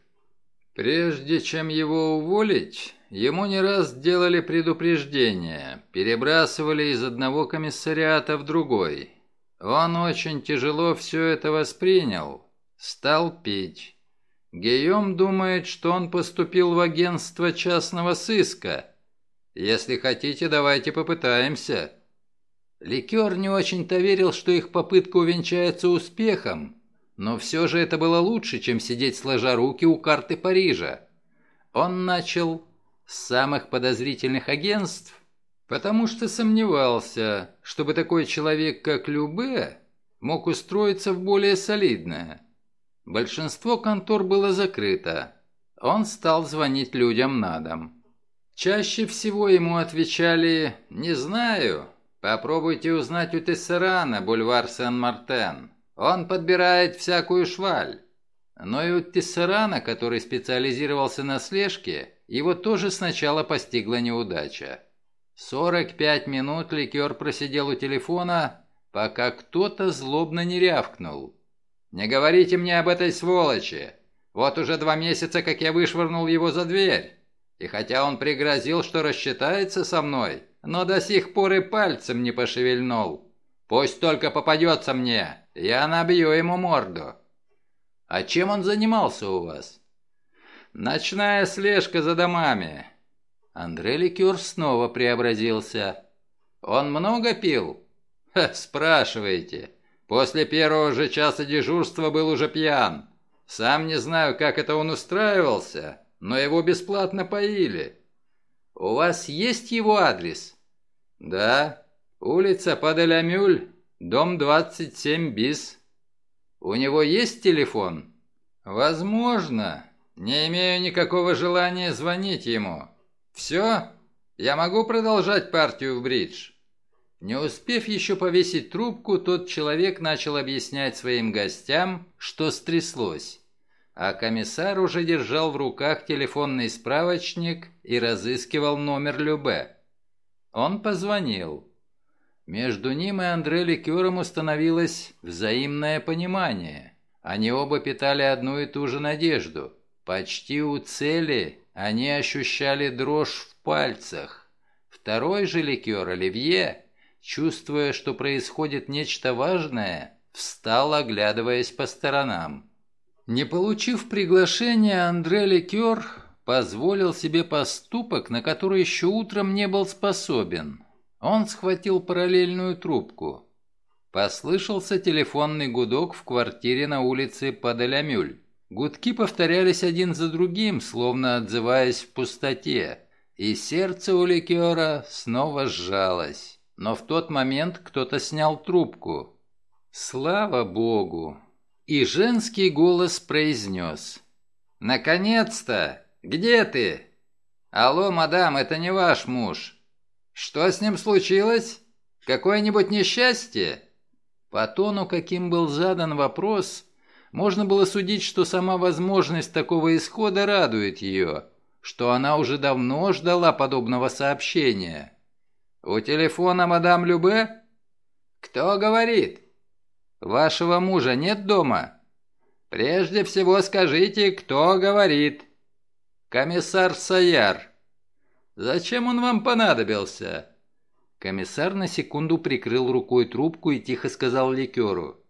Прежде чем его уволить, ему не раз делали предупреждения, перебрасывали из одного комиссариата в другой. Он очень тяжело все это воспринял, стал пить. Гийом думает, что он поступил в агентство частного сыска. Если хотите, давайте попытаемся. Ликер не очень-то верил, что их попытка увенчается успехом, но все же это было лучше, чем сидеть сложа руки у карты Парижа. Он начал с самых подозрительных агентств, потому что сомневался, чтобы такой человек, как Любе, мог устроиться в более солидное. Большинство контор было закрыто. Он стал звонить людям на дом. Чаще всего ему отвечали «Не знаю, попробуйте узнать у Тессерана, бульвар Сен-Мартен». Он подбирает всякую шваль. Но и у Тессерана, который специализировался на слежке, его тоже сначала постигла неудача. 45 минут ликер просидел у телефона, пока кто-то злобно не рявкнул. «Не говорите мне об этой сволочи! Вот уже два месяца, как я вышвырнул его за дверь. И хотя он пригрозил, что рассчитается со мной, но до сих пор и пальцем не пошевельнул. Пусть только попадется мне, я набью ему морду». «А чем он занимался у вас?» «Ночная слежка за домами». Андре Ликер снова преобразился. «Он много пил?» Ха, «Спрашиваете. После первого же часа дежурства был уже пьян. Сам не знаю, как это он устраивался, но его бесплатно поили». «У вас есть его адрес?» «Да. Улица Паделямюль, дом 27 БИС». «У него есть телефон?» «Возможно. Не имею никакого желания звонить ему. Все? Я могу продолжать партию в бридж?» Не успев еще повесить трубку, тот человек начал объяснять своим гостям, что стряслось. А комиссар уже держал в руках телефонный справочник и разыскивал номер Любе. Он позвонил. Между ним и Андре Ликером установилось взаимное понимание. Они оба питали одну и ту же надежду. Почти у цели они ощущали дрожь в пальцах. Второй же ликер, Оливье, чувствуя, что происходит нечто важное, встал, оглядываясь по сторонам. Не получив приглашения, Андре Ликер позволил себе поступок, на который еще утром не был способен. Он схватил параллельную трубку. Послышался телефонный гудок в квартире на улице Падалямюль. Гудки повторялись один за другим, словно отзываясь в пустоте, и сердце у Ликера снова сжалось но в тот момент кто-то снял трубку. «Слава Богу!» И женский голос произнес. «Наконец-то! Где ты?» «Алло, мадам, это не ваш муж. Что с ним случилось? Какое-нибудь несчастье?» По тону, каким был задан вопрос, можно было судить, что сама возможность такого исхода радует ее, что она уже давно ждала подобного сообщения. «У телефона мадам Любе?» «Кто говорит?» «Вашего мужа нет дома?» «Прежде всего скажите, кто говорит?» «Комиссар Саяр». «Зачем он вам понадобился?» Комиссар на секунду прикрыл рукой трубку и тихо сказал ликеру.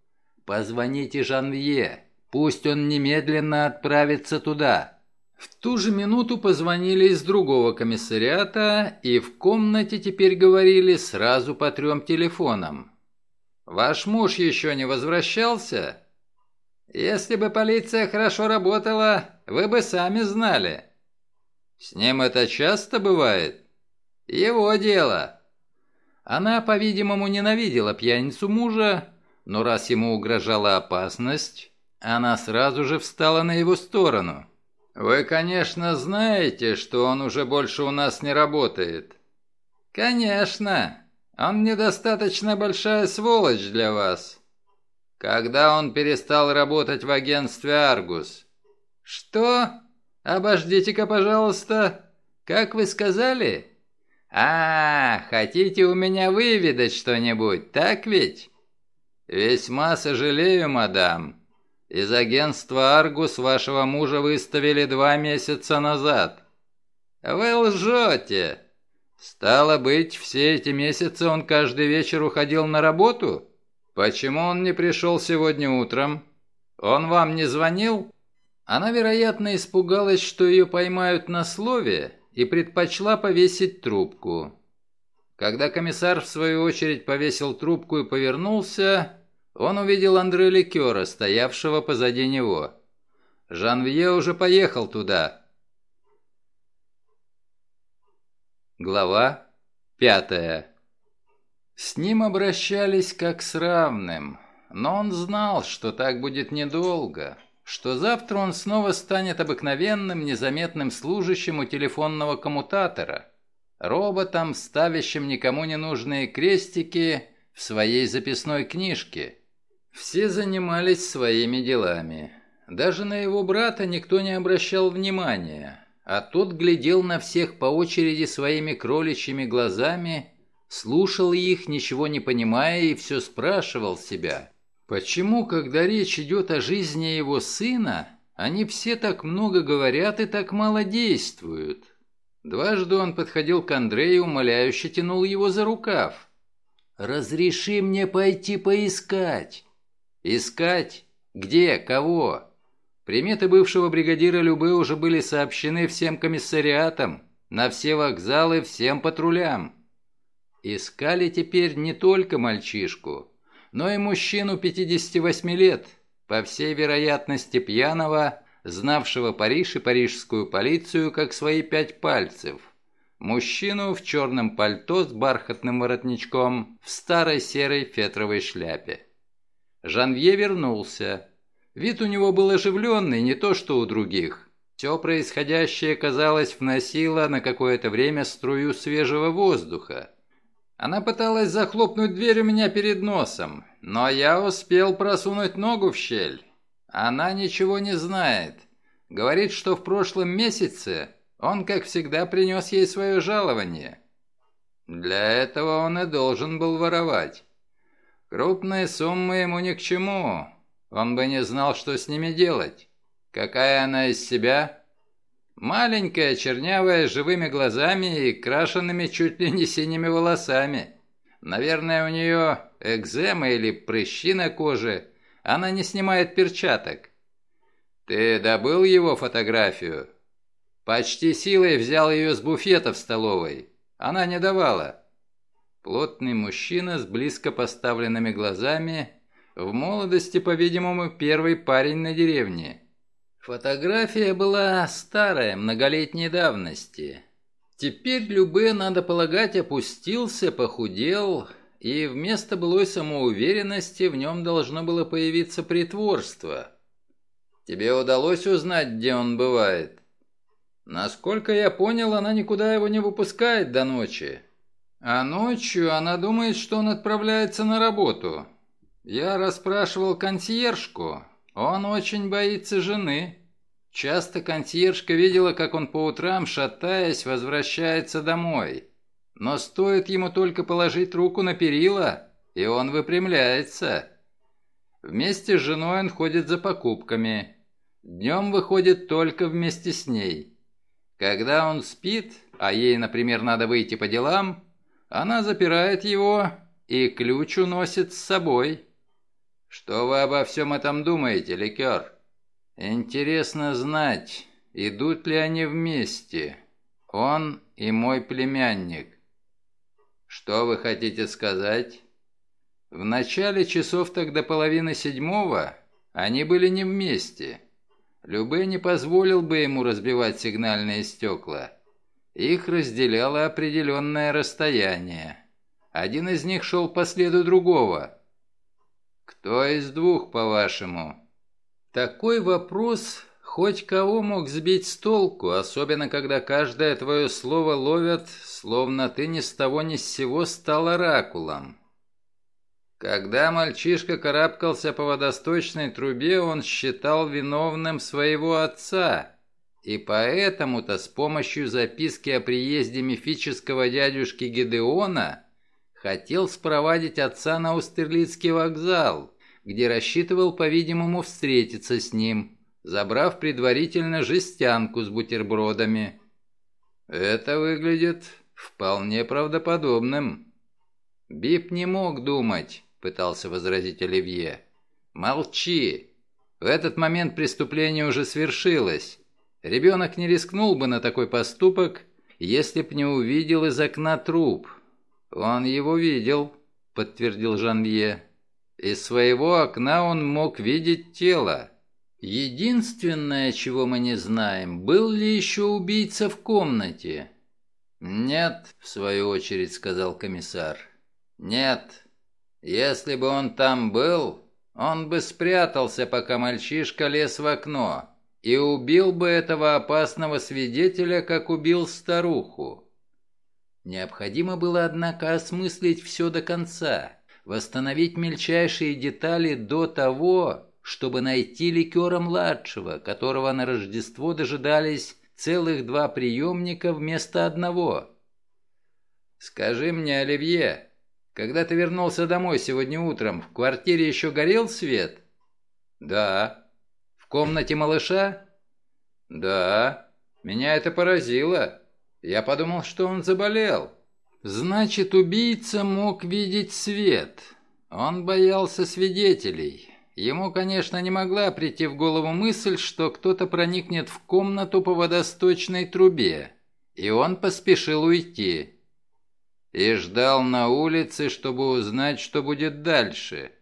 «Позвоните Жанвье, пусть он немедленно отправится туда». В ту же минуту позвонили из другого комиссариата, и в комнате теперь говорили сразу по трем телефонам. «Ваш муж еще не возвращался?» «Если бы полиция хорошо работала, вы бы сами знали». «С ним это часто бывает?» «Его дело». Она, по-видимому, ненавидела пьяницу мужа, но раз ему угрожала опасность, она сразу же встала на его сторону. «Вы, конечно, знаете, что он уже больше у нас не работает». «Конечно. Он недостаточно большая сволочь для вас». «Когда он перестал работать в агентстве «Аргус»?» «Что? Обождите-ка, пожалуйста. Как вы сказали?» «А, хотите у меня выведать что-нибудь, так ведь?» «Весьма сожалею, мадам. Из агентства «Аргус» вашего мужа выставили два месяца назад». «Вы лжете!» «Стало быть, все эти месяцы он каждый вечер уходил на работу? Почему он не пришел сегодня утром? Он вам не звонил?» Она, вероятно, испугалась, что ее поймают на слове, и предпочла повесить трубку. Когда комиссар, в свою очередь, повесил трубку и повернулся, он увидел Андре Ликера, стоявшего позади него. Жанвье уже поехал туда. Глава пятая. С ним обращались как с равным, но он знал, что так будет недолго, что завтра он снова станет обыкновенным, незаметным служащим у телефонного коммутатора, роботом, ставящим никому не нужные крестики в своей записной книжке – все занимались своими делами. Даже на его брата никто не обращал внимания, а тот глядел на всех по очереди своими кроличьими глазами, слушал их, ничего не понимая, и все спрашивал себя, почему, когда речь идет о жизни его сына, они все так много говорят и так мало действуют. Дважды он подходил к Андрею, умоляюще тянул его за рукав. «Разреши мне пойти поискать». «Искать? Где? Кого?» Приметы бывшего бригадира Любы уже были сообщены всем комиссариатам, на все вокзалы, всем патрулям. Искали теперь не только мальчишку, но и мужчину 58 лет, по всей вероятности пьяного, знавшего Париж и парижскую полицию как свои пять пальцев. Мужчину в черном пальто с бархатным воротничком в старой серой фетровой шляпе. Жанвье вернулся. Вид у него был оживленный, не то что у других. Все происходящее, казалось, вносило на какое-то время струю свежего воздуха. Она пыталась захлопнуть дверь у меня перед носом, но я успел просунуть ногу в щель. Она ничего не знает. Говорит, что в прошлом месяце он, как всегда, принес ей свое жалование. Для этого он и должен был воровать. Крупные суммы ему ни к чему. Он бы не знал, что с ними делать. Какая она из себя? Маленькая, чернявая, с живыми глазами и крашенными чуть ли не синими волосами. Наверное, у нее экзема или прыщи на коже, она не снимает перчаток. Ты добыл его фотографию? Почти силой взял ее с буфета в столовой. Она не давала. Плотный мужчина с близко поставленными глазами, в молодости, по-видимому, первый парень на деревне. Фотография была старая, многолетней давности. Теперь Любе, надо полагать, опустился, похудел, и вместо былой самоуверенности в нем должно было появиться притворство. Тебе удалось узнать, где он бывает? Насколько я понял, она никуда его не выпускает до ночи. А ночью она думает, что он отправляется на работу. Я расспрашивал консьержку. Он очень боится жены. Часто консьержка видела, как он по утрам, шатаясь, возвращается домой. Но стоит ему только положить руку на перила, и он выпрямляется. Вместе с женой он ходит за покупками. Днем выходит только вместе с ней. Когда он спит, а ей, например, надо выйти по делам, она запирает его и ключ уносит с собой. Что вы обо всем этом думаете, ликер? Интересно знать, идут ли они вместе, он и мой племянник. «Что вы хотите сказать?» «В начале часов так до половины седьмого они были не вместе. Любе не позволил бы ему разбивать сигнальные стекла. Их разделяло определенное расстояние. Один из них шел по следу другого. «Кто из двух, по-вашему?» Такой вопрос хоть кого мог сбить с толку, особенно когда каждое твое слово ловят, словно ты ни с того ни с сего стал оракулом. Когда мальчишка карабкался по водосточной трубе, он считал виновным своего отца, и поэтому-то с помощью записки о приезде мифического дядюшки Гедеона хотел спровадить отца на Устерлицкий вокзал, где рассчитывал, по-видимому, встретиться с ним – забрав предварительно жестянку с бутербродами. Это выглядит вполне правдоподобным. Бип не мог думать, пытался возразить Оливье. Молчи. В этот момент преступление уже свершилось. Ребенок не рискнул бы на такой поступок, если б не увидел из окна труп. Он его видел, подтвердил Жанвье. Из своего окна он мог видеть тело. Единственное, чего мы не знаем, был ли еще убийца в комнате. «Нет», — в свою очередь сказал комиссар. «Нет. Если бы он там был, он бы спрятался, пока мальчишка лез в окно, и убил бы этого опасного свидетеля, как убил старуху». Необходимо было, однако, осмыслить все до конца, восстановить мельчайшие детали до того, чтобы найти ликера-младшего, которого на Рождество дожидались целых два приемника вместо одного. Скажи мне, Оливье, когда ты вернулся домой сегодня утром, в квартире еще горел свет? Да. Комнате малыша? Да. Меня это поразило. Я подумал, что он заболел. Значит, убийца мог видеть свет. Он боялся свидетелей. Ему, конечно, не могла прийти в голову мысль, что кто-то проникнет в комнату по водосточной трубе. И он поспешил уйти и ждал на улице, чтобы узнать, что будет дальше.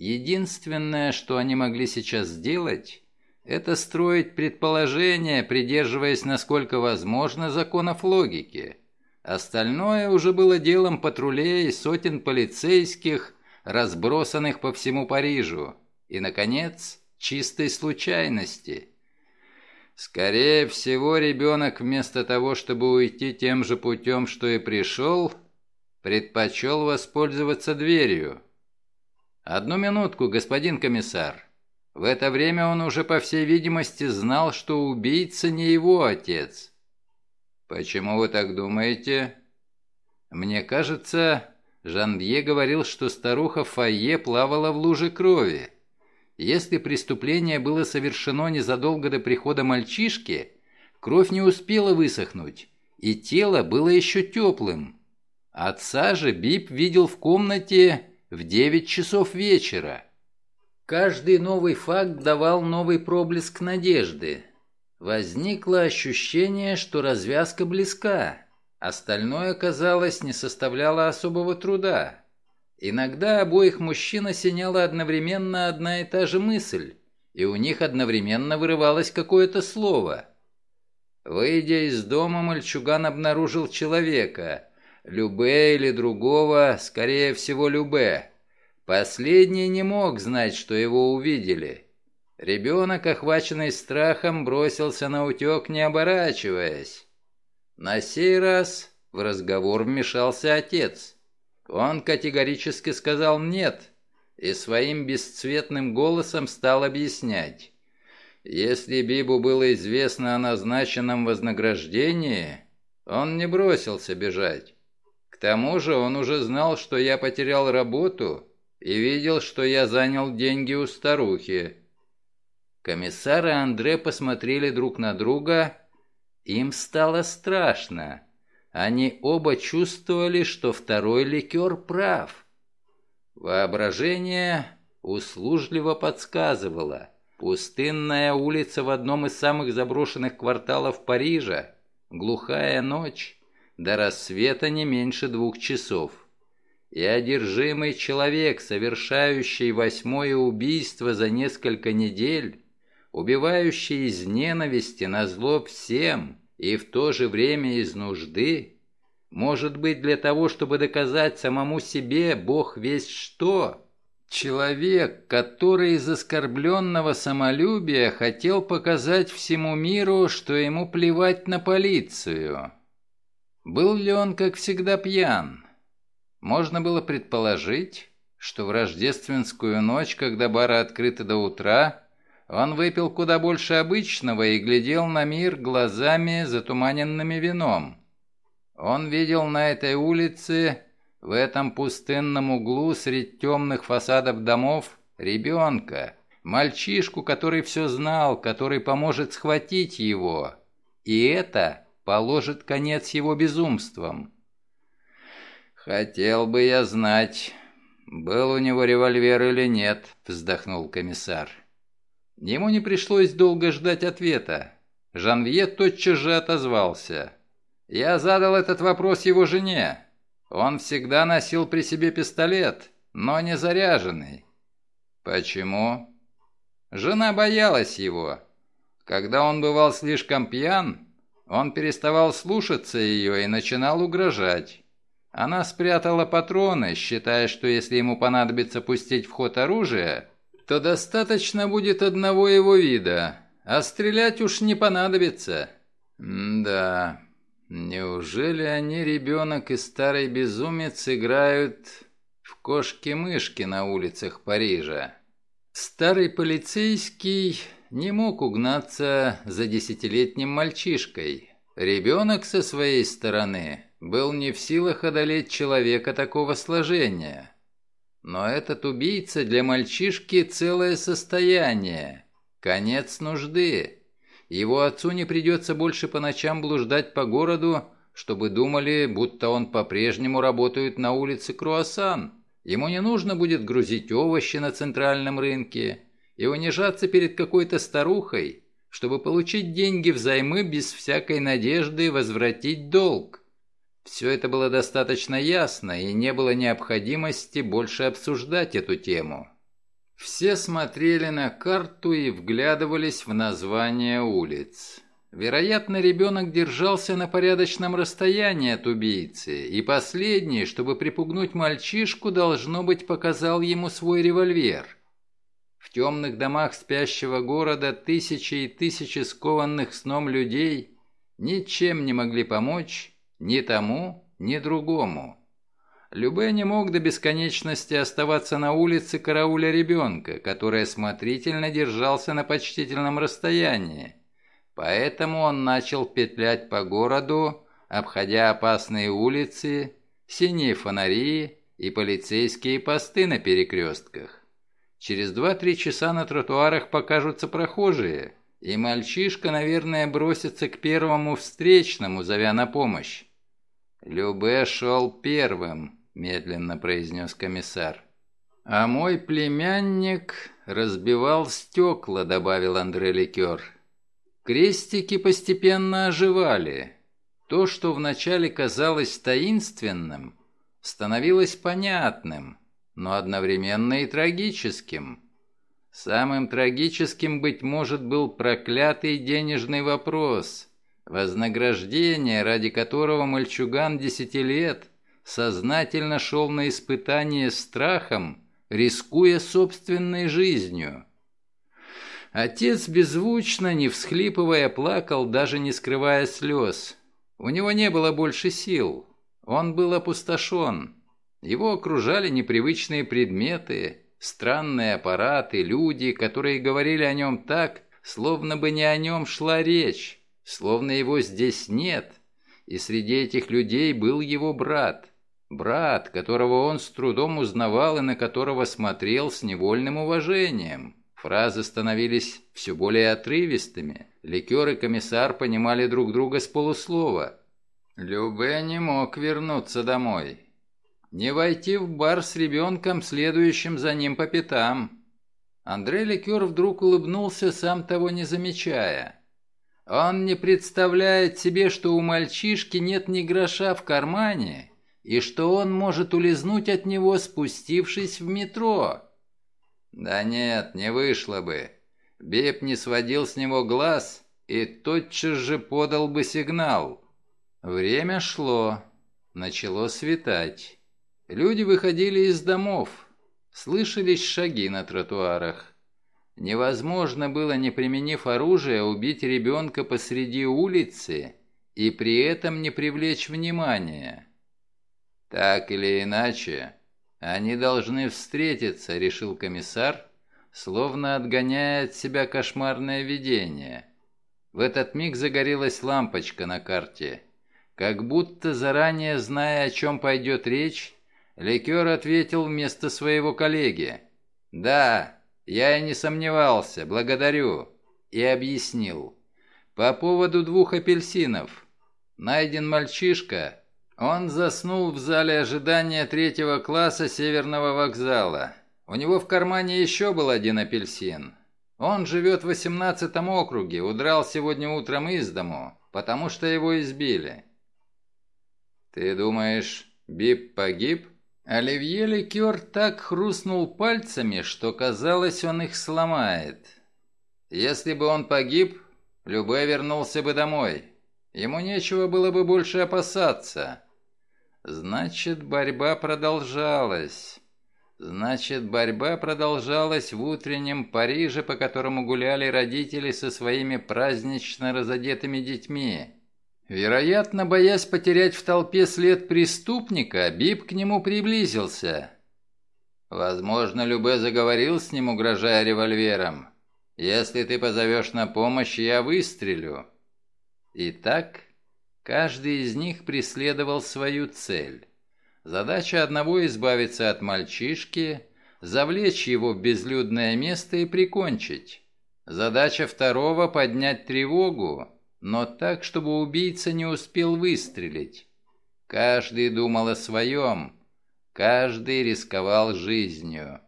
Единственное, что они могли сейчас сделать, это строить предположения, придерживаясь, насколько возможно, законов логики. Остальное уже было делом патрулей сотен полицейских, разбросанных по всему Парижу. И, наконец, чистой случайности – Скорее всего, ребенок вместо того, чтобы уйти тем же путем, что и пришел, предпочел воспользоваться дверью. «Одну минутку, господин комиссар». В это время он уже, по всей видимости, знал, что убийца не его отец. «Почему вы так думаете?» «Мне кажется, Жанвье говорил, что старуха Файе плавала в луже крови. Если преступление было совершено незадолго до прихода мальчишки, кровь не успела высохнуть, и тело было еще теплым. Отца же Бип видел в комнате в 9 часов вечера. Каждый новый факт давал новый проблеск надежды. Возникло ощущение, что развязка близка. Остальное, казалось, не составляло особого труда. Иногда обоих мужчин осеняла одновременно одна и та же мысль, и у них одновременно вырывалось какое-то слово. Выйдя из дома, мальчуган обнаружил человека, Любе или другого, скорее всего, Любе. Последний не мог знать, что его увидели. Ребенок, охваченный страхом, бросился на утек, не оборачиваясь. На сей раз в разговор вмешался отец – он категорически сказал «нет» и своим бесцветным голосом стал объяснять. Если Бибу было известно о назначенном вознаграждении, он не бросился бежать. Тому же он уже знал, что я потерял работу и видел, что я занял деньги у старухи. Комиссар и Андре посмотрели друг на друга. Им стало страшно. Они оба чувствовали, что второй ликер прав. Воображение услужливо подсказывало. Пустынная улица в одном из самых заброшенных кварталов Парижа, глухая ночь, до рассвета не меньше двух часов. И одержимый человек, совершающий восьмое убийство за несколько недель, убивающий из ненависти на зло всем, и в то же время из нужды, может быть для того, чтобы доказать самому себе Бог весь что. Человек, который из оскорбленного самолюбия хотел показать всему миру, что ему плевать на полицию. Был ли он, как всегда, пьян? Можно было предположить, что в рождественскую ночь, когда бары открыты до утра, он выпил куда больше обычного и глядел на мир глазами, затуманенными вином. Он видел на этой улице, в этом пустынном углу среди темных фасадов домов, ребенка, мальчишку, который все знал, который поможет схватить его. И это положит конец его безумствам. «Хотел бы я знать, был у него револьвер или нет», — вздохнул комиссар. Ему не пришлось долго ждать ответа. Жанвье тотчас же отозвался. «Я задал этот вопрос его жене. Он всегда носил при себе пистолет, но не заряженный». «Почему?» Жена боялась его. Когда он бывал слишком пьян, он переставал слушаться ее и начинал угрожать. Она спрятала патроны, считая, что если ему понадобится пустить в ход оружие, то достаточно будет одного его вида, а стрелять уж не понадобится. М да, неужели они, ребенок и старый безумец, играют в кошки-мышки на улицах Парижа? Старый полицейский не мог угнаться за десятилетним мальчишкой. Ребенок со своей стороны был не в силах одолеть человека такого сложения. Но этот убийца для мальчишки целое состояние, конец нужды. Его отцу не придется больше по ночам блуждать по городу, чтобы думали, будто он по-прежнему работает на улице Круассан. Ему не нужно будет грузить овощи на центральном рынке и унижаться перед какой-то старухой, чтобы получить деньги взаймы без всякой надежды возвратить долг. Все это было достаточно ясно, и не было необходимости больше обсуждать эту тему. Все смотрели на карту и вглядывались в названия улиц. Вероятно, ребенок держался на порядочном расстоянии от убийцы, и последний, чтобы припугнуть мальчишку, должно быть, показал ему свой револьвер. В темных домах спящего города тысячи и тысячи скованных сном людей ничем не могли помочь ни тому, ни другому. Любе не мог до бесконечности оставаться на улице карауля ребенка, который осмотрительно держался на почтительном расстоянии, Поэтому он начал петлять по городу, обходя опасные улицы, синие фонари и полицейские посты на перекрестках. Через два-три часа на тротуарах покажутся прохожие, и мальчишка, наверное, бросится к первому встречному, зовя на помощь. «Любе шел первым», — медленно произнес комиссар. «А мой племянник разбивал стекла», — добавил Андре Ликер. Крестики постепенно оживали. То, что вначале казалось таинственным, становилось понятным, но одновременно и трагическим. Самым трагическим, быть может, был проклятый денежный вопрос, вознаграждение, ради которого мальчуган десяти лет сознательно шел на испытание страхом, рискуя собственной жизнью. Отец беззвучно, не всхлипывая, плакал, даже не скрывая слез. У него не было больше сил. Он был опустошен. Его окружали непривычные предметы, странные аппараты, люди, которые говорили о нем так, словно бы не о нем шла речь, словно его здесь нет. И среди этих людей был его брат. Брат, которого он с трудом узнавал и на которого смотрел с невольным уважением. Фразы становились все более отрывистыми. Ликер и комиссар понимали друг друга с полуслова. Любе не мог вернуться домой. Не войти в бар с ребенком, следующим за ним по пятам. Андрей Ликер вдруг улыбнулся, сам того не замечая. Он не представляет себе, что у мальчишки нет ни гроша в кармане, и что он может улизнуть от него, спустившись в метро. Да нет, не вышло бы. Беб не сводил с него глаз и тотчас же подал бы сигнал. Время шло. Начало светать. Люди выходили из домов. Слышались шаги на тротуарах. Невозможно было, не применив оружие, убить ребенка посреди улицы и при этом не привлечь внимания. Так или иначе, «Они должны встретиться», — решил комиссар, словно отгоняя от себя кошмарное видение. В этот миг загорелась лампочка на карте. Как будто заранее зная, о чем пойдет речь, Ликер ответил вместо своего коллеги. «Да, я и не сомневался, благодарю», и объяснил. «По поводу двух апельсинов. Найден мальчишка, он заснул в зале ожидания третьего класса Северного вокзала. У него в кармане еще был один апельсин. Он живет в восемнадцатом округе, удрал сегодня утром из дому, потому что его избили. «Ты думаешь, Бип погиб?» Оливье Ликер так хрустнул пальцами, что казалось, он их сломает. Если бы он погиб, Любе вернулся бы домой. Ему нечего было бы больше опасаться. Значит, борьба продолжалась. Значит, борьба продолжалась в утреннем Париже, по которому гуляли родители со своими празднично разодетыми детьми. Вероятно, боясь потерять в толпе след преступника, Бип к нему приблизился. Возможно, Любе заговорил с ним, угрожая револьвером. «Если ты позовешь на помощь, я выстрелю». Итак, Каждый из них преследовал свою цель. Задача одного избавиться от мальчишки, завлечь его в безлюдное место и прикончить. Задача второго — поднять тревогу, но так, чтобы убийца не успел выстрелить. Каждый думал о своем, каждый рисковал жизнью.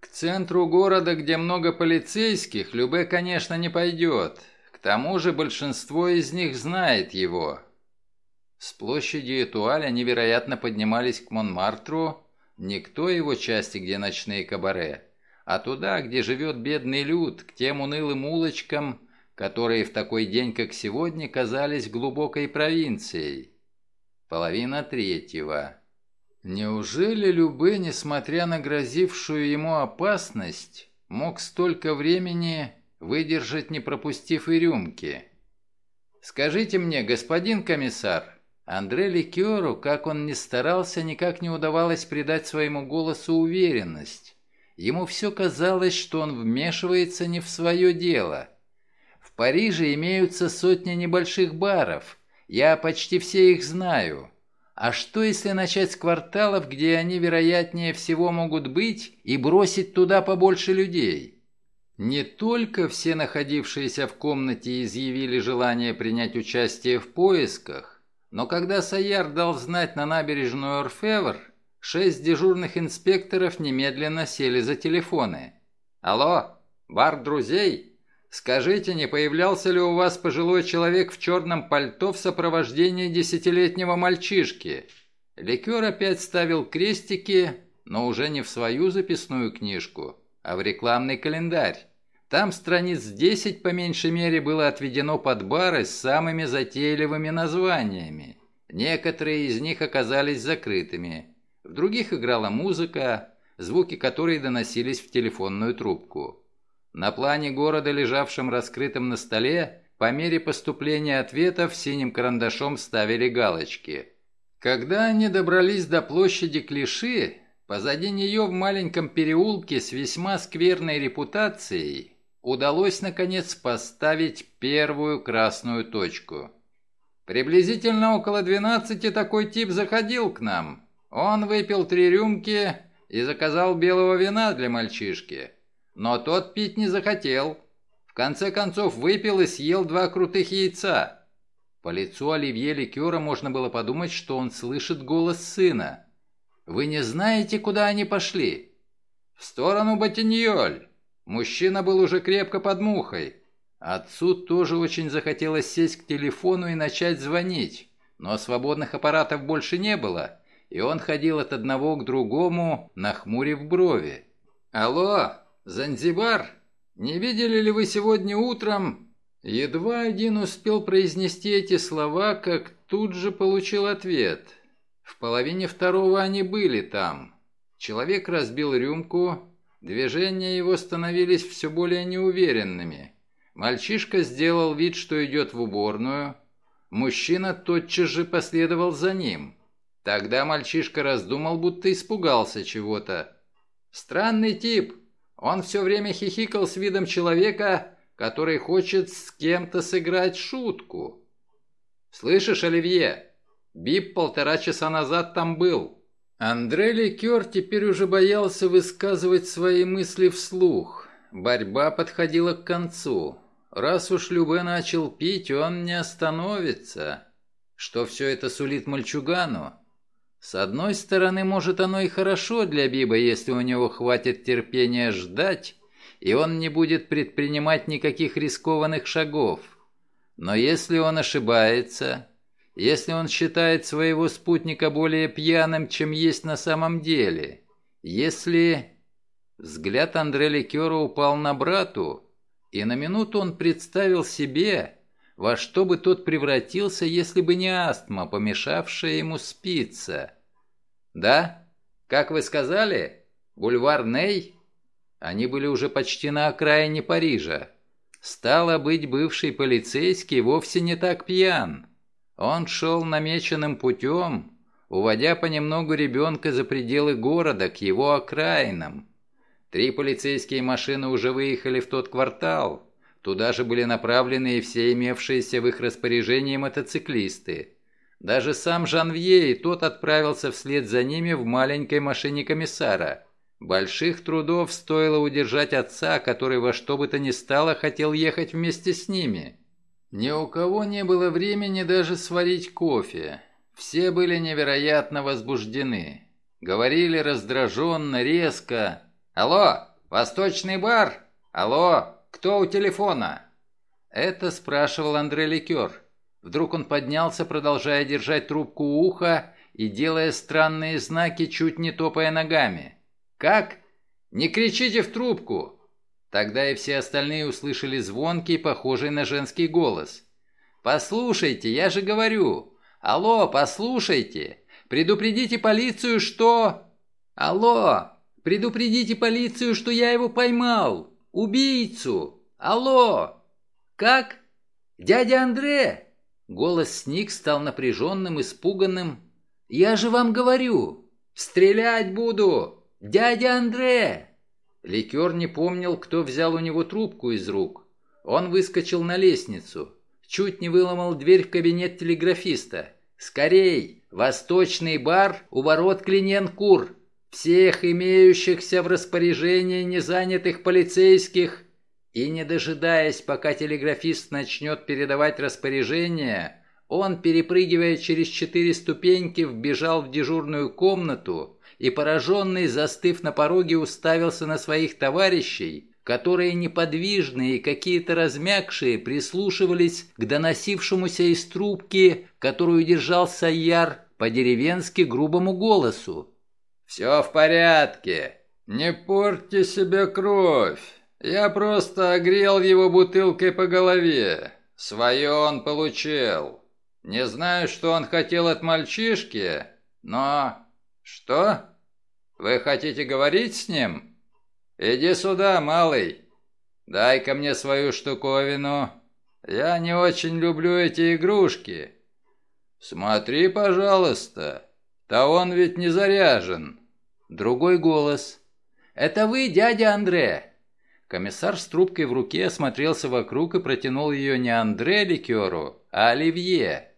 К центру города, где много полицейских, Любе, конечно, не пойдет. К тому же большинство из них знает его. С площади Этуаля невероятно поднимались к Монмартру, не к той его части, где ночные кабаре, а туда, где живет бедный люд, к тем унылым улочкам, которые в такой день, как сегодня, казались глубокой провинцией. Половина третьего. Неужели Любе, несмотря на грозившую ему опасность, мог столько времени выдержать, не пропустив и рюмки? «Скажите мне, господин комиссар», Андре Ликеру, как он ни старался, никак не удавалось придать своему голосу уверенность. Ему все казалось, что он вмешивается не в свое дело. Париже имеются сотни небольших баров. Я почти все их знаю. А что, если начать с кварталов, где они, вероятнее всего, могут быть, и бросить туда побольше людей? Не только все находившиеся в комнате изъявили желание принять участие в поисках, но когда Саяр дал знать на набережную Орфевр, шесть дежурных инспекторов немедленно сели за телефоны. «Алло, бар друзей? Скажите, не появлялся ли у вас пожилой человек в черном пальто в сопровождении десятилетнего мальчишки?» Ликер опять ставил крестики, но уже не в свою записную книжку, а в рекламный календарь. Там страниц 10 по меньшей мере было отведено под бары с самыми затейливыми названиями. Некоторые из них оказались закрытыми. В других играла музыка, звуки которой доносились в телефонную трубку. На плане города, лежавшем раскрытым на столе, по мере поступления ответов синим карандашом ставили галочки. Когда они добрались до площади Клиши, позади нее в маленьком переулке с весьма скверной репутацией удалось, наконец, поставить первую красную точку. Приблизительно около двенадцати такой тип заходил к нам. Он выпил три рюмки и заказал белого вина для мальчишки. Но тот пить не захотел. В конце концов выпил и съел два крутых яйца. По лицу Оливье Ликера можно было подумать, что он слышит голос сына. «Вы не знаете, куда они пошли?» «В сторону Ботиньоль. Мужчина был уже крепко под мухой. Отцу тоже очень захотелось сесть к телефону и начать звонить, но свободных аппаратов больше не было, и он ходил от одного к другому, нахмурив брови. «Алло, Занзибар, не видели ли вы сегодня утром...» Едва один успел произнести эти слова, как тут же получил ответ. В половине второго они были там. Человек разбил рюмку, Движения его становились все более неуверенными. Мальчишка сделал вид, что идет в уборную. Мужчина тотчас же последовал за ним. Тогда мальчишка раздумал, будто испугался чего-то. Странный тип. Он все время хихикал с видом человека, который хочет с кем-то сыграть шутку. «Слышишь, Оливье, Бип полтора часа назад там был. Андре Ликер теперь уже боялся высказывать свои мысли вслух. Борьба подходила к концу. Раз уж Любе начал пить, он не остановится. Что все это сулит мальчугану? С одной стороны, может, оно и хорошо для Биба, если у него хватит терпения ждать, и он не будет предпринимать никаких рискованных шагов. Но если он ошибается, если он считает своего спутника более пьяным, чем есть на самом деле, если... Взгляд Андре Ликера упал на брату, и на минуту он представил себе, во что бы тот превратился, если бы не астма, помешавшая ему спиться. «Да? Как вы сказали? Бульвар Ней?» Они были уже почти на окраине Парижа. Стало быть, бывший полицейский вовсе не так пьян. Он шел намеченным путем, уводя понемногу ребенка за пределы города, к его окраинам. Три полицейские машины уже выехали в тот квартал, Туда же были направлены и все имевшиеся в их распоряжении мотоциклисты. Даже сам Жанвье и тот отправился вслед за ними в маленькой машине комиссара. Больших трудов стоило удержать отца, который во что бы то ни стало хотел ехать вместе с ними. Ни у кого не было времени даже сварить кофе. Все были невероятно возбуждены. Говорили раздраженно, резко. «Алло, восточный бар? Алло, кто у телефона?» Это спрашивал Андре Ликер. Вдруг он поднялся, продолжая держать трубку у уха и делая странные знаки, чуть не топая ногами. «Как? Не кричите в трубку!» Тогда и все остальные услышали звонкий, похожий на женский голос. «Послушайте, я же говорю! Алло, послушайте! Предупредите полицию, что...» «Алло! Предупредите полицию, что я его поймал! Убийцу! Алло! Как? Дядя Андре!» Голос Сник стал напряженным, испуганным. «Я же вам говорю! Стрелять буду! Дядя Андре!» Ликер не помнил, кто взял у него трубку из рук. Он выскочил на лестницу. Чуть не выломал дверь в кабинет телеграфиста. «Скорей! Восточный бар у ворот Клиненкур! Всех имеющихся в распоряжении незанятых полицейских и не дожидаясь, пока телеграфист начнет передавать распоряжение, он, перепрыгивая через четыре ступеньки, вбежал в дежурную комнату и, пораженный, застыв на пороге, уставился на своих товарищей, которые неподвижные и какие-то размягшие прислушивались к доносившемуся из трубки, которую держал Сайяр, по-деревенски грубому голосу. «Все в порядке. Не портьте себе кровь. Я просто огрел его бутылкой по голове. Свое он получил. Не знаю, что он хотел от мальчишки, но... Что? Вы хотите говорить с ним? Иди сюда, малый. Дай-ка мне свою штуковину. Я не очень люблю эти игрушки. Смотри, пожалуйста. Да он ведь не заряжен. Другой голос. «Это вы, дядя Андре?» Комиссар с трубкой в руке осмотрелся вокруг и протянул ее не Андре Ликеру, а Оливье.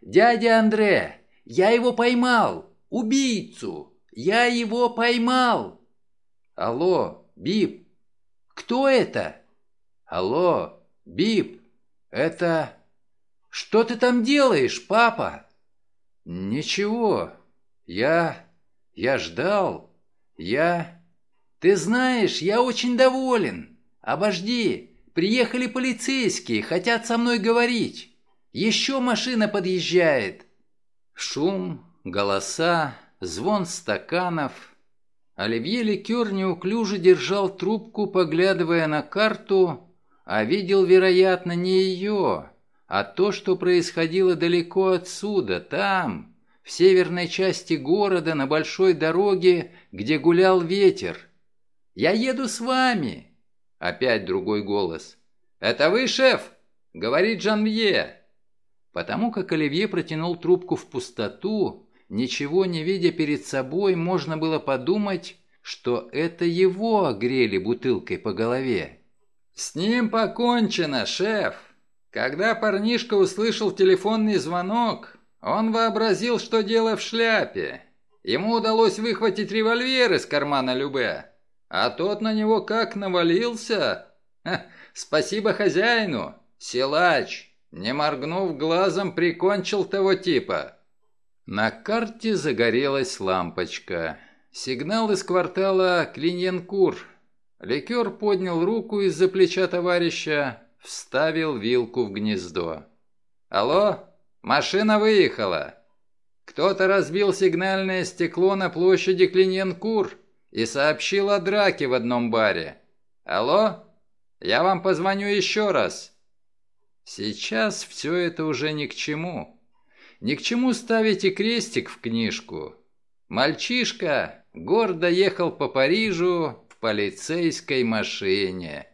«Дядя Андре, я его поймал! Убийцу! Я его поймал!» «Алло, Бип! Кто это?» «Алло, Бип! Это...» «Что ты там делаешь, папа?» «Ничего. Я... я ждал. Я...» «Ты знаешь, я очень доволен. Обожди, приехали полицейские, хотят со мной говорить. Еще машина подъезжает». Шум, голоса, звон стаканов. Оливье Ликер неуклюже держал трубку, поглядывая на карту, а видел, вероятно, не ее, а то, что происходило далеко отсюда, там, в северной части города, на большой дороге, где гулял ветер. Я еду с вами!» Опять другой голос. «Это вы, шеф?» — говорит Жанвье. Потому как Оливье протянул трубку в пустоту, ничего не видя перед собой, можно было подумать, что это его огрели бутылкой по голове. «С ним покончено, шеф!» Когда парнишка услышал телефонный звонок, он вообразил, что дело в шляпе. Ему удалось выхватить револьвер из кармана Любе. А тот на него как навалился. Ха, спасибо хозяину. Силач, не моргнув глазом, прикончил того типа. На карте загорелась лампочка. Сигнал из квартала Клиньенкур. Ликер поднял руку из-за плеча товарища, вставил вилку в гнездо. «Алло, машина выехала. Кто-то разбил сигнальное стекло на площади Клиньенкур и сообщил о драке в одном баре. Алло? Я вам позвоню еще раз. Сейчас все это уже ни к чему. Ни к чему ставите крестик в книжку. Мальчишка гордо ехал по Парижу в полицейской машине.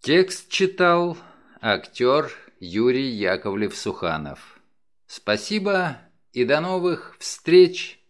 Текст читал актер Юрий Яковлев-Суханов. Спасибо и до новых встреч!